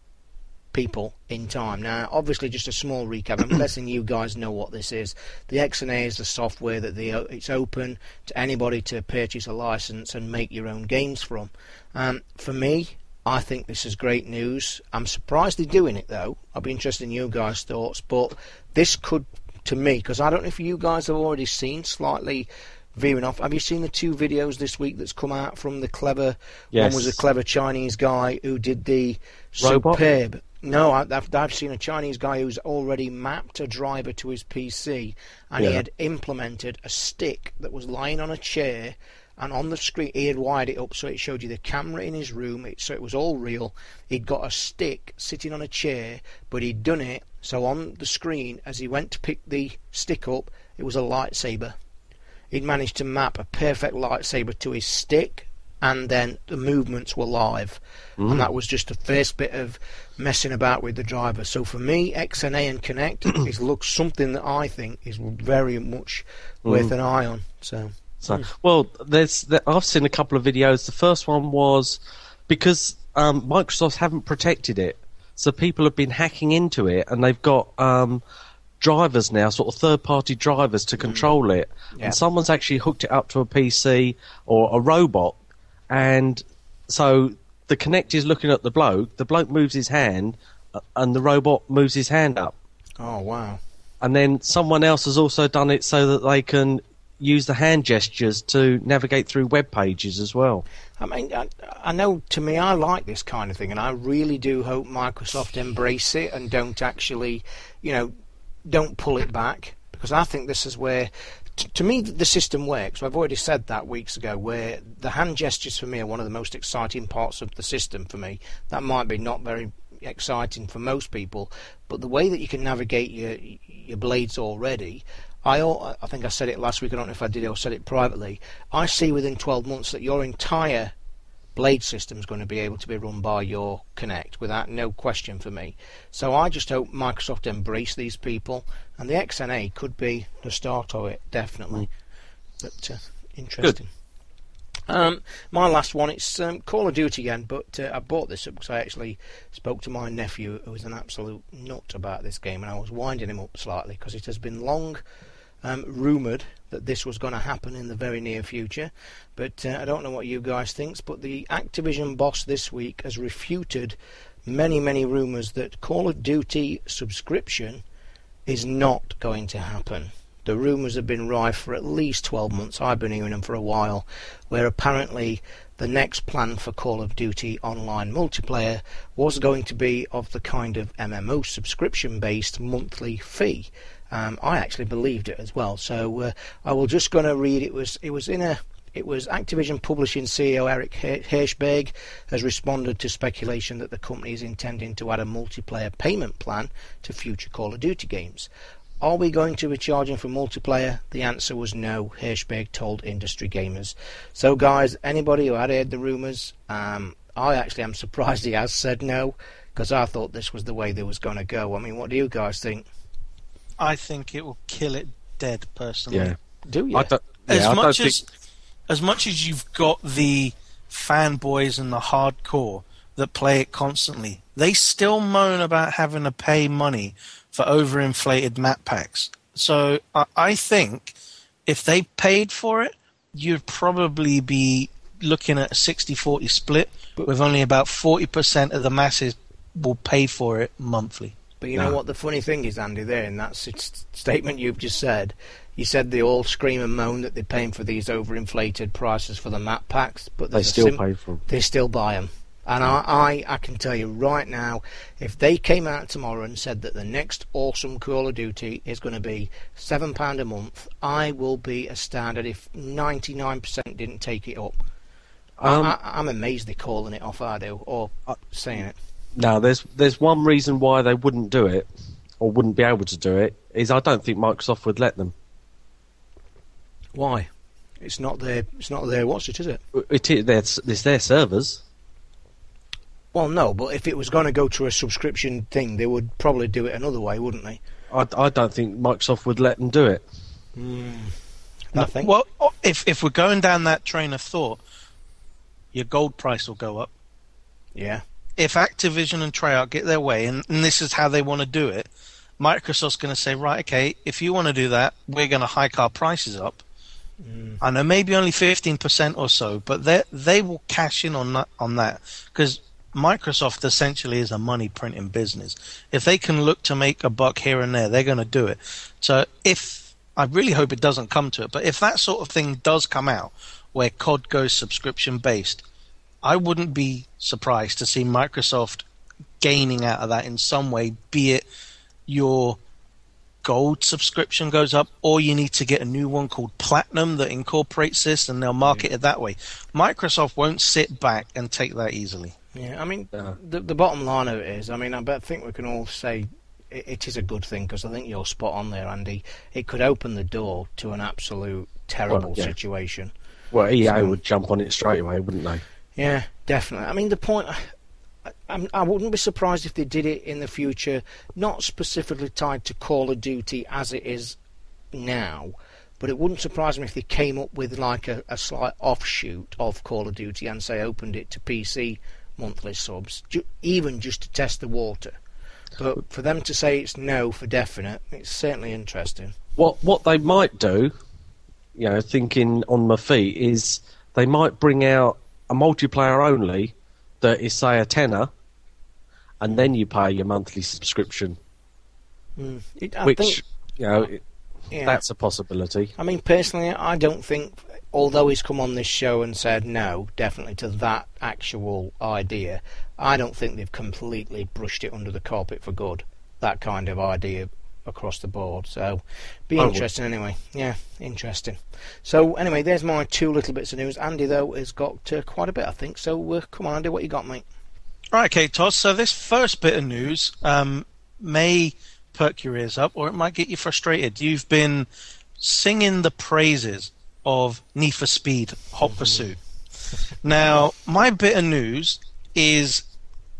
people in time. Now, obviously, just a small recap. I'm [coughs] guessing you guys know what this is. The XNA is the software that the it's open to anybody to purchase a license and make your own games from. Um, for me, I think this is great news. I'm surprised they're doing it though. I'll be interested in you guys' thoughts, but this could, to me, because I don't know if you guys have already seen slightly veering off. Have you seen the two videos this week that's come out from the clever? Yes. One was a clever Chinese guy who did the Robot? superb. No, I- I've, I've seen a Chinese guy who's already mapped a driver to his PC, and he had implemented a stick that was lying on a chair, and on the screen he had wired it up so it showed you the camera in his room, it, so it was all real. He'd got a stick sitting on a chair, but he'd done it so on the screen as he went to pick the stick up, it was a lightsaber. He'd managed to map a perfect lightsaber to his stick, and then the movements were live. And mm. that was just the first bit of messing about with the driver. So for me, XNA and Kinect [coughs] is looks something that I think is very much mm. worth an eye on. So So, well, there's there, I've seen a couple of videos. The first one was because um, Microsoft haven't protected it, so people have been hacking into it, and they've got um, drivers now, sort of third-party drivers to control it, Yeah. and someone's actually hooked it up to a PC or a robot, and so the Kinect is looking at the bloke. The bloke moves his hand, uh, and the robot moves his hand up. Oh wow. and then someone else has also done it so that they can use the hand gestures to navigate through web pages as well. I mean, I, I know to me, I like this kind of thing, and I really do hope Microsoft embrace it and don't actually, you know, don't pull it back because I think this is where, to me, the system works. I've already said that weeks ago, where the hand gestures for me are one of the most exciting parts of the system for me. That might be not very exciting for most people, but the way that you can navigate your your blades already. I, I think I said it last week. I don't know if I did or said it privately. I see within 12 months that your entire blade system is going to be able to be run by your Kinect without no question for me. So I just hope Microsoft embrace these people, and the XNA could be the start of it, definitely. But uh, interesting. Um, my last one, it's um, Call of Duty again, but uh, I bought this up because I actually spoke to my nephew, who was an absolute nut about this game, and I was winding him up slightly because it has been long um, rumoured that this was going to happen in the very near future. But uh, I don't know what you guys think. But the Activision boss this week has refuted many, many rumours that Call of Duty subscription is not going to happen. The rumours have been rife for at least 12 months. I've been hearing them for a while, where apparently the next plan for Call of Duty online multiplayer was going to be of the kind of MMO subscription based monthly fee. Um, I actually believed it as well. So uh, I will just going to read. It was it was in a it was Activision Publishing CEO Eric Hirschberg has responded to speculation that the company is intending to add a multiplayer payment plan to future Call of Duty games. Are we going to be charging for multiplayer? The answer was no, Hirschberg told industry gamers. So, guys, anybody who had heard the rumours, um, I actually am [laughs] surprised he has said no, because I thought this was the way they was going to go. I mean, what do you guys think? I think it will kill it dead, personally. Yeah. Do you? I don't, as I much don't as think, as much as you've got the fanboys and the hardcore that play it constantly, they still moan about having to pay money for overinflated map packs. So I, I think if they paid for it, you'd probably be looking at a 60-40 split, but, with only about 40% of the masses will pay for it monthly. But you know what the funny thing is, Andy, there in that s- statement you've just said, you said they all scream and moan that they're paying for these overinflated prices for the map packs, but they still sim- pay for them. they still buy them. And I, I, I can tell you right now, if they came out tomorrow and said that the next awesome Call of Duty is going to be seven pound a month, I will be astounded if ninety nine percent didn't take it up. Um, I, I, I'm amazed they're calling it off, I do, or Uh, saying it. Now, there's there's one reason why they wouldn't do it, or wouldn't be able to do it, is I don't think Microsoft would let them. Why? It's not their, it's not their what's it, is it? It is their, it's their servers. Well, no, but if it was going to go to a subscription thing, they would probably do it another way, wouldn't they? I, I don't think Microsoft would let them do it. Hmm. Nothing. Well, oh, if if we're going down that train of thought, your gold price will go up. Yeah. If Activision and Treyarch get their way, and, and this is how they want to do it, Microsoft's going to say, right, okay, if you want to do that, we're going to hike our prices up. Mm. I know maybe only fifteen percent or so, but they they will cash in on that on that because Microsoft essentially is a money printing business. If they can look to make a buck here and there, they're going to do it. So if I really hope it doesn't come to it, but if that sort of thing does come out, where COD goes subscription based, I wouldn't be surprised to see Microsoft gaining out of that in some way, be it your gold subscription goes up, or you need to get a new one called Platinum that incorporates this and they'll market it that way. Microsoft won't sit back and take that easily. Yeah, I mean, Yeah. the the bottom line of it is, I mean, I bet think we can all say it, it is a good thing because I think you're spot on there, Andy. It could open the door to an absolute terrible Well, yeah. situation. Well, EA So- would jump on it straight away, wouldn't they? Yeah, definitely. I mean, the point. I, I'm, I wouldn't be surprised if they did it in the future, not specifically tied to Call of Duty as it is now, but it wouldn't surprise me if they came up with like a, a slight offshoot of Call of Duty and say opened it to PC monthly subs, ju- even just to test the water. But for them to say it's no for definite, it's certainly interesting. What what they might do, you know, thinking on my feet, is they might bring out a multiplayer only that is say a tenner, and then you pay your monthly subscription, Mm. It, I which think, you know it, yeah. that's a possibility. I mean, personally, I don't think, although he's come on this show and said no, definitely to that actual idea, I don't think they've completely brushed it under the carpet for good. That kind of idea across the board. So, be interesting anyway. Yeah, interesting. So, anyway, there's my two little bits of news. Andy, though, has got uh, quite a bit, I think. So, uh, come on, Andy, what you got, mate? Right, okay, Toz. So this first bit of news um, may perk your ears up, or it might get you frustrated. You've been singing the praises of Need for Speed Hot Pursuit. Now, my bit of news is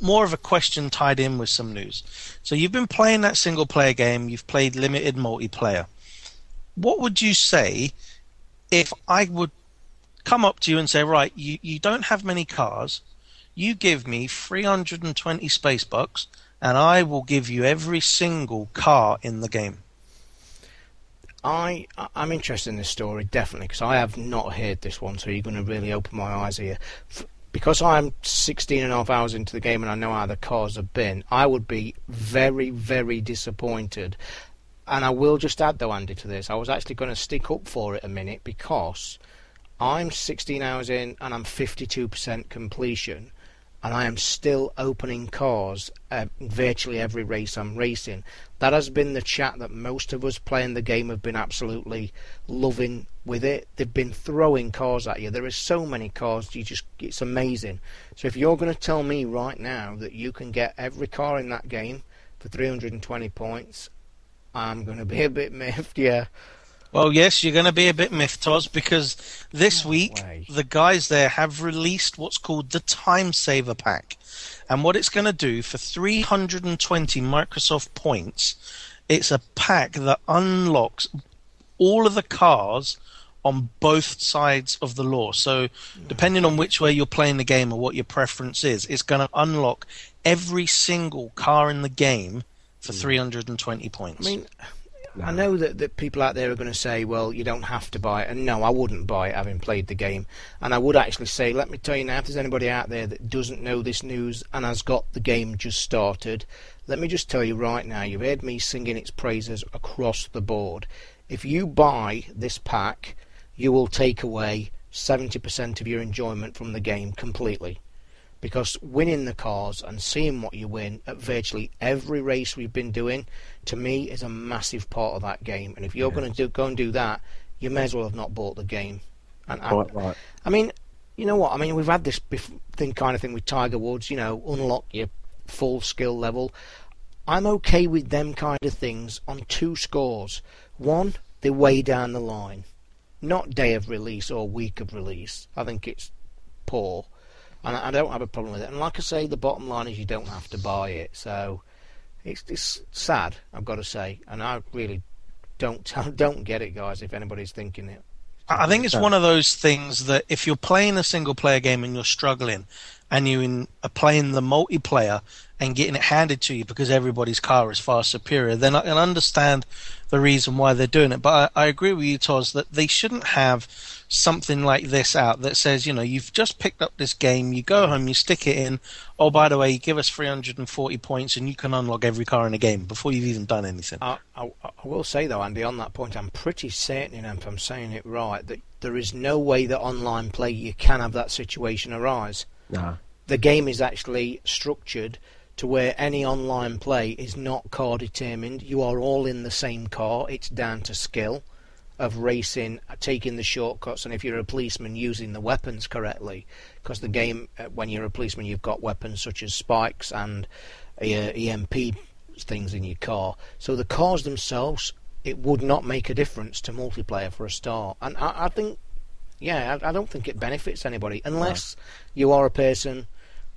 more of a question tied in with some news. So you've been playing that single player game, you've played limited multiplayer. What would you say if I would come up to you and say, right, you, you don't have many cars, you give me 320 space bucks, and I will give you every single car in the game. I I'm interested in this story definitely because I have not heard this one, so you're going to really open my eyes here. Because I'm 16 and a half hours into the game and I know how the cars have been, I would be very very disappointed. And I will just add though, Andy, to this, I was actually going to stick up for it a minute because I'm 16 hours in and I'm 52% completion, and I am still opening cars uh, virtually every race I'm racing. That has been the chat that most of us playing the game have been absolutely loving with it. They've been throwing cars at you. There are so many cars, you just it's amazing. So if you're going to tell me right now that you can get every car in that game for 320 points, I'm going to be a bit miffed. Yeah. Well, yes, you're going to be a bit miffed, Toz, because this week way. the guys there have released what's called the Time Saver Pack. And what it's going to do for 320 Microsoft points, it's a pack that unlocks all of the cars on both sides of the law. So, hmm. depending on which way you're playing the game or what your preference is, it's going to unlock every single car in the game for hmm. 320 points. I mean, I know that, that people out there are going to say, well, you don't have to buy it. And no, I wouldn't buy it having played the game. And I would actually say, let me tell you now, if there's anybody out there that doesn't know this news and has got the game just started, let me just tell you right now, you've heard me singing its praises across the board. If you buy this pack, you will take away 70% of your enjoyment from the game completely because winning the cars and seeing what you win at virtually every race we've been doing to me is a massive part of that game. And if you're going to do, go and do that you may as well have not bought the game. And I, Quite right. I mean you know what? I mean we've had this thing kind of thing with Tiger Woods you know unlock your full skill level. I'm okay with them kind of things on two scores. One they're way down the line. Not day of release or week of release. I think it's poor and I I don't have a problem with it. And like I say, the bottom line is you don't have to buy it. So it's it's sad, I've got to say, and I really don't [laughs] don't get it, guys. If anybody's thinking it, I think it's one of those things that if you're playing a single player game and you're struggling, and you in, are playing the multiplayer and getting it handed to you because everybody's car is far superior, then I can understand the reason why they're doing it. But I, I agree with you, Toz, that they shouldn't have something like this out that says, you know, you've just picked up this game, you go home, you stick it in. Oh, by the way, you give us 340 points and you can unlock every car in the game before you've even done anything. I, I, I will say though, Andy, on that point, I'm pretty certain, and if I'm saying it right, that there is no way that online play you can have that situation arise. No. the game is actually structured to where any online play is not car determined. You are all in the same car. It's down to skill of racing, taking the shortcuts, and if you're a policeman, using the weapons correctly. Because the game, uh, when you're a policeman, you've got weapons such as spikes and uh, EMP things in your car. So the cars themselves, it would not make a difference to multiplayer for a start. And I, I think, yeah, I, I don't think it benefits anybody unless you are a person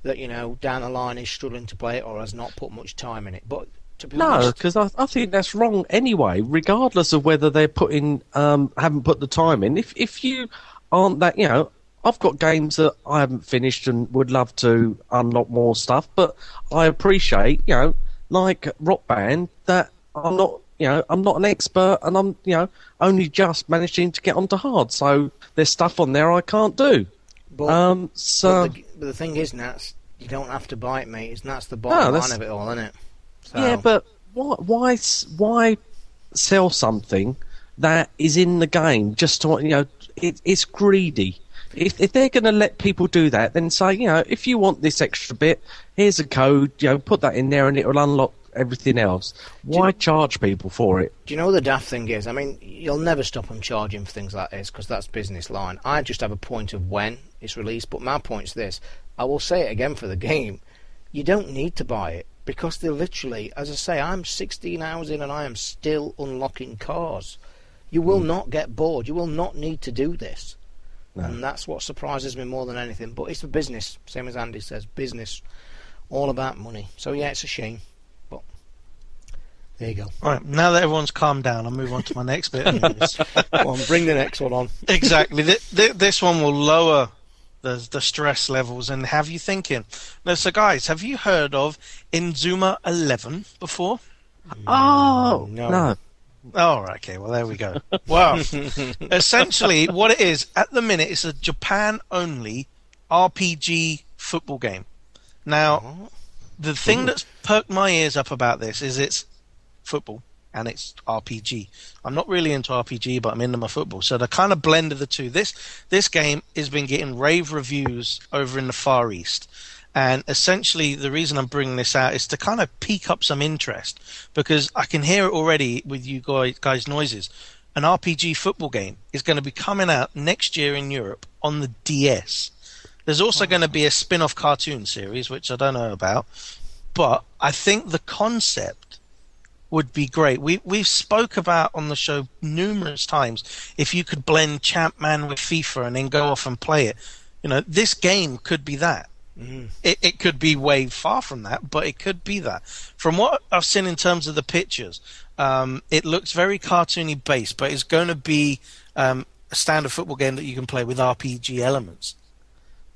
that you know down the line is struggling to play it or has not put much time in it. But to be No, because I, I think that's wrong anyway. Regardless of whether they're putting, um, haven't put the time in. If if you aren't that, you know, I've got games that I haven't finished and would love to unlock more stuff. But I appreciate, you know, like Rock Band that I'm not, you know, I'm not an expert, and I'm, you know, only just managing to get onto hard. So there's stuff on there I can't do. But, Um, so but, the, but the thing is, Nats, you don't have to buy it, mate. And that's the bottom No, line of it all, isn't it? So, yeah, but why, why, why sell something that is in the game just to, you know, it, it's greedy. If, if they're going to let people do that, then say, you know, if you want this extra bit, here's a code, you know, put that in there and it will unlock everything else. Why charge people for it? Do you know what the daft thing is? I mean, you'll never stop them charging for things like this because that's business line. I just have a point of when it's released, but my point's this. I will say it again for the game. You don't need to buy it because they're literally, as I say, I'm 16 hours in and I am still unlocking cars. You will hmm. not get bored. You will not need to do this. And that's what surprises me more than anything. But it's for business, same as Andy says, business, all about money. So yeah, it's a shame. But there you go. All right, now that everyone's calmed down, I'll move on to my next bit [laughs] of on, bring the next one on. exactly. Th- th- this one will lower the the stress levels and have you thinking. Now, so guys, have you heard of Inazuma 11 before? Oh, mm, no. no. Oh, right, okay. Well, there we go. Well, [laughs] essentially, what it is at the minute, it's a Japan-only RPG football game. Now, oh. the thing that's perked my ears up about this is it's football and it's RPG. I'm not really into RPG, but I'm into my football, so the kind of blend of the two. This this game has been getting rave reviews over in the Far East. And essentially, the reason I'm bringing this out is to kind of pique up some interest because I can hear it already with you guys, guys' noises. An RPG football game is going to be coming out next year in Europe on the DS. There's also going to be a spin off cartoon series, which I don't know about, but I think the concept would be great. We we've spoke about on the show numerous times if you could blend Champman with FIFA and then go off and play it. You know, this game could be that. It, it could be way far from that, but it could be that. From what I've seen in terms of the pictures, um, it looks very cartoony based, but it's going to be um, a standard football game that you can play with RPG elements.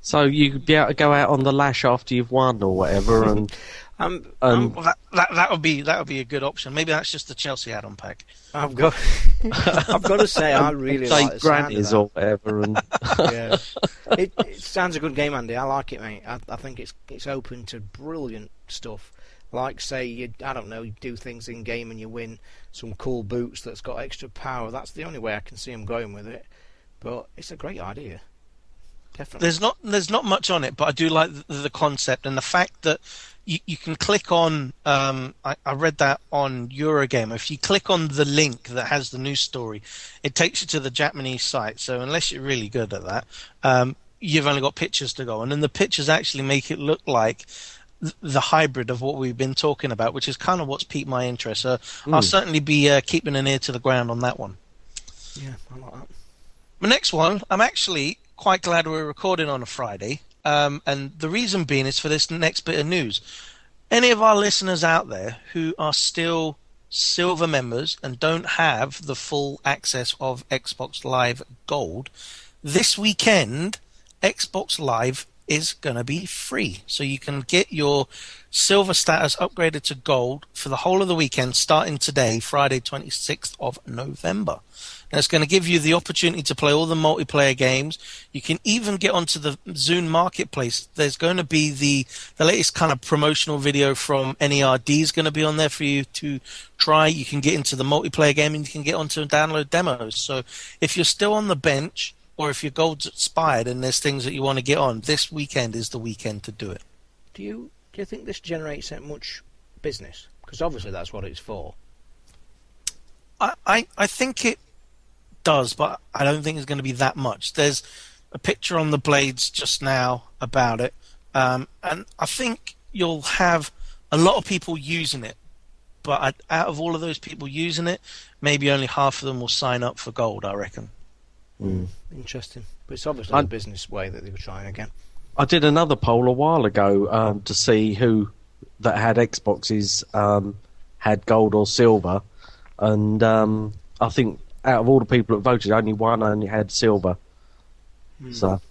So you could be able to go out on the lash after you've won or whatever, and I'm, um, Well, that, that that would be that would be a good option. Maybe that's just the Chelsea add-on pack. I've got, [laughs] I've got to say, I really like the sound of grannies that. or whatever, and [laughs] yeah. [laughs] it, it sounds a good game, Andy. I like it, mate. I, I think it's it's open to brilliant stuff. Like, say, you I don't know, you do things in game and you win some cool boots that's got extra power. That's the only way I can see them going with it. But it's a great idea. Definitely. There's not there's not much on it, but I do like the, the concept and the fact that you, you can click on. Um, I, I read that on Eurogamer. If you click on the link that has the news story, it takes you to the Japanese site. So unless you're really good at that, um, you've only got pictures to go on, and the pictures actually make it look like the hybrid of what we've been talking about, which is kind of what's piqued my interest. So I'll certainly be uh, keeping an ear to the ground on that one. yeah, I like that. My next one, I'm actually quite glad we're recording on a Friday. Um, and the reason being is for this next bit of news. Any of our listeners out there who are still silver members and don't have the full access of Xbox Live Gold, this weekend, Xbox Live is going to be free. So you can get your silver status upgraded to gold for the whole of the weekend starting today, Friday, 26th of November. And it's going to give you the opportunity to play all the multiplayer games. You can even get onto the Zune Marketplace. There's going to be the, the latest kind of promotional video from NERD is going to be on there for you to try. You can get into the multiplayer game and you can get onto and download demos. So if you're still on the bench or if your gold's expired and there's things that you want to get on, this weekend is the weekend to do it. Do you do you think this generates that much business? Because obviously that's what it's for. I, I, I think it does, but I don't think it's going to be that much. There's a picture on the blades just now about it, um, and I think you'll have a lot of people using it. But I, out of all of those people using it, maybe only half of them will sign up for gold. I reckon. Interesting. But it's obviously I- a business way that they were trying again. I did another poll a while ago um, to see who that had Xboxes um, had gold or silver, and um, I think out of all the people that voted, only one only had silver. So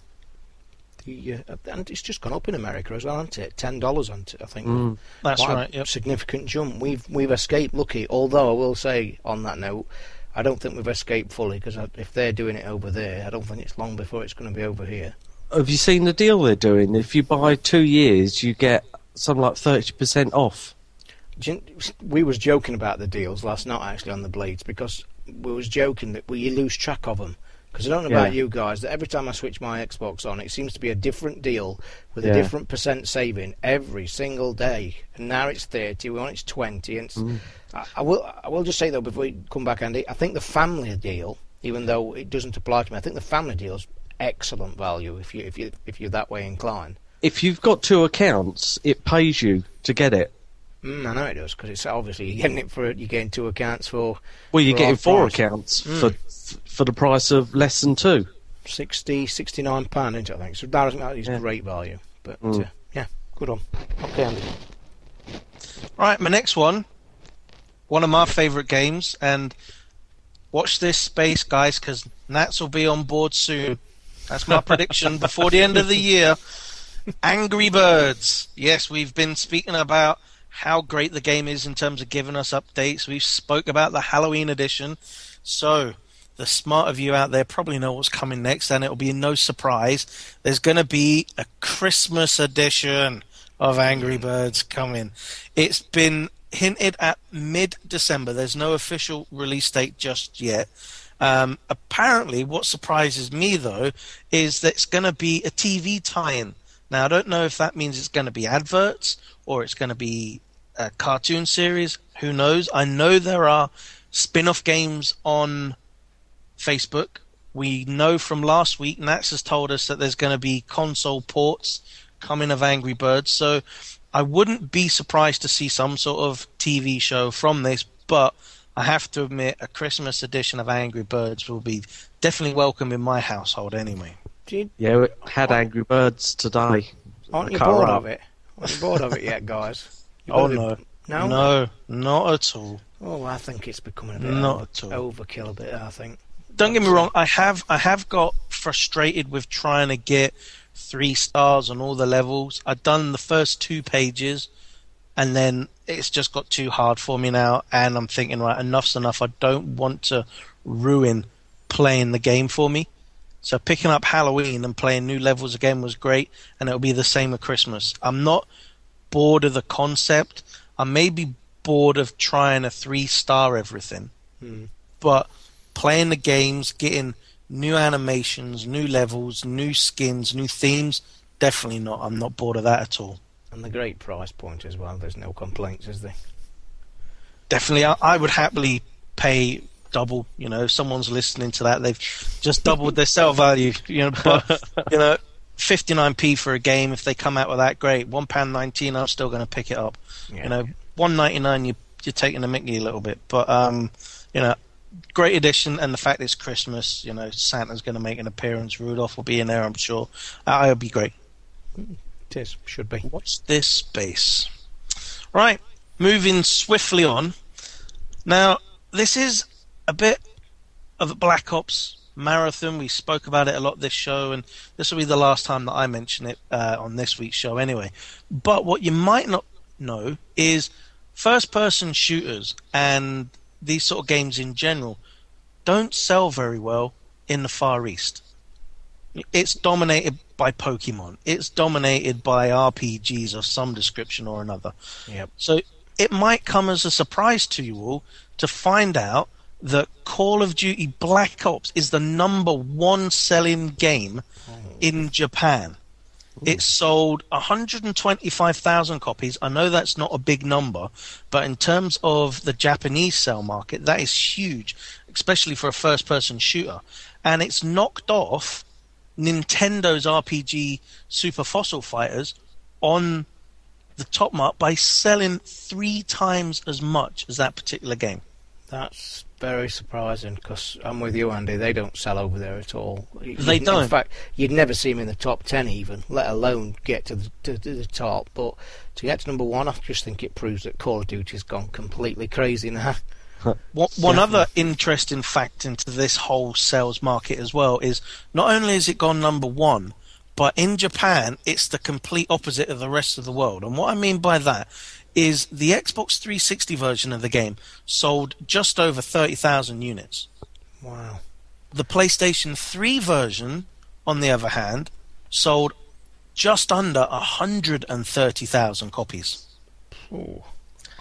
The, uh, and it's just gone up in America as well, hasn't it? Ten dollars on it, I think. Mm. That's Quite a right. Yep. Significant jump. We've we've escaped lucky. Although I will say on that note, I don't think we've escaped fully because if they're doing it over there, I don't think it's long before it's going to be over here. Have you seen the deal they're doing? If you buy two years, you get something like thirty percent off. You- We was joking about the deals last night actually on the blades because we was joking that we lose track of them. Because I don't know about you guys, that every time I switch my Xbox on, it seems to be a different deal with a different percent saving every single day. And now it's thirty, we want it's twenty, and it's, Mm. I, I will I will just say though before we come back, Andy, I think the family deal, even though it doesn't apply to me, I think the family deal is excellent value if you if you if you're that way inclined. If you've got two accounts, it pays you to get it. Mm, I know it does because it's obviously you're getting it for you're getting two accounts for Well, you're For getting four price. accounts Mm. for for the price of less than two. 60, 69 pound, isn't it? I think so. That is, that is Yeah. great value. But Mm. uh, yeah, good on. Okay, Andy. Right, my next one, one of my favourite games, and watch this space, guys, because Nats will be on board soon. That's my prediction before the end of the year. [laughs] Angry Birds. Yes, we've been speaking about how great the game is in terms of giving us updates. We've spoke about the Halloween edition. So, the smart of you out there probably know what's coming next, and it'll be no surprise. There's going to be a Christmas edition of Angry Birds coming. It's been hinted at mid December. There's no official release date just yet. Um, apparently, what surprises me though is that it's going to be a TV tie-in. Now, I don't know if that means it's going to be adverts or it's going to be a cartoon series. Who knows? I know there are spin-off games on Facebook. We know from last week, Nats has told us that there's going to be console ports coming of Angry Birds. So I wouldn't be surprised to see some sort of TV show from this, but I have to admit, a Christmas edition of Angry Birds will be definitely welcome in my household anyway. You, Yeah, we had Angry Birds today. aren't you bored of it? You bored of it yet, guys? [laughs] You've Oh be- no. no, No, not at all. Oh, I think it's becoming a bit Not over- at all. overkill. A bit, I think. Don't get me wrong, I have I have got frustrated with trying to get three stars on all the levels. I've done the first two pages and then it's just got too hard for me now and I'm thinking right enough's enough. I don't want to ruin playing the game for me. So picking up Halloween and playing new levels again was great and it'll be the same with Christmas. I'm not bored of the concept. I may be bored of trying a three star everything. Hmm. But playing the games, getting new animations, new levels, new skins, new themes, definitely not. I'm not bored of that at all. And the great price point as well. There's no complaints, is there? Definitely, I, I would happily pay double. You know, if someone's listening to that, they've just doubled their sell value. You know, but you know, 59p for a game. If they come out with that, great. One pound nineteen, I'm still going to pick it up. Yeah. You know, one ninety nine, you you're taking the Mickey a little bit, but um, you know, great addition, and the fact it's Christmas. You know, Santa's going to make an appearance. Rudolph will be in there, I'm sure. Uh, it'll be great. it is. Should be. Watch this space. Right, moving swiftly on. Now, this is a bit of a Black Ops marathon. We spoke about it a lot this show, and this will be the last time that I mention it uh, on this week's show anyway. But what you might not know is first person shooters and these sort of games in general don't sell very well in the Far East. It's dominated by Pokemon. It's dominated by RPGs of some description or another. Yep. So it might come as a surprise to you all to find out that Call of Duty Black Ops is the number one selling game oh. in Japan. It sold 125,000 copies. I know that's not a big number, but in terms of the Japanese sell market, that is huge, especially for a first person shooter. And it's knocked off Nintendo's RPG Super Fossil Fighters on the top mark by selling three times as much as that particular game. That's very surprising because I'm with you, Andy. They don't sell over there at all. You- They in don't. In fact, you'd never see them in the top ten, even, let alone get to the, to, to the top. But to get to number one, I just think it proves that Call of Duty's gone completely crazy now. [laughs] One, one other interesting fact into this whole sales market as well is not only has it gone number one, But in Japan, it's the complete opposite of the rest of the world. And what I mean by that is the Xbox 360 version of the game sold just over 30,000 units. Wow. The PlayStation 3 version, on the other hand, sold just under 130,000 copies. Ooh.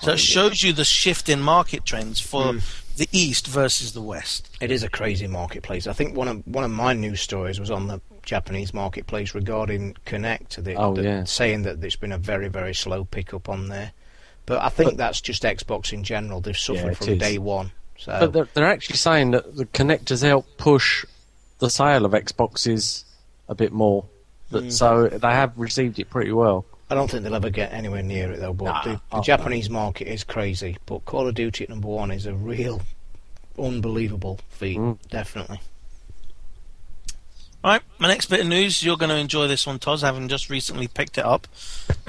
So it shows you the shift in market trends for mm. the East versus the West. It is a crazy marketplace. I think one of one of my news stories was on the Japanese marketplace regarding Kinect, the, Oh, the- yeah. saying that there's been a very very slow pickup on there. But I think that's just Xbox in general. They've suffered it from is. day one. So But they're, they're actually saying that the connectors help push the sale of Xboxes a bit more. But, So they have received it pretty well. I don't think they'll ever get anywhere near it though. But Nah, the, the Japanese market is crazy. But Call of Duty at number one is a real unbelievable feat. Mm. Definitely. All right, my next bit of news, you're going to enjoy this one, Toz, having just recently picked it up.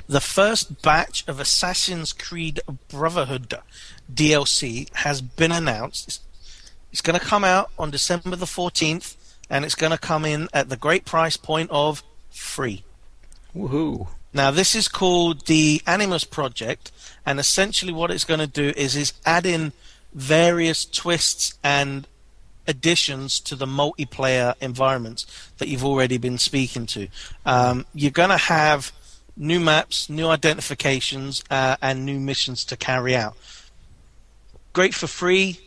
The first batch of Assassin's Creed Brotherhood DLC has been announced. It's, it's going to come out on December the 14th, and it's going to come in at the great price point of free. Woohoo! Now, this is called the Animus Project, and essentially what it's going to do is is add in various twists and additions to the multiplayer environments that you've already been speaking to. Um, you're going to have new maps, new identifications, uh, and new missions to carry out. Great for free,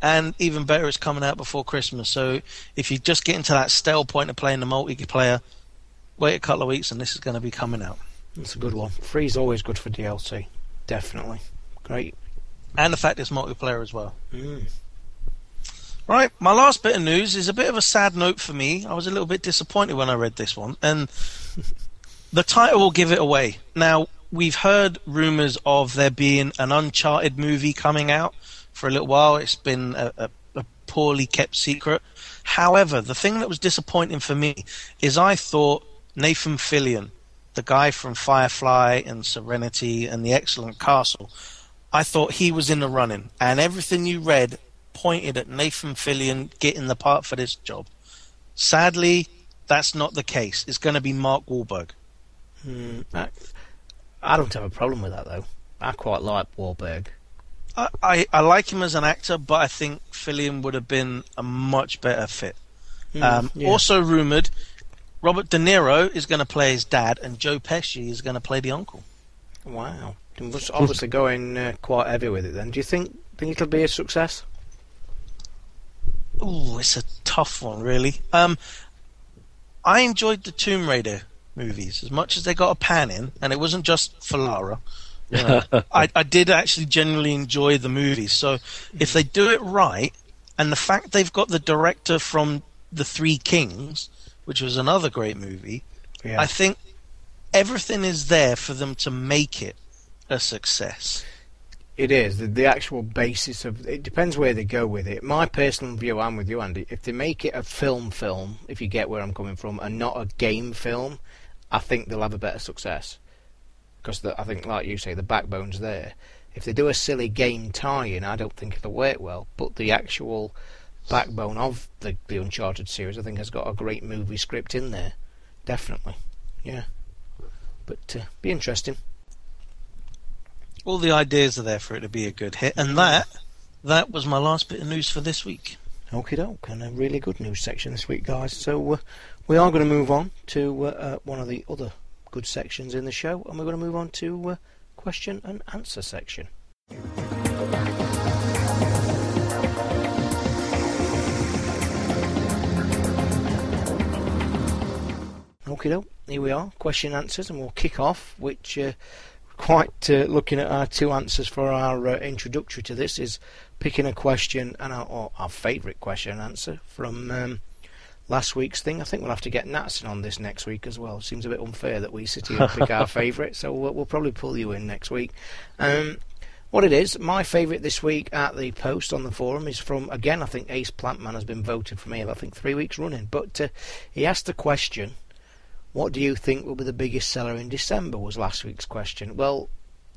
and even better, it's coming out before Christmas. So if you just get into that stale point of playing the multiplayer, wait a couple of weeks, and this is going to be coming out. That's a good one. Free is always good for DLC. Definitely. Great. and the fact it's multiplayer as well. Mm. Right, my last bit of news is a bit of a sad note for me. I was a little bit disappointed when I read this one, and [laughs] the title will give it away. Now, we've heard rumors of there being an Uncharted movie coming out for a little while. It's been a, a, a poorly kept secret. However, the thing that was disappointing for me is I thought Nathan Fillion, the guy from Firefly and Serenity and The Excellent Castle, I thought he was in the running, and everything you read pointed at Nathan Fillion getting the part for this job. Sadly, that's not the case. It's going to be Mark Wahlberg. Mm. I, I don't have a problem with that though. I quite like Wahlberg. I, I, I like him as an actor, but I think Fillion would have been a much better fit. Mm, Um, yeah. Also rumored, Robert De Niro is going to play his dad, and Joe Pesci is going to play the uncle. Wow. Obviously going uh, quite heavy with it then. Do you think think it'll be a success? Ooh, it's a tough one, really. Um, I enjoyed the Tomb Raider movies as much as they got a pan in, and it wasn't just for Lara. You know, [laughs] I, I did actually genuinely enjoy the movies. So if they do it right, and the fact they've got the director from The Three Kings, which was another great movie, Yeah. I think everything is there for them to make it a success. It is the, the actual basis of it depends where they go with it. My personal view, I'm with you, Andy. If they make it a film film, if you get where I'm coming from, and not a game film, I think they'll have a better success. Because I think, like you say, the backbone's there. If they do a silly game tie-in, I don't think it'll work well. But the actual backbone of the, the Uncharted series, I think, has got a great movie script in there. Definitely, yeah. But uh, be interesting. All the ideas are there for it to be a good hit, and that that was my last bit of news for this week. Okie doke, and a really good news section this week, guys. So uh, we are going to move on to uh, uh, one of the other good sections in the show, and we're going to move on to uh, question and answer section. Okie doke, here we are, question and answers, and we'll kick off, which uh, quite uh, looking at our two answers for our uh, introductory to this is picking a question and our, or our favourite question and answer from um, last week's thing. I think we'll have to get Natson on this next week as well. Seems a bit unfair that we sit here and pick our [laughs] favourite, so we'll, we'll probably pull you in next week. Um, what it is, my favourite this week at the post on the forum is from, again, I think Ace Plantman has been voted for me, I think three weeks running. But uh, he asked the question, what do you think will be the biggest seller in December? was last week's question. Well,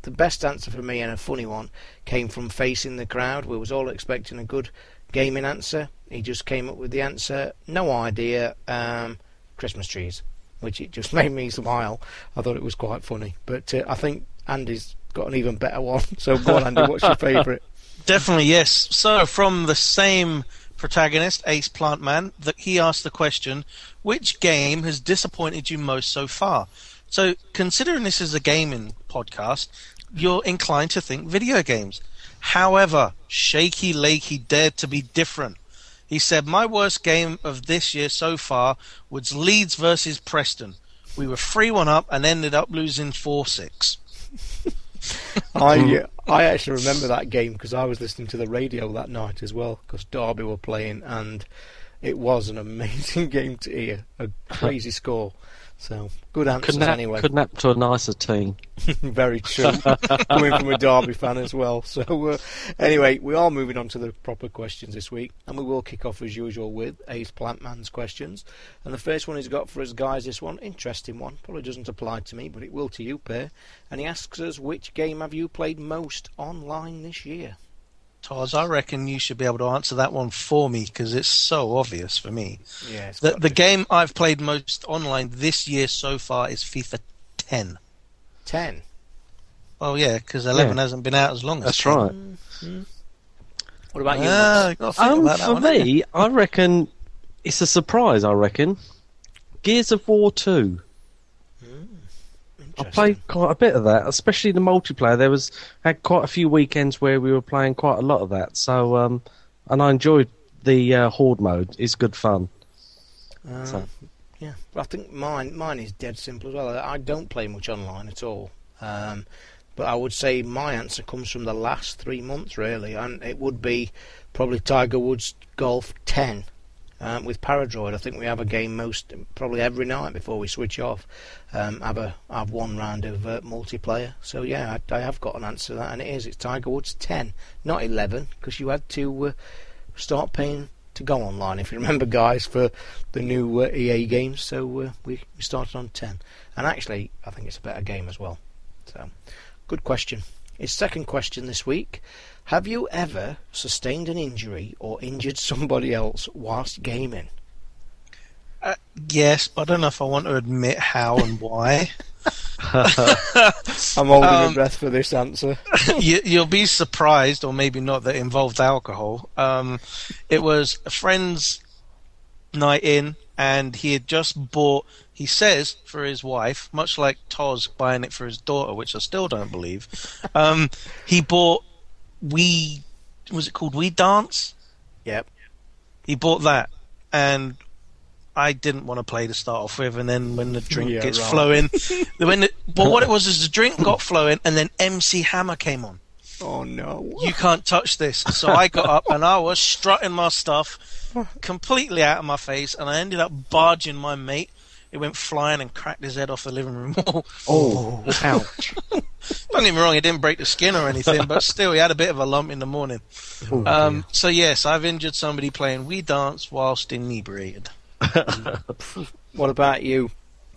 the best answer for me and a funny one came from facing the crowd. We was all expecting a good gaming answer. He just came up with the answer. No idea. Um, Christmas trees. which it just [laughs] made me smile. I thought it was quite funny. But uh, I think Andy's got an even better one. [laughs] So go on, Andy. What's your favourite? [laughs] Definitely yes. So from the same protagonist, Ace Plantman, that he asked the question, which game has disappointed you most so far? So considering this is a gaming podcast, you're inclined to think video games. However, Shaky Lakey dared to be different. He said, My worst game of this year so far was Leeds versus Preston. We were 3 1 up and ended up losing 4 6. [laughs] I uh, I actually remember that game because I was listening to the radio that night as well because Derby were playing and it was an amazing [laughs] game to hear. A crazy [laughs] score. So good answers Couldn't, anyway. couldn't happen to a nicer team. [laughs] Very true. Coming from a Derby fan as well. So uh, anyway, we are moving on to the proper questions this week, and we will kick off as usual with Ace Plantman's questions. And the first one he's got for us guys, this one interesting one. Probably doesn't apply to me, but it will to you, Per. And he asks us, which game have you played most online this year? Toz, I reckon you should be able to answer that one for me because it's so obvious for me. Yeah, The, the game I've played most online this year so far is FIFA 10. ten. Oh yeah, because 11 Yeah. hasn't been out as long as That's 10. right. What about you? Max? got to think Um, about for one, me, I reckon it's a surprise. I reckon Gears of War Two. I played quite a bit of that, especially the multiplayer. There was had quite a few weekends where we were playing quite a lot of that. So, um, and I enjoyed the uh, horde mode. It's good fun. Uh, So- yeah, I think mine mine is dead simple as well. I don't play much online at all. Um, but I would say my answer comes from the last three months, really, and it would be probably Tiger Woods Golf 10 um, with Paradroid. I think we have a game most probably every night before we switch off. Um, have a have one round of uh, multiplayer. So yeah, I, I have got an answer to that, and it is it's Tiger Woods 10, not 11, because you had to uh, start paying to go online. If you [laughs] remember, guys, for the new uh, EA games, so uh, we we started on 10, and actually I think it's a better game as well. So, good question. His second question this week: Have you ever sustained an injury or injured somebody else whilst gaming? Yes, but I don't know if I want to admit how and why. [laughs] [laughs] I'm holding my Um, breath for this answer. [laughs] you, you'll be surprised, or maybe not, that it involved alcohol. Um, it was a friend's night in, and he had just bought. He says for his wife, much like Toz buying it for his daughter, which I still don't believe. [laughs] Um, he bought we was it called We Dance? Yep. He bought that, and I didn't want to play to start off with. And then when the drink Yeah, gets right. flowing, [laughs] when the, but what it was is the drink got flowing, and then MC Hammer came on Oh no. you can't touch this. So I got up and I was strutting my stuff [laughs] completely out of my face, and I ended up barging my mate. It went flying and cracked his head off the living room [laughs] wall. Oh, ouch! [laughs] Don't get me wrong, he didn't break the skin or anything, but still, he had a bit of a lump in the morning. Um, so yes, I've injured somebody playing We Dance whilst inebriated. [laughs] What about you?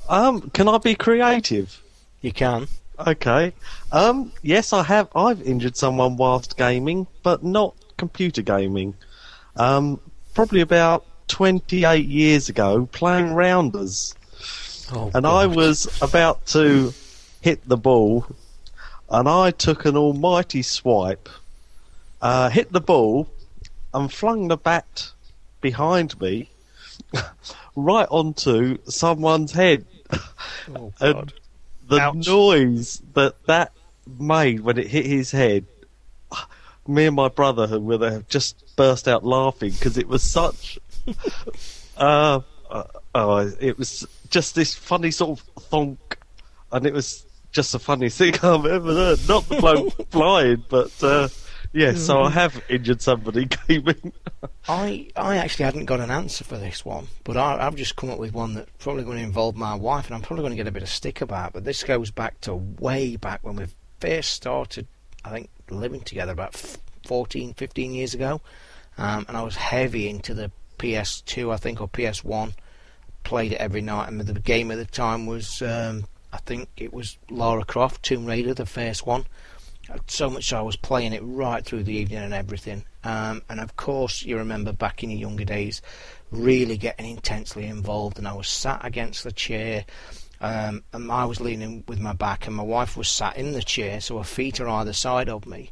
um, can I be creative? You can. Okay. Um, yes, I have. I've injured someone whilst gaming, but not computer gaming. Um, probably about 28 years ago, playing rounders. Oh, and I was about to hit the ball, and I took an almighty swipe, uh, hit the ball, and flung the bat behind me [laughs] right onto someone's head. Oh, [laughs] And God. the Ouch. noise that that made when it hit his head, [sighs] me and my brother were there just burst out laughing because it was such. [laughs] uh, uh, oh, it was just this funny sort of thonk, and it was just the funniest thing [laughs] I've ever heard. Not the bloke [laughs] flying, but uh, yeah. So I have injured somebody [laughs] gaming. I I actually hadn't got an answer for this one, but I, I've just come up with one that's probably going to involve my wife, and I'm probably going to get a bit of stick about. But this goes back to way back when we first started, I think, living together about f- 14, 15 years ago, um, and I was heavy into the PS2, I think, or PS1. Played it every night, and the game at the time was, um, I think, it was Lara Croft, Tomb Raider, the first one. So much so I was playing it right through the evening and everything. Um, and of course, you remember back in your younger days, really getting intensely involved. And I was sat against the chair, um, and I was leaning with my back, and my wife was sat in the chair, so her feet are either side of me.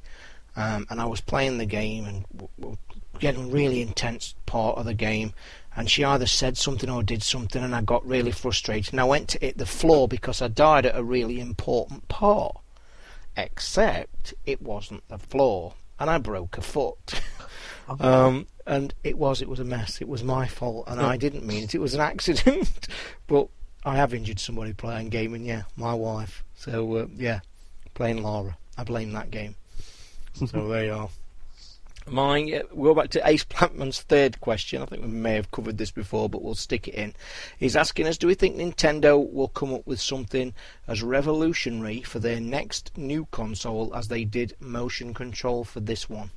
Um, and I was playing the game and w- w- getting really intense part of the game. And she either said something or did something, and I got really frustrated. And I went to hit the floor because I died at a really important part. Except it wasn't the floor, and I broke a foot. [laughs] um, and it was it was a mess. It was my fault, and I didn't mean it. It was an accident. [laughs] but I have injured somebody playing gaming. Yeah, my wife. So uh, yeah, playing Lara. I blame that game. so there you are. [laughs] My, uh, we'll go back to Ace Plantman's third question. I think we may have covered this before, but we'll stick it in. He's asking us, do we think Nintendo will come up with something as revolutionary for their next new console as they did motion control for this one?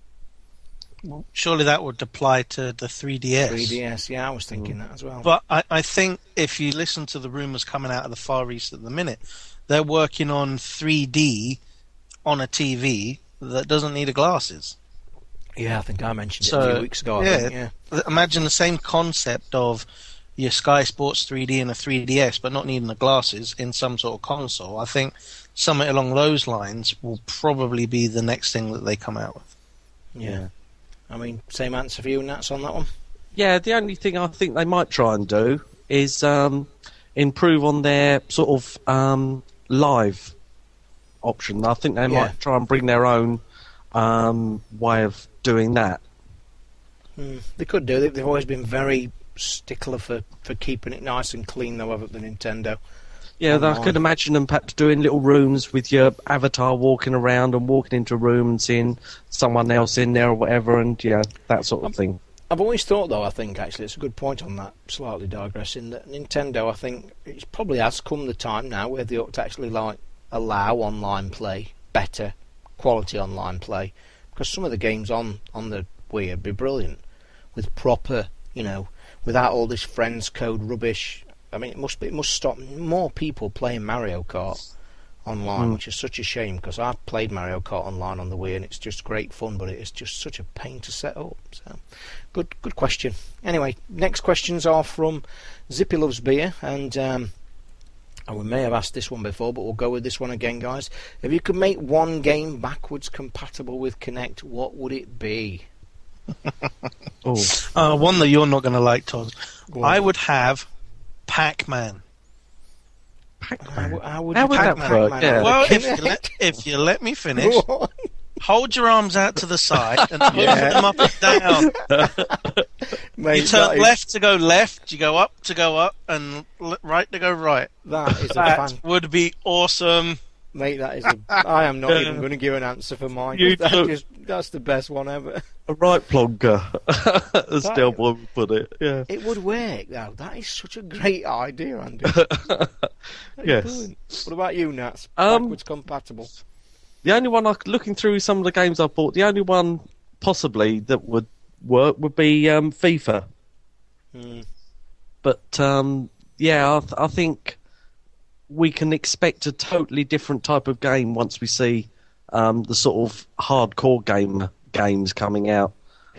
Surely that would apply to the 3DS. 3DS, yeah, I was thinking that as well. But I, I think if you listen to the rumours coming out of the Far East at the minute, they're working on 3D on a TV that doesn't need a glasses. Yeah, I think I mentioned it a few weeks ago. Yeah, think, yeah. Imagine the same concept of your Sky Sports 3D and a 3DS, but not needing the glasses in some sort of console. I think something along those lines will probably be the next thing that they come out with. yeah. I mean, same answer for you, Nats, on that one. Yeah, the only thing I think they might try and do is um, improve on their sort of um, live option. I think they Yeah. might try and bring their own um, way of doing that. Mm, they could do. They- They've always been very stickler for, for keeping it nice and clean, though, haven't Nintendo? Yeah, I could imagine them perhaps doing little rooms with your avatar walking around and walking into a room and seeing someone else in there or whatever, and yeah, that sort of thing. I've always thought, though, I think actually it's a good point on that. Slightly digressing, that Nintendo, I think it probably has come the time now where they ought to actually like allow online play, better quality online play, because some of the games on on the Wii would be brilliant with proper, you know, without all this friends code rubbish. I mean, it must be, it must stop more people playing Mario Kart online, Mm. which is such a shame because I've played Mario Kart online on the Wii and it's just great fun, but it is just such a pain to set up. So, good, good question. Anyway, next questions are from Zippy Loves Beer, and um, oh, we may have asked this one before, but we'll go with this one again, guys. If you could make one game backwards compatible with Kinect, what would it be? [laughs] Oh, Uh, one that you're not going to like, Toz. Go. I would have Pac-Man. Pac-Man. How, how would, How you would play that Pac-Man work? Yeah. Well, if [laughs] you, let, if you let me finish, Go on. Hold your arms out to the side and [laughs] hold Yeah. them up and down. [laughs] Mate, You that turn is- left to go left, you go up to go up, and right to go right. That is a That fan, would be awesome. mate. That is. A, I am not even [laughs] going to give an answer for mine. You That don't- just, that's the best one ever. A right plonker, as Del Boy would put it. Yeah. It would work though. That is such a great idea, Andy. Yes. brilliant. What about you, Nats? Um, Backwards compatible. The only one I looking through some of the games I bought, the only one possibly that would work would be um, FIFA. Hmm. But um, yeah, I, th- I think we can expect a totally different type of game once we see um, the sort of hardcore game games coming out.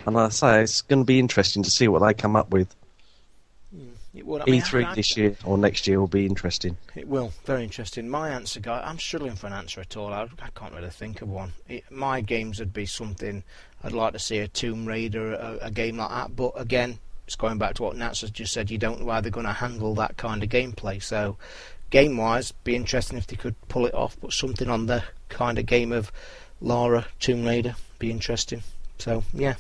And I say it's going to be interesting to see what they come up with. It would. I mean, E3 I- this year or next year will be interesting. It will. Very interesting. My answer, guy. I'm struggling for an answer at all. I, I can't really think of one. It, my games would be something. I'd like to see a Tomb Raider, a, a game like that. But again, it's going back to what Nats has just said. You don't know how they're going to handle that kind of gameplay. So, game-wise, be interesting if they could pull it off. But something on the kind of game of Lara Tomb Raider be interesting. So yeah,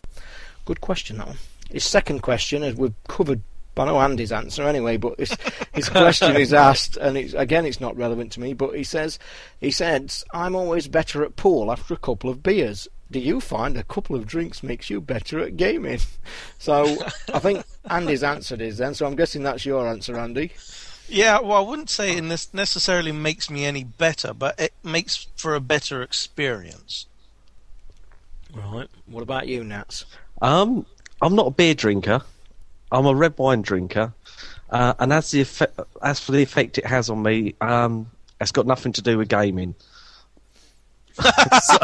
good question that one. His second question, as we've covered I know Andy's answer anyway, but his, [laughs] his question is asked, and it's, again, it's not relevant to me. But he says, he says, I'm always better at pool after a couple of beers. Do you find a couple of drinks makes you better at gaming? [laughs] So I think Andy's answered is then. So I'm guessing that's your answer, Andy. Yeah, well, I wouldn't say it nes- necessarily makes me any better, but it makes for a better experience. Right. What about you, Nats? Um, I'm not a beer drinker. I'm a red wine drinker, uh, and as the effect, as for the effect it has on me, um, it's got nothing to do with gaming. [laughs] so,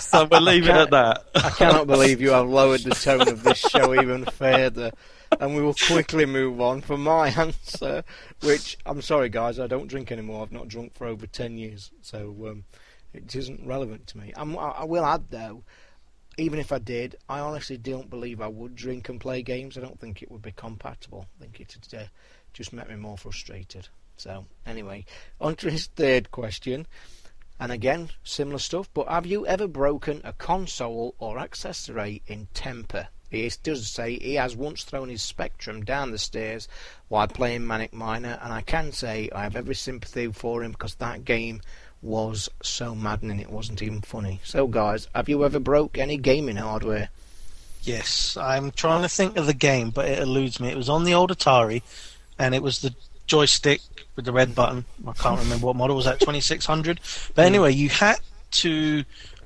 so we'll leave it at that. I cannot believe you have lowered the tone of this show even further. And we will quickly move on for my [laughs] answer, which I'm sorry, guys, I don't drink anymore. I've not drunk for over 10 years, so um, it isn't relevant to me. I'm, I will add, though, even if I did, I honestly don't believe I would drink and play games. I don't think it would be compatible. I think it uh, just make me more frustrated. So, anyway, on to his third question. And again, similar stuff, but have you ever broken a console or accessory in temper? He does say he has once thrown his Spectrum down the stairs while playing Manic Miner, and I can say I have every sympathy for him because that game was so maddening it wasn't even funny. So, guys, have you ever broke any gaming hardware? Yes, I'm trying to think of the game, but it eludes me. It was on the old Atari, and it was the joystick with the red button. I can't [laughs] remember what model was that, 2600. But anyway, you had to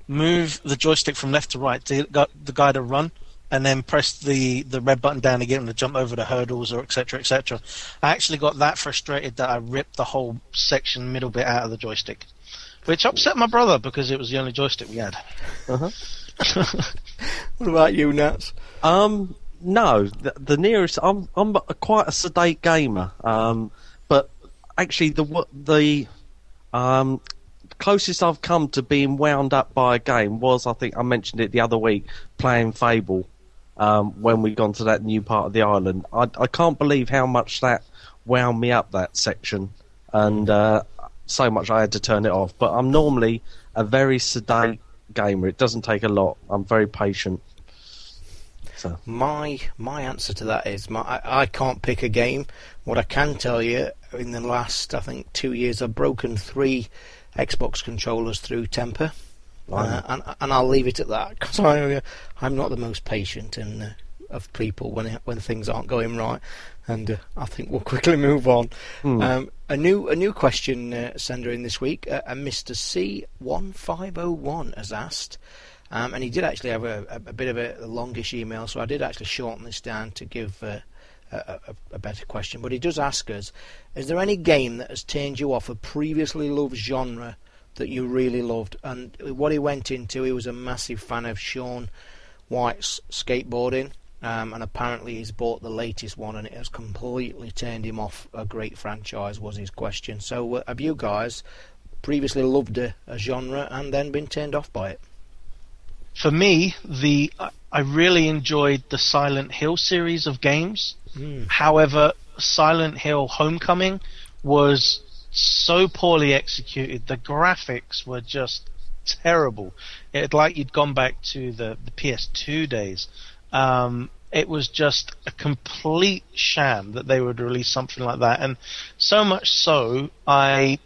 move the joystick from left to right to get the guy to run, and then press the, the red button down to get him to jump over the hurdles or etc. etc. I actually got that frustrated that I ripped the whole section middle bit out of the joystick which upset my brother because it was the only joystick we had. Uh-huh. [laughs] what about you, Nats? Um, no, the, the, nearest I'm I'm a, quite a sedate gamer. Um, but actually the the um closest I've come to being wound up by a game was I think I mentioned it the other week playing Fable. Um, when we'd gone to that new part of the island, I, I can't believe how much that wound me up that section, and uh, so much I had to turn it off. But I'm normally a very sedate gamer. It doesn't take a lot. I'm very patient. So. My my answer to that is my, I, I can't pick a game. What I can tell you, in the last I think two years, I've broken three Xbox controllers through temper, wow. uh, and and I'll leave it at that because I I'm not the most patient and. Uh, of people when it, when things aren't going right, and uh, I think we'll [laughs] quickly move on. Mm. Um, a new a new question uh, sender in this week, uh, Mr. C one five oh one has asked, um, and he did actually have a, a, a, bit of a longish email, so I did actually shorten this down to give. Uh, a, a, better question, but he does ask us: Is there any game that has turned you off a previously loved genre that you really loved? And what he went into, he was a massive fan of Shaun White's skateboarding, um, and apparently he's bought the latest one and it has completely turned him off a great franchise was his question. So uh, have you guys previously loved a, a, genre and then been turned off by it? For me the i really enjoyed the silent hill series of games. Mm. however silent hill homecoming was so poorly executed the graphics were just terrible. It like you'd gone back to the, the ps2 days um, it was just a complete sham that they would release something like that, and so much so, I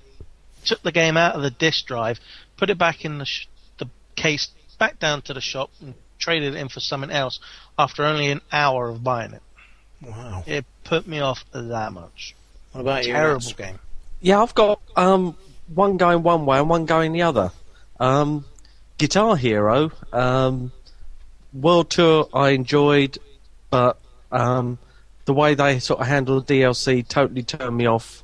took the game out of the disk drive, put it back in the sh- the case, back down to the shop, and traded it in for something else after only an hour of buying it. Wow! It put me off that much. What about you? Terrible game. Yeah, I've got um, one going one way and one going the other. Um, Guitar Hero. Um, World Tour I enjoyed, but um, the way they sort of handle the DLC totally turned me off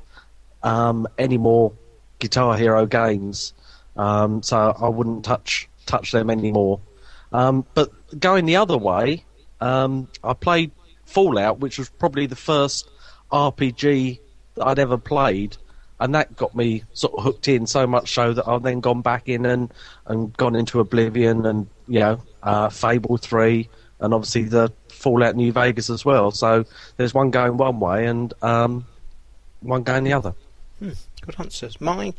um, any more Guitar Hero games. Um, so I wouldn't touch touch them anymore. Um, but going the other way, um, I played Fallout, which was probably the first RPG that I'd ever played, and that got me sort of hooked in so much so that I've then gone back in and, and gone into Oblivion and you know uh, Fable three and obviously the Fallout New Vegas as well. So there's one going one way and um, one going the other. Hmm, good answers. Mine,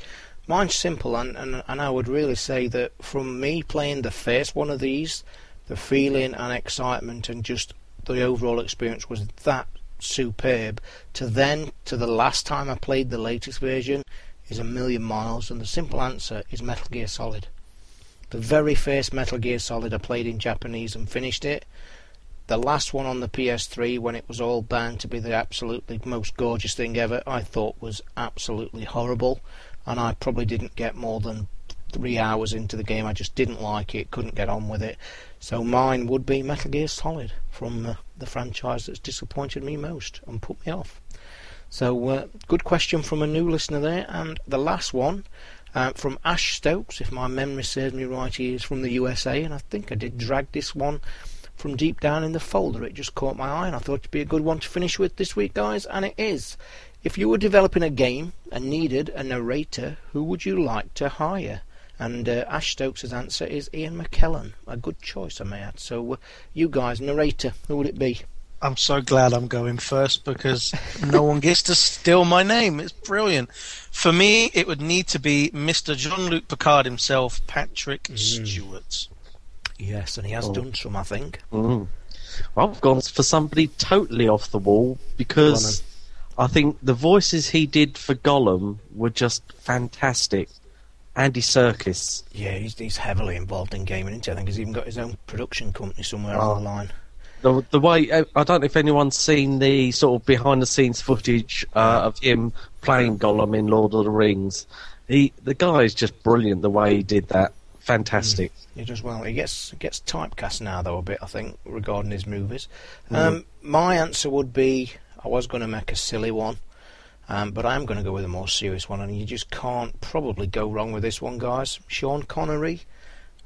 mine's simple, and, and and I would really say that from me playing the first one of these, the feeling and excitement and just the overall experience was that superb. To then, to the last time I played the latest version, is a million miles, and the simple answer is Metal Gear Solid. The very first Metal Gear Solid I played in Japanese and finished it. The last one on the PS3, when it was all bound to be the absolutely most gorgeous thing ever, I thought was absolutely horrible, and I probably didn't get more than three hours into the game. I just didn't like it, couldn't get on with it. So mine would be Metal Gear Solid from the franchise that's disappointed me most and put me off. So uh, good question from a new listener there, and the last one. Uh, from Ash Stokes, if my memory serves me right, he is from the USA, and I think I did drag this one from deep down in the folder. It just caught my eye, and I thought it'd be a good one to finish with this week, guys, and it is. If you were developing a game and needed a narrator, who would you like to hire? And uh, Ash Stokes' answer is Ian McKellen. A good choice, I may add. So, uh, you guys, narrator, who would it be? I'm so glad I'm going first because no one gets to steal my name. It's brilliant. For me, it would need to be Mr. Jean Luc Picard himself, Patrick mm. Stewart. Yes, and he has oh. done some, I think. Mm. Well, I've gone for somebody totally off the wall because I think the voices he did for Gollum were just fantastic. Andy Serkis. Yeah, he's, he's heavily involved in gaming, isn't he? I think he's even got his own production company somewhere oh. on the line. The, the way I don't know if anyone's seen the sort of behind the scenes footage uh, of him playing Gollum in Lord of the Rings. He the guy is just brilliant the way he did that. Fantastic. Mm, he does well. He gets gets typecast now though a bit I think regarding his movies. Mm. Um, my answer would be I was going to make a silly one, um, but I am going to go with a more serious one, and you just can't probably go wrong with this one, guys. Sean Connery.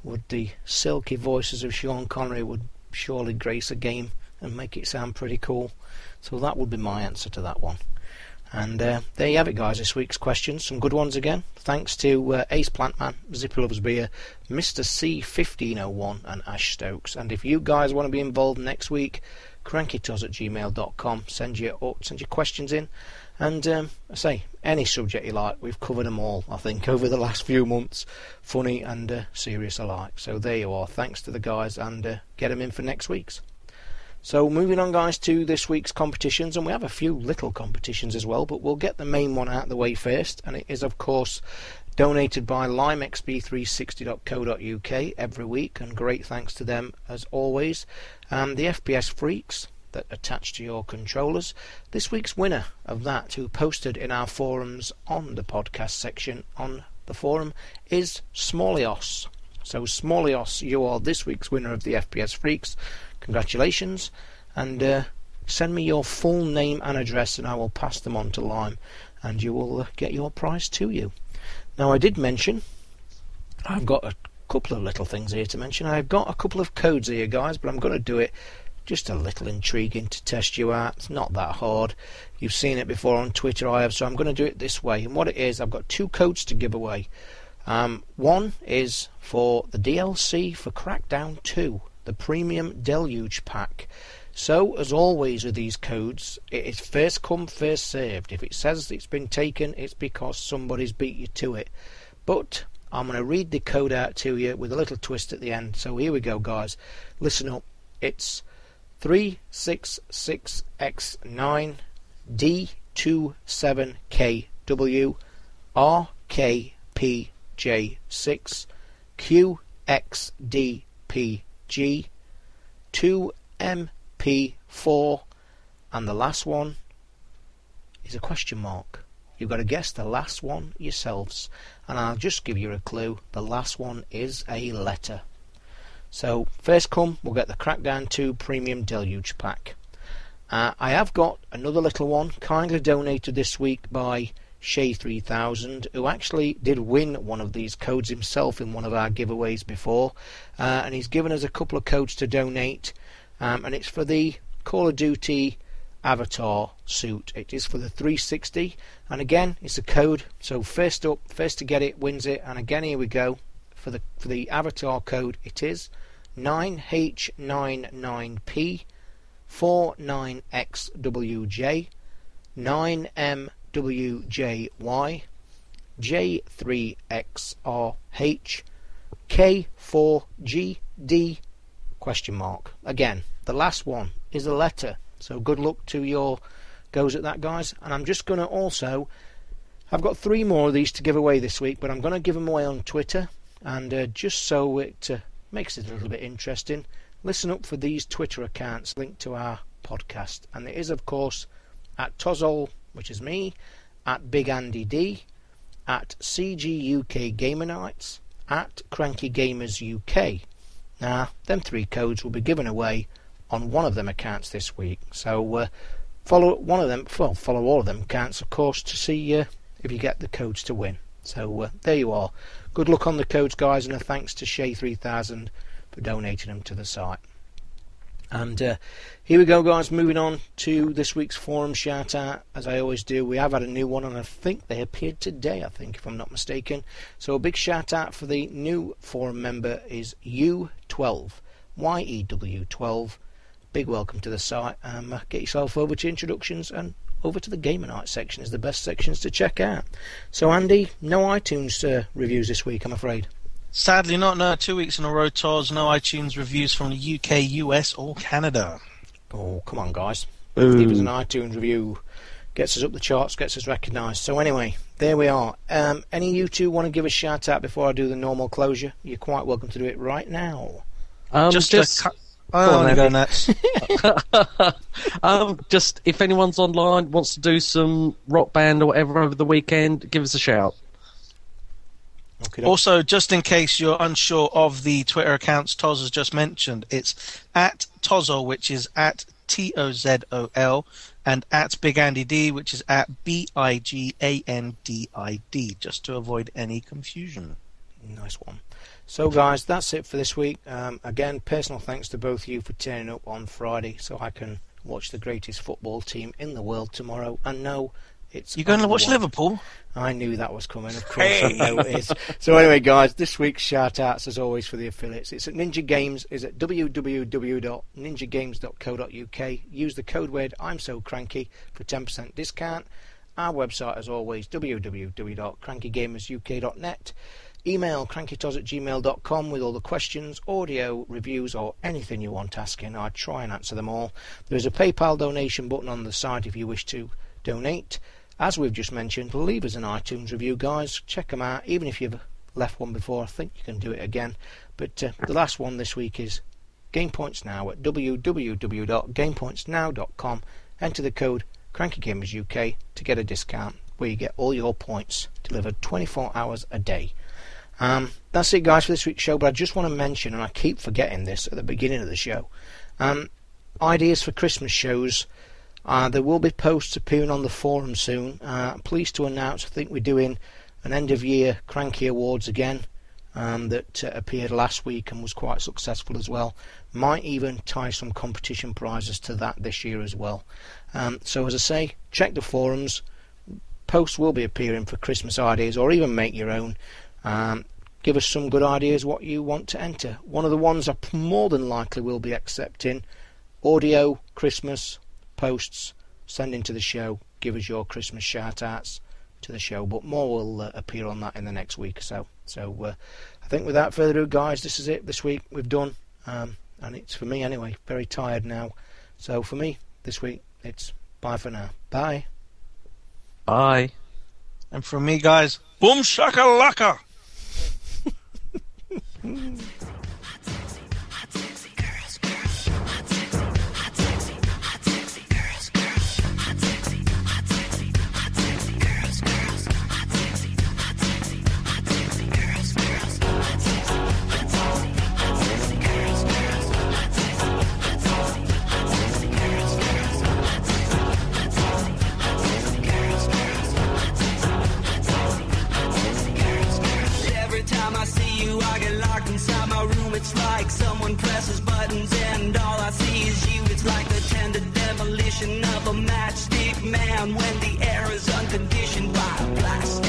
Would the silky voices of Sean Connery would surely grace a game and make it sound pretty cool. So that would be my answer to that one. And uh, there you have it, guys. This week's questions, some good ones again. Thanks to uh, Ace Plantman, Zippy Loves Beer, Mr. C1501, and Ash Stokes. And if you guys want to be involved next week, crankytoz at gmail.com. Send your send your questions in, and um, I say any subject you like. We've covered them all, I think, [laughs] over the last few months, funny and uh, serious alike. So there you are. Thanks to the guys, and uh, get them in for next week's. So moving on, guys, to this week's competitions, and we have a few little competitions as well, but we'll get the main one out of the way first, and it is, of course, donated by limexp360.co.uk every week, and great thanks to them as always. And the FPS freaks that attach to your controllers. This week's winner of that, who posted in our forums on the podcast section on the forum, is Smolios. So, Smolios, you are this week's winner of the FPS freaks. Congratulations, and uh, send me your full name and address, and I will pass them on to Lime, and you will uh, get your prize to you. Now, I did mention I've got a couple of little things here to mention. I've got a couple of codes here, guys, but I'm going to do it just a little intriguing to test you out. It's not that hard. You've seen it before on Twitter, I have, so I'm going to do it this way. And what it is, I've got two codes to give away. Um, one is for the DLC for Crackdown 2 the Premium Deluge Pack. So, as always with these codes, it is first come, first served. If it says it's been taken, it's because somebody's beat you to it. But I'm going to read the code out to you with a little twist at the end. So here we go, guys. Listen up. It's 366X9 D27KW RKPJ6 QXDP G, 2MP4, and the last one is a question mark. You've got to guess the last one yourselves, and I'll just give you a clue. The last one is a letter. So, first come, we'll get the Crackdown 2 Premium Deluge Pack. Uh, I have got another little one, kindly donated this week by Shay3000, who actually did win one of these codes himself in one of our giveaways before. Uh, and he's given us a couple of codes to donate, um, and it's for the Call of Duty avatar suit. It is for the 360, and again, it's a code. So first up, first to get it wins it. And again, here we go for the for the avatar code. It is 9H99P 49XWJ 9M WJY, J3XRH, K4GD, question mark. Again, the last one is a letter, so good luck to your goes at that, guys. And I'm just going to also, I've got three more of these to give away this week, but I'm going to give them away on Twitter, and uh, just so it uh, makes it a little bit interesting, listen up for these Twitter accounts linked to our podcast. And it is, of course, at Tozol which is me, at Big Andy D, at CG UK Gamer Nights, at Cranky Gamers UK. Now, them three codes will be given away on one of them accounts this week. So uh, follow one of them, well, follow all of them accounts, of course, to see uh, if you get the codes to win. So uh, there you are. Good luck on the codes, guys, and a thanks to Shay3000 for donating them to the site. And uh, here we go, guys. Moving on to this week's forum shout out. As I always do, we have had a new one, and I think they appeared today, I think, if I'm not mistaken. So a big shout out for the new forum member is U12, YEW12. Big welcome to the site. Um, get yourself over to introductions and over to the Gamer Night section is the best sections to check out. So, Andy, no iTunes uh, reviews this week, I'm afraid. Sadly, not. No, two weeks in a row, Toz. No iTunes reviews from the UK, US, or Canada. Oh, come on, guys. Leave us an iTunes review. Gets us up the charts, gets us recognised. So, anyway, there we are. Um, any of you two want to give a shout out before I do the normal closure? You're quite welcome to do it right now. Um, just, just, a cu- oh, on, go Andy. nuts. [laughs] um, just if anyone's online wants to do some rock band or whatever over the weekend, give us a shout. Okay, Also, just in case you're unsure of the Twitter accounts Toz has just mentioned, it's at Tozol, which is at T O Z O L, and at Big Andy D, which is at B I G A N D I D, just to avoid any confusion. Nice one. So, guys, that's it for this week. Um, again, personal thanks to both of you for turning up on Friday so I can watch the greatest football team in the world tomorrow. And no, it's. You're going to watch. Liverpool? I knew that was coming, of course. I know it is. So anyway, guys, this week's shout outs as always for the affiliates. It's at Ninja Games is at www.ninjagames.co.uk. Use the code word I'm so cranky for 10% discount. Our website as always www.crankygamersuk.net. Email crankytoz at gmail.com with all the questions, audio, reviews, or anything you want asking. I try and answer them all. There is a PayPal donation button on the site if you wish to donate. As we've just mentioned, leave us an iTunes review, guys. Check them out. Even if you've left one before, I think you can do it again. But uh, the last one this week is Game Points Now at www.gamepointsnow.com. Enter the code CrankyGamersUK to get a discount where you get all your points delivered 24 hours a day. Um, that's it, guys, for this week's show. But I just want to mention, and I keep forgetting this at the beginning of the show, um, ideas for Christmas shows. Uh, there will be posts appearing on the forum soon. Uh, pleased to announce, I think we're doing an end of year Cranky Awards again um, that uh, appeared last week and was quite successful as well. Might even tie some competition prizes to that this year as well. Um, so, as I say, check the forums. Posts will be appearing for Christmas ideas or even make your own. Um, give us some good ideas what you want to enter. One of the ones I p- more than likely will be accepting audio Christmas posts. Send into the show. Give us your Christmas shout outs to the show, but more will uh, appear on that in the next week or so. So uh, I think without further ado, guys, this is it this week. We've done, um, and it's for me anyway. Very tired now. So for me this week, it's bye for now. Bye. Bye. And from me, guys, boom shakalaka! Mm. It's like someone presses buttons and all I see is you. It's like the tender demolition of a matchstick man when the air is unconditioned by a plastic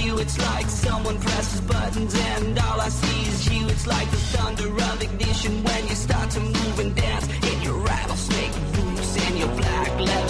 you. It's like someone presses buttons and all I see is you. It's like the thunder of ignition when you start to move and dance in your rattlesnake boots and your black leather.